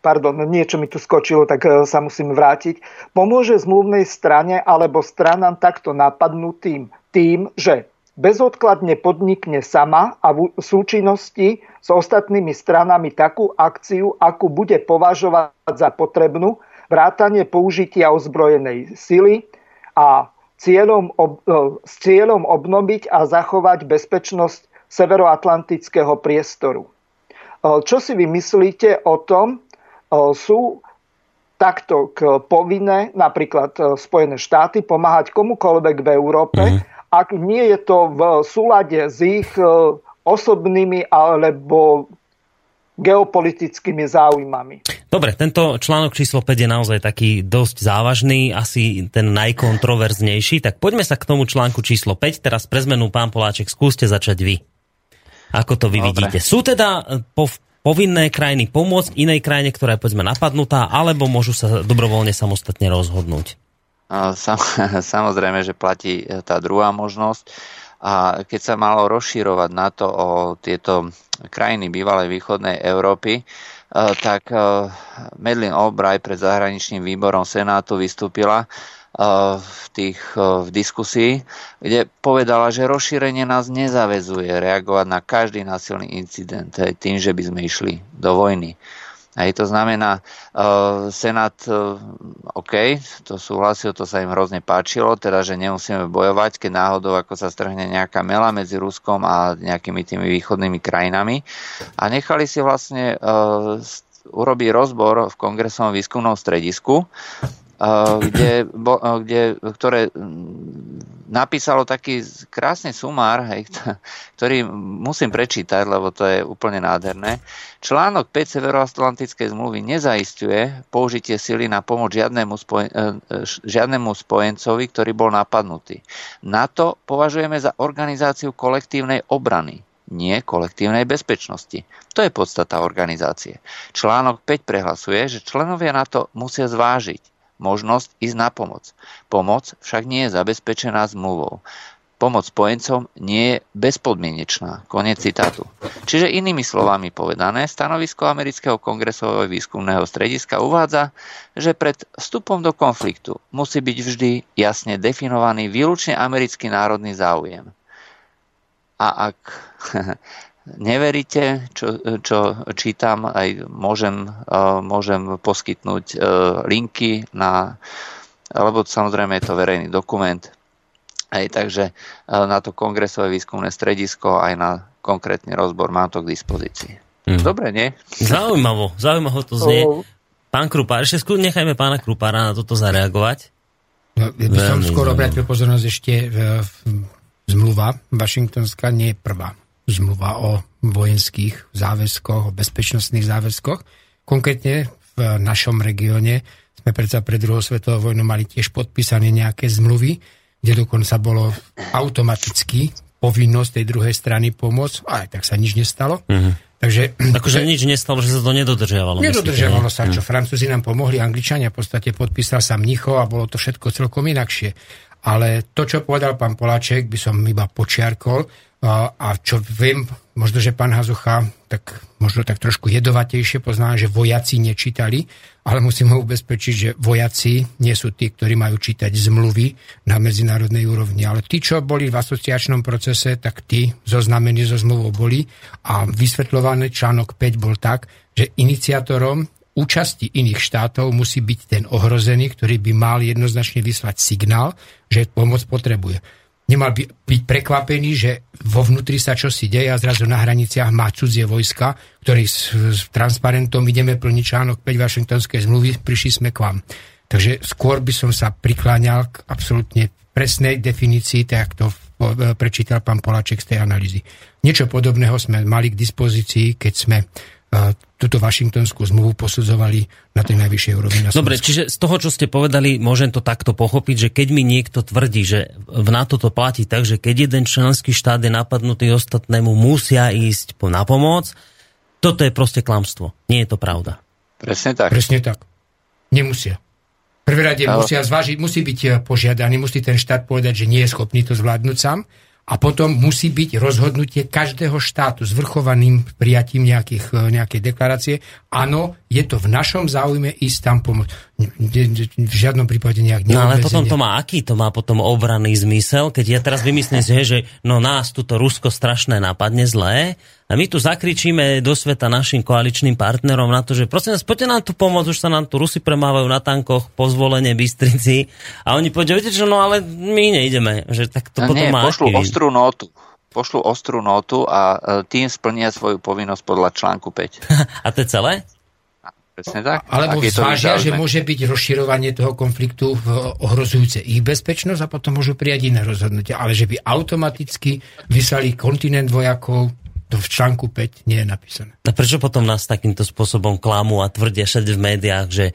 pardon, niečo mi tu skočilo, tak e, sa musím vrátiť. Pomôže zmluvnej strane alebo stranám takto napadnutým tým, že bezodkladne podnikne sama a v súčinnosti s ostatnými stranami takú akciu, akú bude považovať za potrebnú, vrátanie použitia ozbrojenej sily a cieľom, ob, e, s cieľom obnoviť a zachovať bezpečnosť severoatlantického priestoru. E, čo si vy myslíte o tom? E, sú takto povinné napríklad Spojené štáty pomáhať komukoľvek v Európe, mm. ak nie je to v súlade s ich osobnými alebo geopolitickými záujmami. Dobre, tento článok číslo 5 je naozaj taký dosť závažný, asi ten najkontroverznejší, tak poďme sa k tomu článku číslo 5. Teraz pre zmenu, pán Poláček, skúste začať vy. Ako to vy Dobre. vidíte? Sú teda e, po, povinné krajiny pomôcť inej krajine, ktorá je povedzme napadnutá, alebo môžu sa dobrovoľne samostatne rozhodnúť? Sam, samozrejme, že platí e, tá druhá možnosť. A keď sa malo rozširovať na to o tieto krajiny bývalej východnej Európy, e, tak e, Medlin Albright pred zahraničným výborom Senátu vystúpila e, v, tých, v diskusii, kde povedala, že rozšírenie nás nezavezuje reagovať na každý násilný incident tým, že by sme išli do vojny. Hej, to znamená, uh, Senát, uh, OK, to súhlasil, to sa im hrozne páčilo, teda, že nemusíme bojovať, keď náhodou ako sa strhne nejaká mela medzi Ruskom a nejakými tými východnými krajinami. A nechali si vlastne uh, urobiť rozbor v kongresovom výskumnom stredisku, kde, kde, ktoré napísalo taký krásny sumár, hej, ktorý musím prečítať, lebo to je úplne nádherné. Článok 5 Severoatlantickej zmluvy nezaistuje použitie sily na pomoc žiadnemu, spojen, e, e, žiadnemu spojencovi, ktorý bol napadnutý. NATO považujeme za organizáciu kolektívnej obrany nie kolektívnej bezpečnosti. To je podstata organizácie. Článok 5 prehlasuje, že členovia NATO musia zvážiť, možnosť ísť na pomoc. Pomoc však nie je zabezpečená zmluvou. Pomoc spojencom nie je bezpodmienečná. Konec citátu. Čiže inými slovami povedané, stanovisko amerického kongresového výskumného strediska uvádza, že pred vstupom do konfliktu musí byť vždy jasne definovaný výlučne americký národný záujem. A ak neveríte, čo, čo čítam, aj môžem, môžem poskytnúť uh, linky na, lebo samozrejme je to verejný dokument, Hej, takže e, na to kongresové výskumné stredisko aj na konkrétny rozbor mám to k dispozícii. Mm. Dobre, nie? Zaujímavo, zaujímavo to znie. Pán Krupár, ešte skôr nechajme pána Krupára na toto zareagovať. No, ja by som skôr obrátil pozornosť ešte v, v, zmluva Washingtonská nie je prvá zmluva o vojenských záväzkoch, o bezpečnostných záväzkoch. Konkrétne v našom regióne sme predsa pred druhou svetovou vojnou mali tiež podpísané nejaké zmluvy, kde dokonca bolo automaticky povinnosť tej druhej strany pomôcť, a aj tak sa nič nestalo. Uh-huh. Takže, akože nič nestalo, že sa to nedodržiavalo. Nedodržiavalo sa, čo uh-huh. Francúzi nám pomohli, Angličania v podstate podpísal sa mnicho a bolo to všetko celkom inakšie. Ale to, čo povedal pán Poláček, by som iba počiarkol, a, čo viem, možno, že pán Hazucha tak možno tak trošku jedovatejšie pozná, že vojaci nečítali, ale musím ho ubezpečiť, že vojaci nie sú tí, ktorí majú čítať zmluvy na medzinárodnej úrovni, ale tí, čo boli v asociačnom procese, tak tí zoznamení zo zmluvou boli a vysvetľovaný článok 5 bol tak, že iniciátorom účasti iných štátov musí byť ten ohrozený, ktorý by mal jednoznačne vyslať signál, že pomoc potrebuje nemal by byť prekvapený, že vo vnútri sa čosi deje a zrazu na hraniciach má cudzie vojska, ktorý s, s transparentom ideme plniť článok 5 Washingtonskej zmluvy, prišli sme k vám. Takže skôr by som sa prikláňal k absolútne presnej definícii, tak to prečítal pán Poláček z tej analýzy. Niečo podobného sme mali k dispozícii, keď sme túto Washingtonskú zmluvu posudzovali na tej najvyššej úrovni. Na Dobre, čiže z toho, čo ste povedali, môžem to takto pochopiť, že keď mi niekto tvrdí, že v NATO to platí tak, že keď jeden členský štát je napadnutý ostatnému, musia ísť po na pomoc, toto je proste klamstvo. Nie je to pravda. Presne tak. Presne tak. Nemusia. Prvé rade musia zvážiť, musí byť eh, požiadaný, musí ten štát povedať, že nie je schopný to zvládnuť sám a potom musí byť rozhodnutie každého štátu s vrchovaným prijatím nejakých, e, nejakej deklarácie. Áno, je to v našom záujme ísť tam pomôcť. V žiadnom prípade nejak No ale potom to má aký? To má potom obranný zmysel, keď ja teraz vymyslím si, že no nás tuto Rusko strašné napadne zlé a my tu zakričíme do sveta našim koaličným partnerom na to, že prosím nás, poďte nám tu pomôcť, už sa nám tu Rusy premávajú na tankoch po zvolenie Bystrici. A oni povedia, viete čo, no ale my nejdeme. Že tak to no, potom nie, má pošlu aký... ostrú notu pošlu ostrú notu a e, tým splnia svoju povinnosť podľa článku 5. a to je celé? Presne tak. Alebo zvážia, že môže byť rozširovanie toho konfliktu ohrozujúce ich bezpečnosť a potom môžu prijať iné rozhodnutia. Ale že by automaticky vyslali kontinent vojakov, to v článku 5 nie je napísané. A prečo potom nás takýmto spôsobom klamú a tvrdia všade v médiách, že e,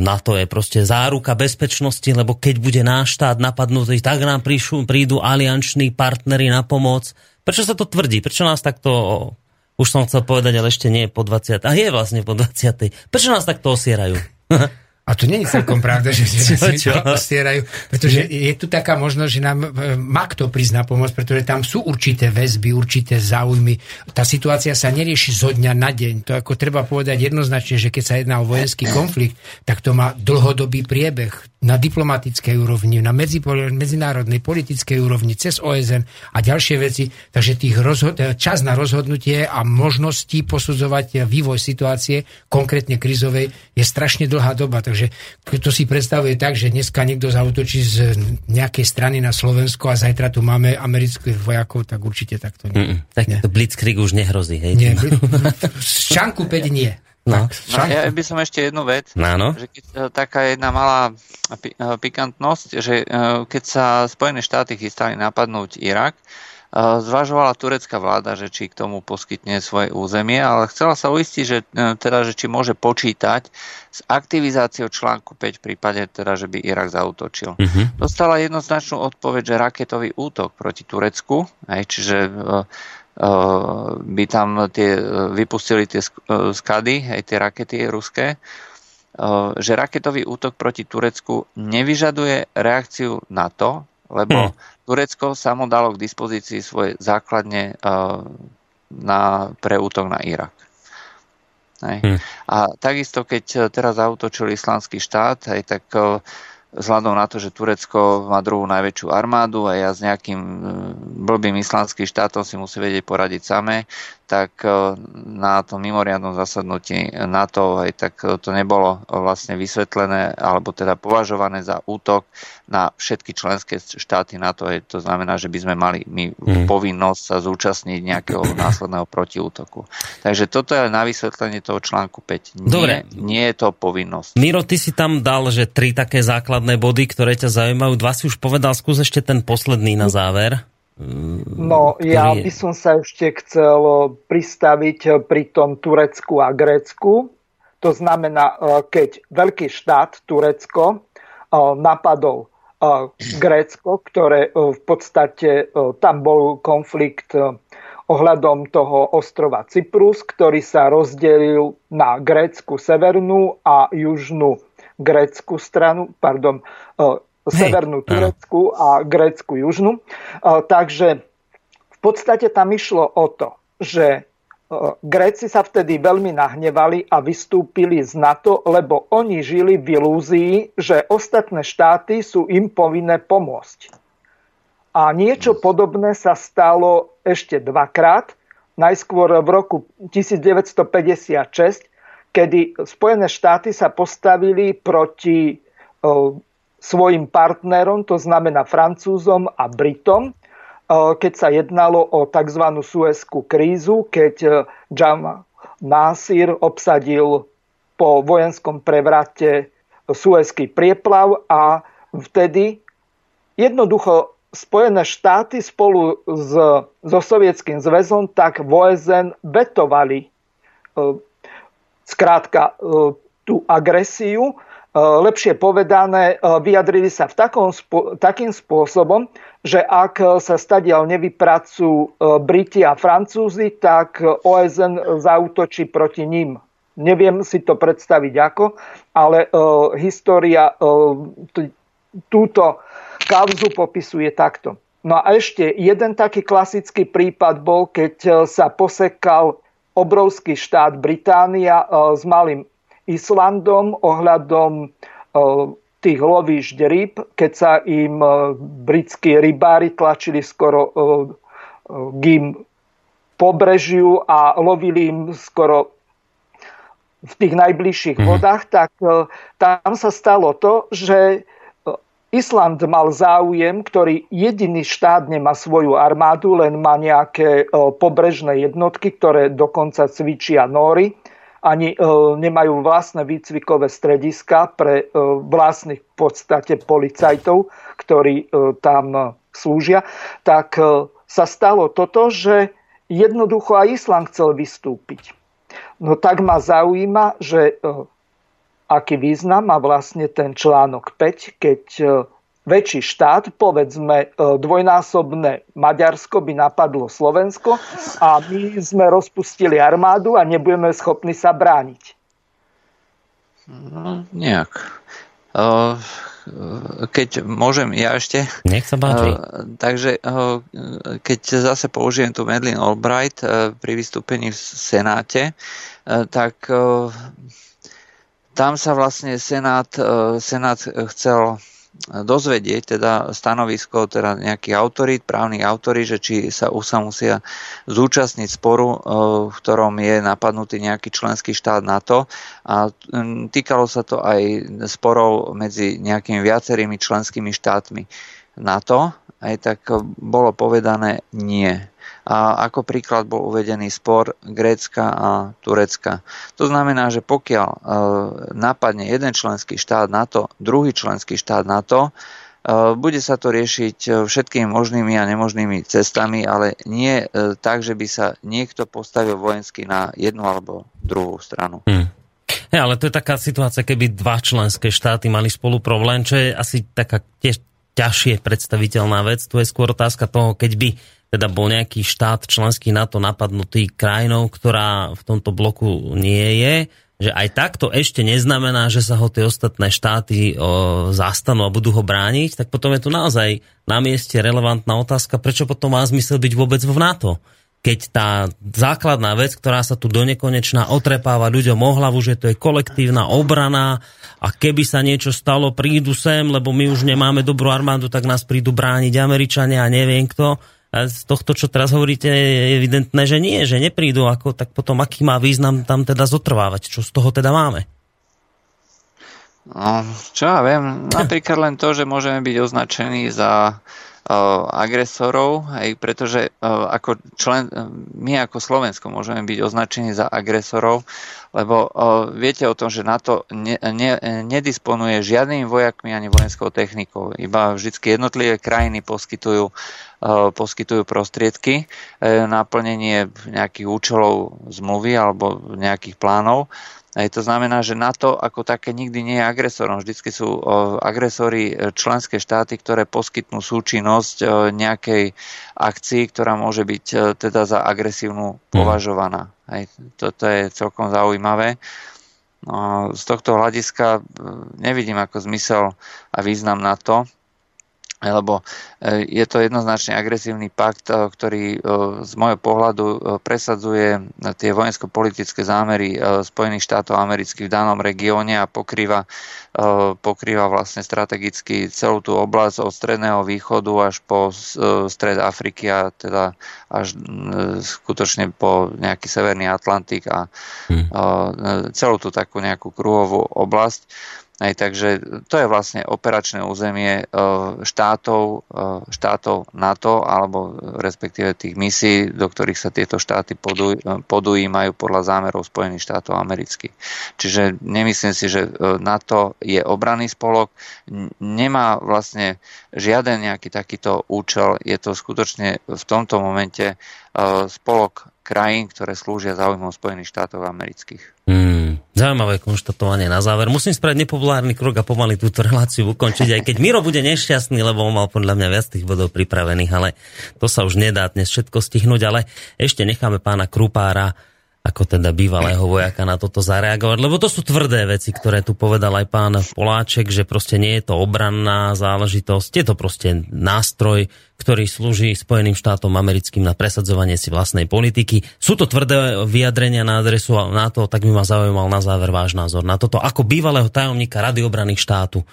NATO je proste záruka bezpečnosti, lebo keď bude náš štát napadnutý, tak nám príšu, prídu alianční partnery na pomoc. Prečo sa to tvrdí? Prečo nás takto, už som chcel povedať, ale ešte nie po 20. A je vlastne po 20. Prečo nás takto osierajú? A to nie je celkom pravda, že sa stierajú, pretože je tu taká možnosť, že nám e, má kto prísť na pomoc, pretože tam sú určité väzby, určité záujmy. Tá situácia sa nerieši zo dňa na deň. To ako treba povedať jednoznačne, že keď sa jedná o vojenský konflikt, tak to má dlhodobý priebeh na diplomatickej úrovni, na medzinárodnej politickej úrovni, cez OSN a ďalšie veci. Takže tých rozhod- čas na rozhodnutie a možnosti posudzovať vývoj situácie, konkrétne krizovej, je strašne dlhá doba. Takže to si predstavuje tak, že dneska niekto zautočí z nejakej strany na Slovensko a zajtra tu máme amerických vojakov, tak určite takto nie. Mm, tak nie. to Blitzkrieg už nehrozí, hej? Nie, z čanku 5 nie. No. no, ja by som ešte jednu vec, no, že keď, e, taká jedna malá e, pikantnosť, že e, keď sa Spojené štáty chystali napadnúť Irak, zvažovala turecká vláda, že či k tomu poskytne svoje územie, ale chcela sa uistiť, že, teda, že či môže počítať s aktivizáciou článku 5 v prípade, teda, že by Irak zautočil. Uh-huh. Dostala jednoznačnú odpoveď, že raketový útok proti Turecku, aj, čiže by tam tie, vypustili tie skady, aj tie rakety ruské, že raketový útok proti Turecku nevyžaduje reakciu NATO, lebo hmm. Turecko samo dalo k dispozícii svoje základne na, pre útok na Irak. Hmm. A takisto, keď teraz zautočil islamský štát, aj tak vzhľadom na to, že Turecko má druhú najväčšiu armádu a ja s nejakým blbým islamským štátom si musí vedieť poradiť samé, tak e, na tom mimoriadnom zasadnutí NATO aj tak e, to nebolo vlastne vysvetlené alebo teda považované za útok na všetky členské štáty NATO. To znamená, že by sme mali my mm. povinnosť sa zúčastniť nejakého následného protiútoku. Takže toto je na vysvetlenie toho článku 5. Nie, Dobre. nie je to povinnosť. Miro, ty si tam dal, že tri také základné body, ktoré ťa zaujímajú. Dva si už povedal, skús ešte ten posledný na záver. No, ktorý... ja by som sa ešte chcel pristaviť pri tom Turecku a Grécku. To znamená, e, keď veľký štát Turecko e, napadol e, Grécko, ktoré v podstate tam bol konflikt ohľadom toho ostrova Cyprus, ktorý sa rozdelil na grécku severnú a južnú grécku stranu, pardon, severnú Turecku a Grécku južnú. Takže v podstate tam išlo o to, že Gréci sa vtedy veľmi nahnevali a vystúpili z NATO, lebo oni žili v ilúzii, že ostatné štáty sú im povinné pomôcť. A niečo podobné sa stalo ešte dvakrát. Najskôr v roku 1956, kedy Spojené štáty sa postavili proti svojim partnerom, to znamená Francúzom a Britom, e, keď sa jednalo o tzv. Suezku krízu, keď e, Jam Nasir obsadil po vojenskom prevrate Suezký prieplav a vtedy jednoducho Spojené štáty spolu s, so Sovietským zväzom tak v OSN vetovali zkrátka e, tú agresiu Eh, lepšie povedané, eh, vyjadrili sa v takom, takým spôsobom, že ak eh, sa stadiaľ nevypracujú Briti a Francúzi, tak OSN zautočí proti ním. Neviem si to predstaviť ako, ale história túto kauzu popisuje takto. No a ešte jeden taký klasický prípad bol, keď sa posekal obrovský štát Británia s malým Islandom ohľadom e, tých lovíšť rýb, keď sa im e, britskí rybári tlačili skoro e, k im pobrežiu a lovili im skoro v tých najbližších mm. vodách, tak tam sa stalo to, že Island mal záujem, ktorý jediný štát nemá svoju armádu, len má nejaké pobrežné jednotky, ktoré dokonca cvičia nory ani e, nemajú vlastné výcvikové strediska pre e, vlastných v podstate policajtov, ktorí e, tam slúžia, tak sa stalo toto, že jednoducho aj Island chcel vystúpiť. No tak ma zaujíma, že aký význam má vlastne ten článok 5, keď väčší štát, povedzme e, dvojnásobné Maďarsko by napadlo Slovensko a my sme rozpustili armádu a nebudeme schopní sa brániť. No, nejak. Uh, keď môžem ja ešte. Nech sa páči. Takže keď zase použijem tu Medlin Albright pri vystúpení v Senáte, tak tam sa vlastne Senát, Senát chcel dozvedieť teda stanovisko teda nejakých autorít, právnych autorít, že či sa, sa musia zúčastniť sporu, e, v ktorom je napadnutý nejaký členský štát NATO a týkalo sa to aj sporov medzi nejakými viacerými členskými štátmi NATO, aj tak bolo povedané nie. A ako príklad bol uvedený spor Grécka a Turecka. To znamená, že pokiaľ e, napadne jeden členský štát NATO, druhý členský štát NATO, e, bude sa to riešiť e, všetkými možnými a nemožnými cestami, ale nie tak, že by sa niekto postavil vojensky na jednu alebo druhú stranu. Hmm. Ja, ale to je taká situácia, keby dva členské štáty mali spolu problém, čo je asi taká tiež ťažšie predstaviteľná vec. Tu je skôr otázka toho, keď by teda bol nejaký štát členský NATO napadnutý krajinou, ktorá v tomto bloku nie je, že aj tak to ešte neznamená, že sa ho tie ostatné štáty o, zastanú a budú ho brániť, tak potom je tu naozaj na mieste relevantná otázka, prečo potom má zmysel byť vôbec v NATO. Keď tá základná vec, ktorá sa tu donekonečná otrepáva ľuďom o hlavu, že to je kolektívna obrana a keby sa niečo stalo, prídu sem, lebo my už nemáme dobrú armádu, tak nás prídu brániť Američania a neviem kto a z tohto, čo teraz hovoríte, je evidentné, že nie, že neprídu, ako, tak potom aký má význam tam teda zotrvávať? Čo z toho teda máme? No, čo ja viem, napríklad len to, že môžeme byť označení za uh, agresorov, aj pretože ako člen, my ako Slovensko môžeme byť označení za agresorov, lebo viete o tom, že NATO ne, ne, nedisponuje žiadnymi vojakmi ani vojenskou technikou. Iba vždy jednotlivé krajiny poskytujú poskytujú prostriedky eh, na plnenie nejakých účelov zmluvy alebo nejakých plánov. Aj to znamená, že NATO ako také nikdy nie je agresorom. Vždycky sú agresori členské štáty, ktoré poskytnú súčinnosť nejakej akcii, ktorá môže byť teda za agresívnu mhm. považovaná. Aj toto je celkom zaujímavé. No, z tohto hľadiska nevidím ako zmysel a význam na to, lebo e, je to jednoznačne agresívny pakt, e, ktorý e, z môjho pohľadu presadzuje tie vojensko-politické zámery Spojených štátov amerických v danom regióne a pokrýva, pokrýva vlastne strategicky celú tú oblasť od stredného východu až po stred Afriky a teda až skutočne po nejaký severný Atlantik a hmm. celú tú takú nejakú kruhovú oblasť. Hej, takže to je vlastne operačné územie e, štátov, e, štátov NATO alebo respektíve tých misií, do ktorých sa tieto štáty poduj, e, podujímajú podľa zámerov Spojených štátov amerických. Čiže nemyslím si, že NATO je obranný spolok, nemá vlastne žiaden nejaký takýto účel, je to skutočne v tomto momente spolok krajín, ktoré slúžia záujmom Spojených štátov amerických. Hmm, zaujímavé konštatovanie na záver. Musím spraviť nepopulárny krok a pomaly túto reláciu ukončiť, aj keď Miro bude nešťastný, lebo on mal podľa mňa viac tých bodov pripravených, ale to sa už nedá dnes všetko stihnúť, ale ešte necháme pána Krupára ako teda bývalého vojaka na toto zareagovať, lebo to sú tvrdé veci, ktoré tu povedal aj pán Poláček, že proste nie je to obranná záležitosť, je to proste nástroj, ktorý slúži Spojeným štátom americkým na presadzovanie si vlastnej politiky. Sú to tvrdé vyjadrenia na adresu na to, tak by ma zaujímal na záver váš názor na toto. Ako bývalého tajomníka Rady obrany štátu,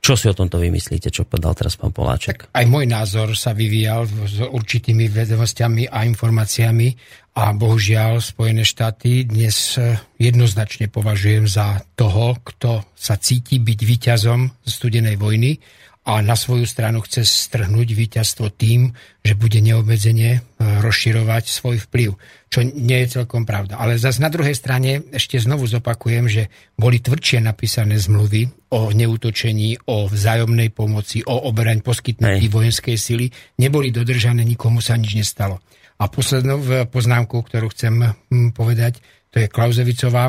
čo si o tomto vymyslíte, čo povedal teraz pán Poláček? Tak aj môj názor sa vyvíjal s určitými vedomostiami a informáciami a bohužiaľ Spojené štáty dnes e, jednoznačne považujem za toho, kto sa cíti byť výťazom studenej vojny a na svoju stranu chce strhnúť víťazstvo tým, že bude neobmedzene e, rozširovať svoj vplyv, čo nie je celkom pravda. Ale zase na druhej strane ešte znovu zopakujem, že boli tvrdšie napísané zmluvy o neútočení, o vzájomnej pomoci, o oberaň poskytnutí vojenskej sily, neboli dodržané, nikomu sa nič nestalo. A poslednou poznámku, ktorú chcem povedať, to je Klauzevicová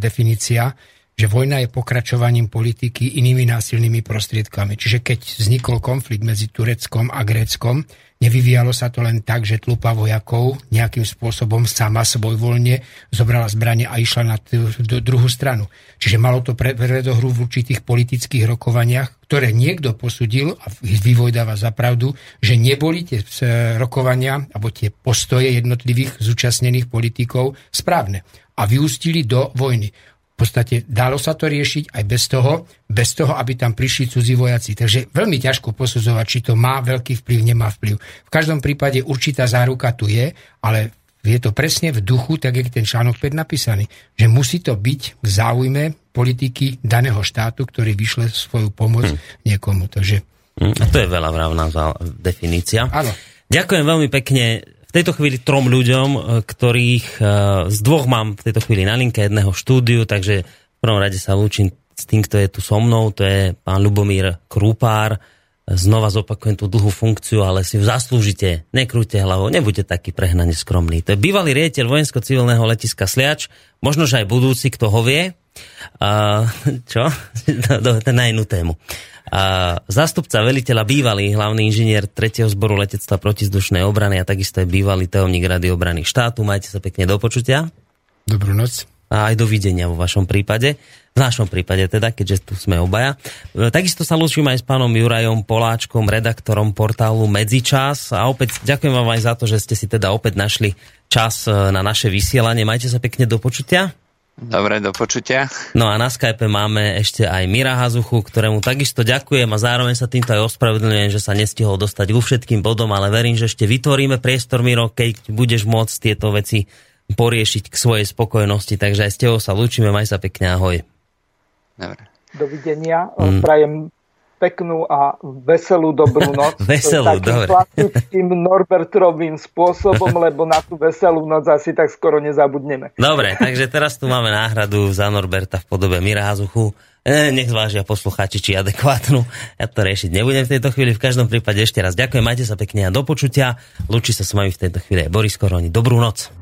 definícia, že vojna je pokračovaním politiky inými násilnými prostriedkami. Čiže keď vznikol konflikt medzi Tureckom a Gréckom, nevyvíjalo sa to len tak, že tlupa vojakov nejakým spôsobom sama svojvoľne zobrala zbranie a išla na druhú stranu. Čiže malo to predohru v určitých politických rokovaniach, ktoré niekto posudil a vyvojdáva za pravdu, že neboli tie e, rokovania alebo tie postoje jednotlivých zúčastnených politikov správne a vyústili do vojny. V podstate dalo sa to riešiť aj bez toho, bez toho, aby tam prišli cudzí vojaci. Takže veľmi ťažko posudzovať, či to má veľký vplyv, nemá vplyv. V každom prípade určitá záruka tu je, ale je to presne v duchu, tak je ten článok 5 napísaný, že musí to byť v záujme politiky daného štátu, ktorý vyšle svoju pomoc hm. niekomu. Takže... Hm, a to je veľa vravná definícia. Áno. Ďakujem veľmi pekne tejto chvíli trom ľuďom, e, ktorých e, z dvoch mám v tejto chvíli na linke jedného štúdiu, takže v prvom rade sa lúčim s tým, kto je tu so mnou, to je pán Lubomír Krúpár. Znova zopakujem tú dlhú funkciu, ale si ju zaslúžite, nekrúte hlavou, nebuďte taký prehnane skromný. To je bývalý riaditeľ vojensko-civilného letiska Sliač, možno, že aj budúci, kto ho vie. A, čo? to, na inú tému. A zástupca veliteľa, bývalý hlavný inžinier 3. zboru letectva protizdušnej obrany a takisto je bývalý tajomník Rady obrany štátu. Majte sa pekne do počutia. Dobrú noc. A a aj dovidenia vo vašom prípade. V našom prípade teda, keďže tu sme obaja. E, takisto sa lúčim aj s pánom Jurajom Poláčkom, redaktorom portálu Medzičas a opäť ďakujem vám aj za to, že ste si teda opäť našli čas e, na naše vysielanie. Majte sa pekne do počutia. Dobre, do počutia. No a na Skype máme ešte aj Mira Hazuchu, ktorému takisto ďakujem a zároveň sa týmto aj ospravedlňujem, že sa nestihol dostať ku všetkým bodom, ale verím, že ešte vytvoríme priestor, Miro, keď budeš môcť tieto veci poriešiť k svojej spokojnosti. Takže aj s tebou sa lúčime, maj sa pekne, ahoj. Dobre. Dovidenia. Mm. Prajem peknú a veselú dobrú noc. veselú, takým dobre. klasickým Norbertrovým spôsobom, lebo na tú veselú noc asi tak skoro nezabudneme. Dobre, takže teraz tu máme náhradu za Norberta v podobe Mira Hazuchu. E, nech zvážia poslucháči, či adekvátnu. Ja to riešiť nebudem v tejto chvíli. V každom prípade ešte raz ďakujem, majte sa pekne a do počutia. Lúči sa s vami v tejto chvíli aj Boris Koroni. Dobrú noc.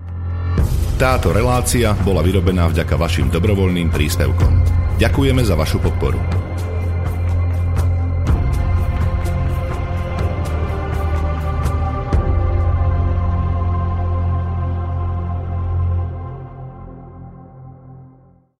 Táto relácia bola vyrobená vďaka vašim dobrovoľným príspevkom. Ďakujeme za vašu podporu.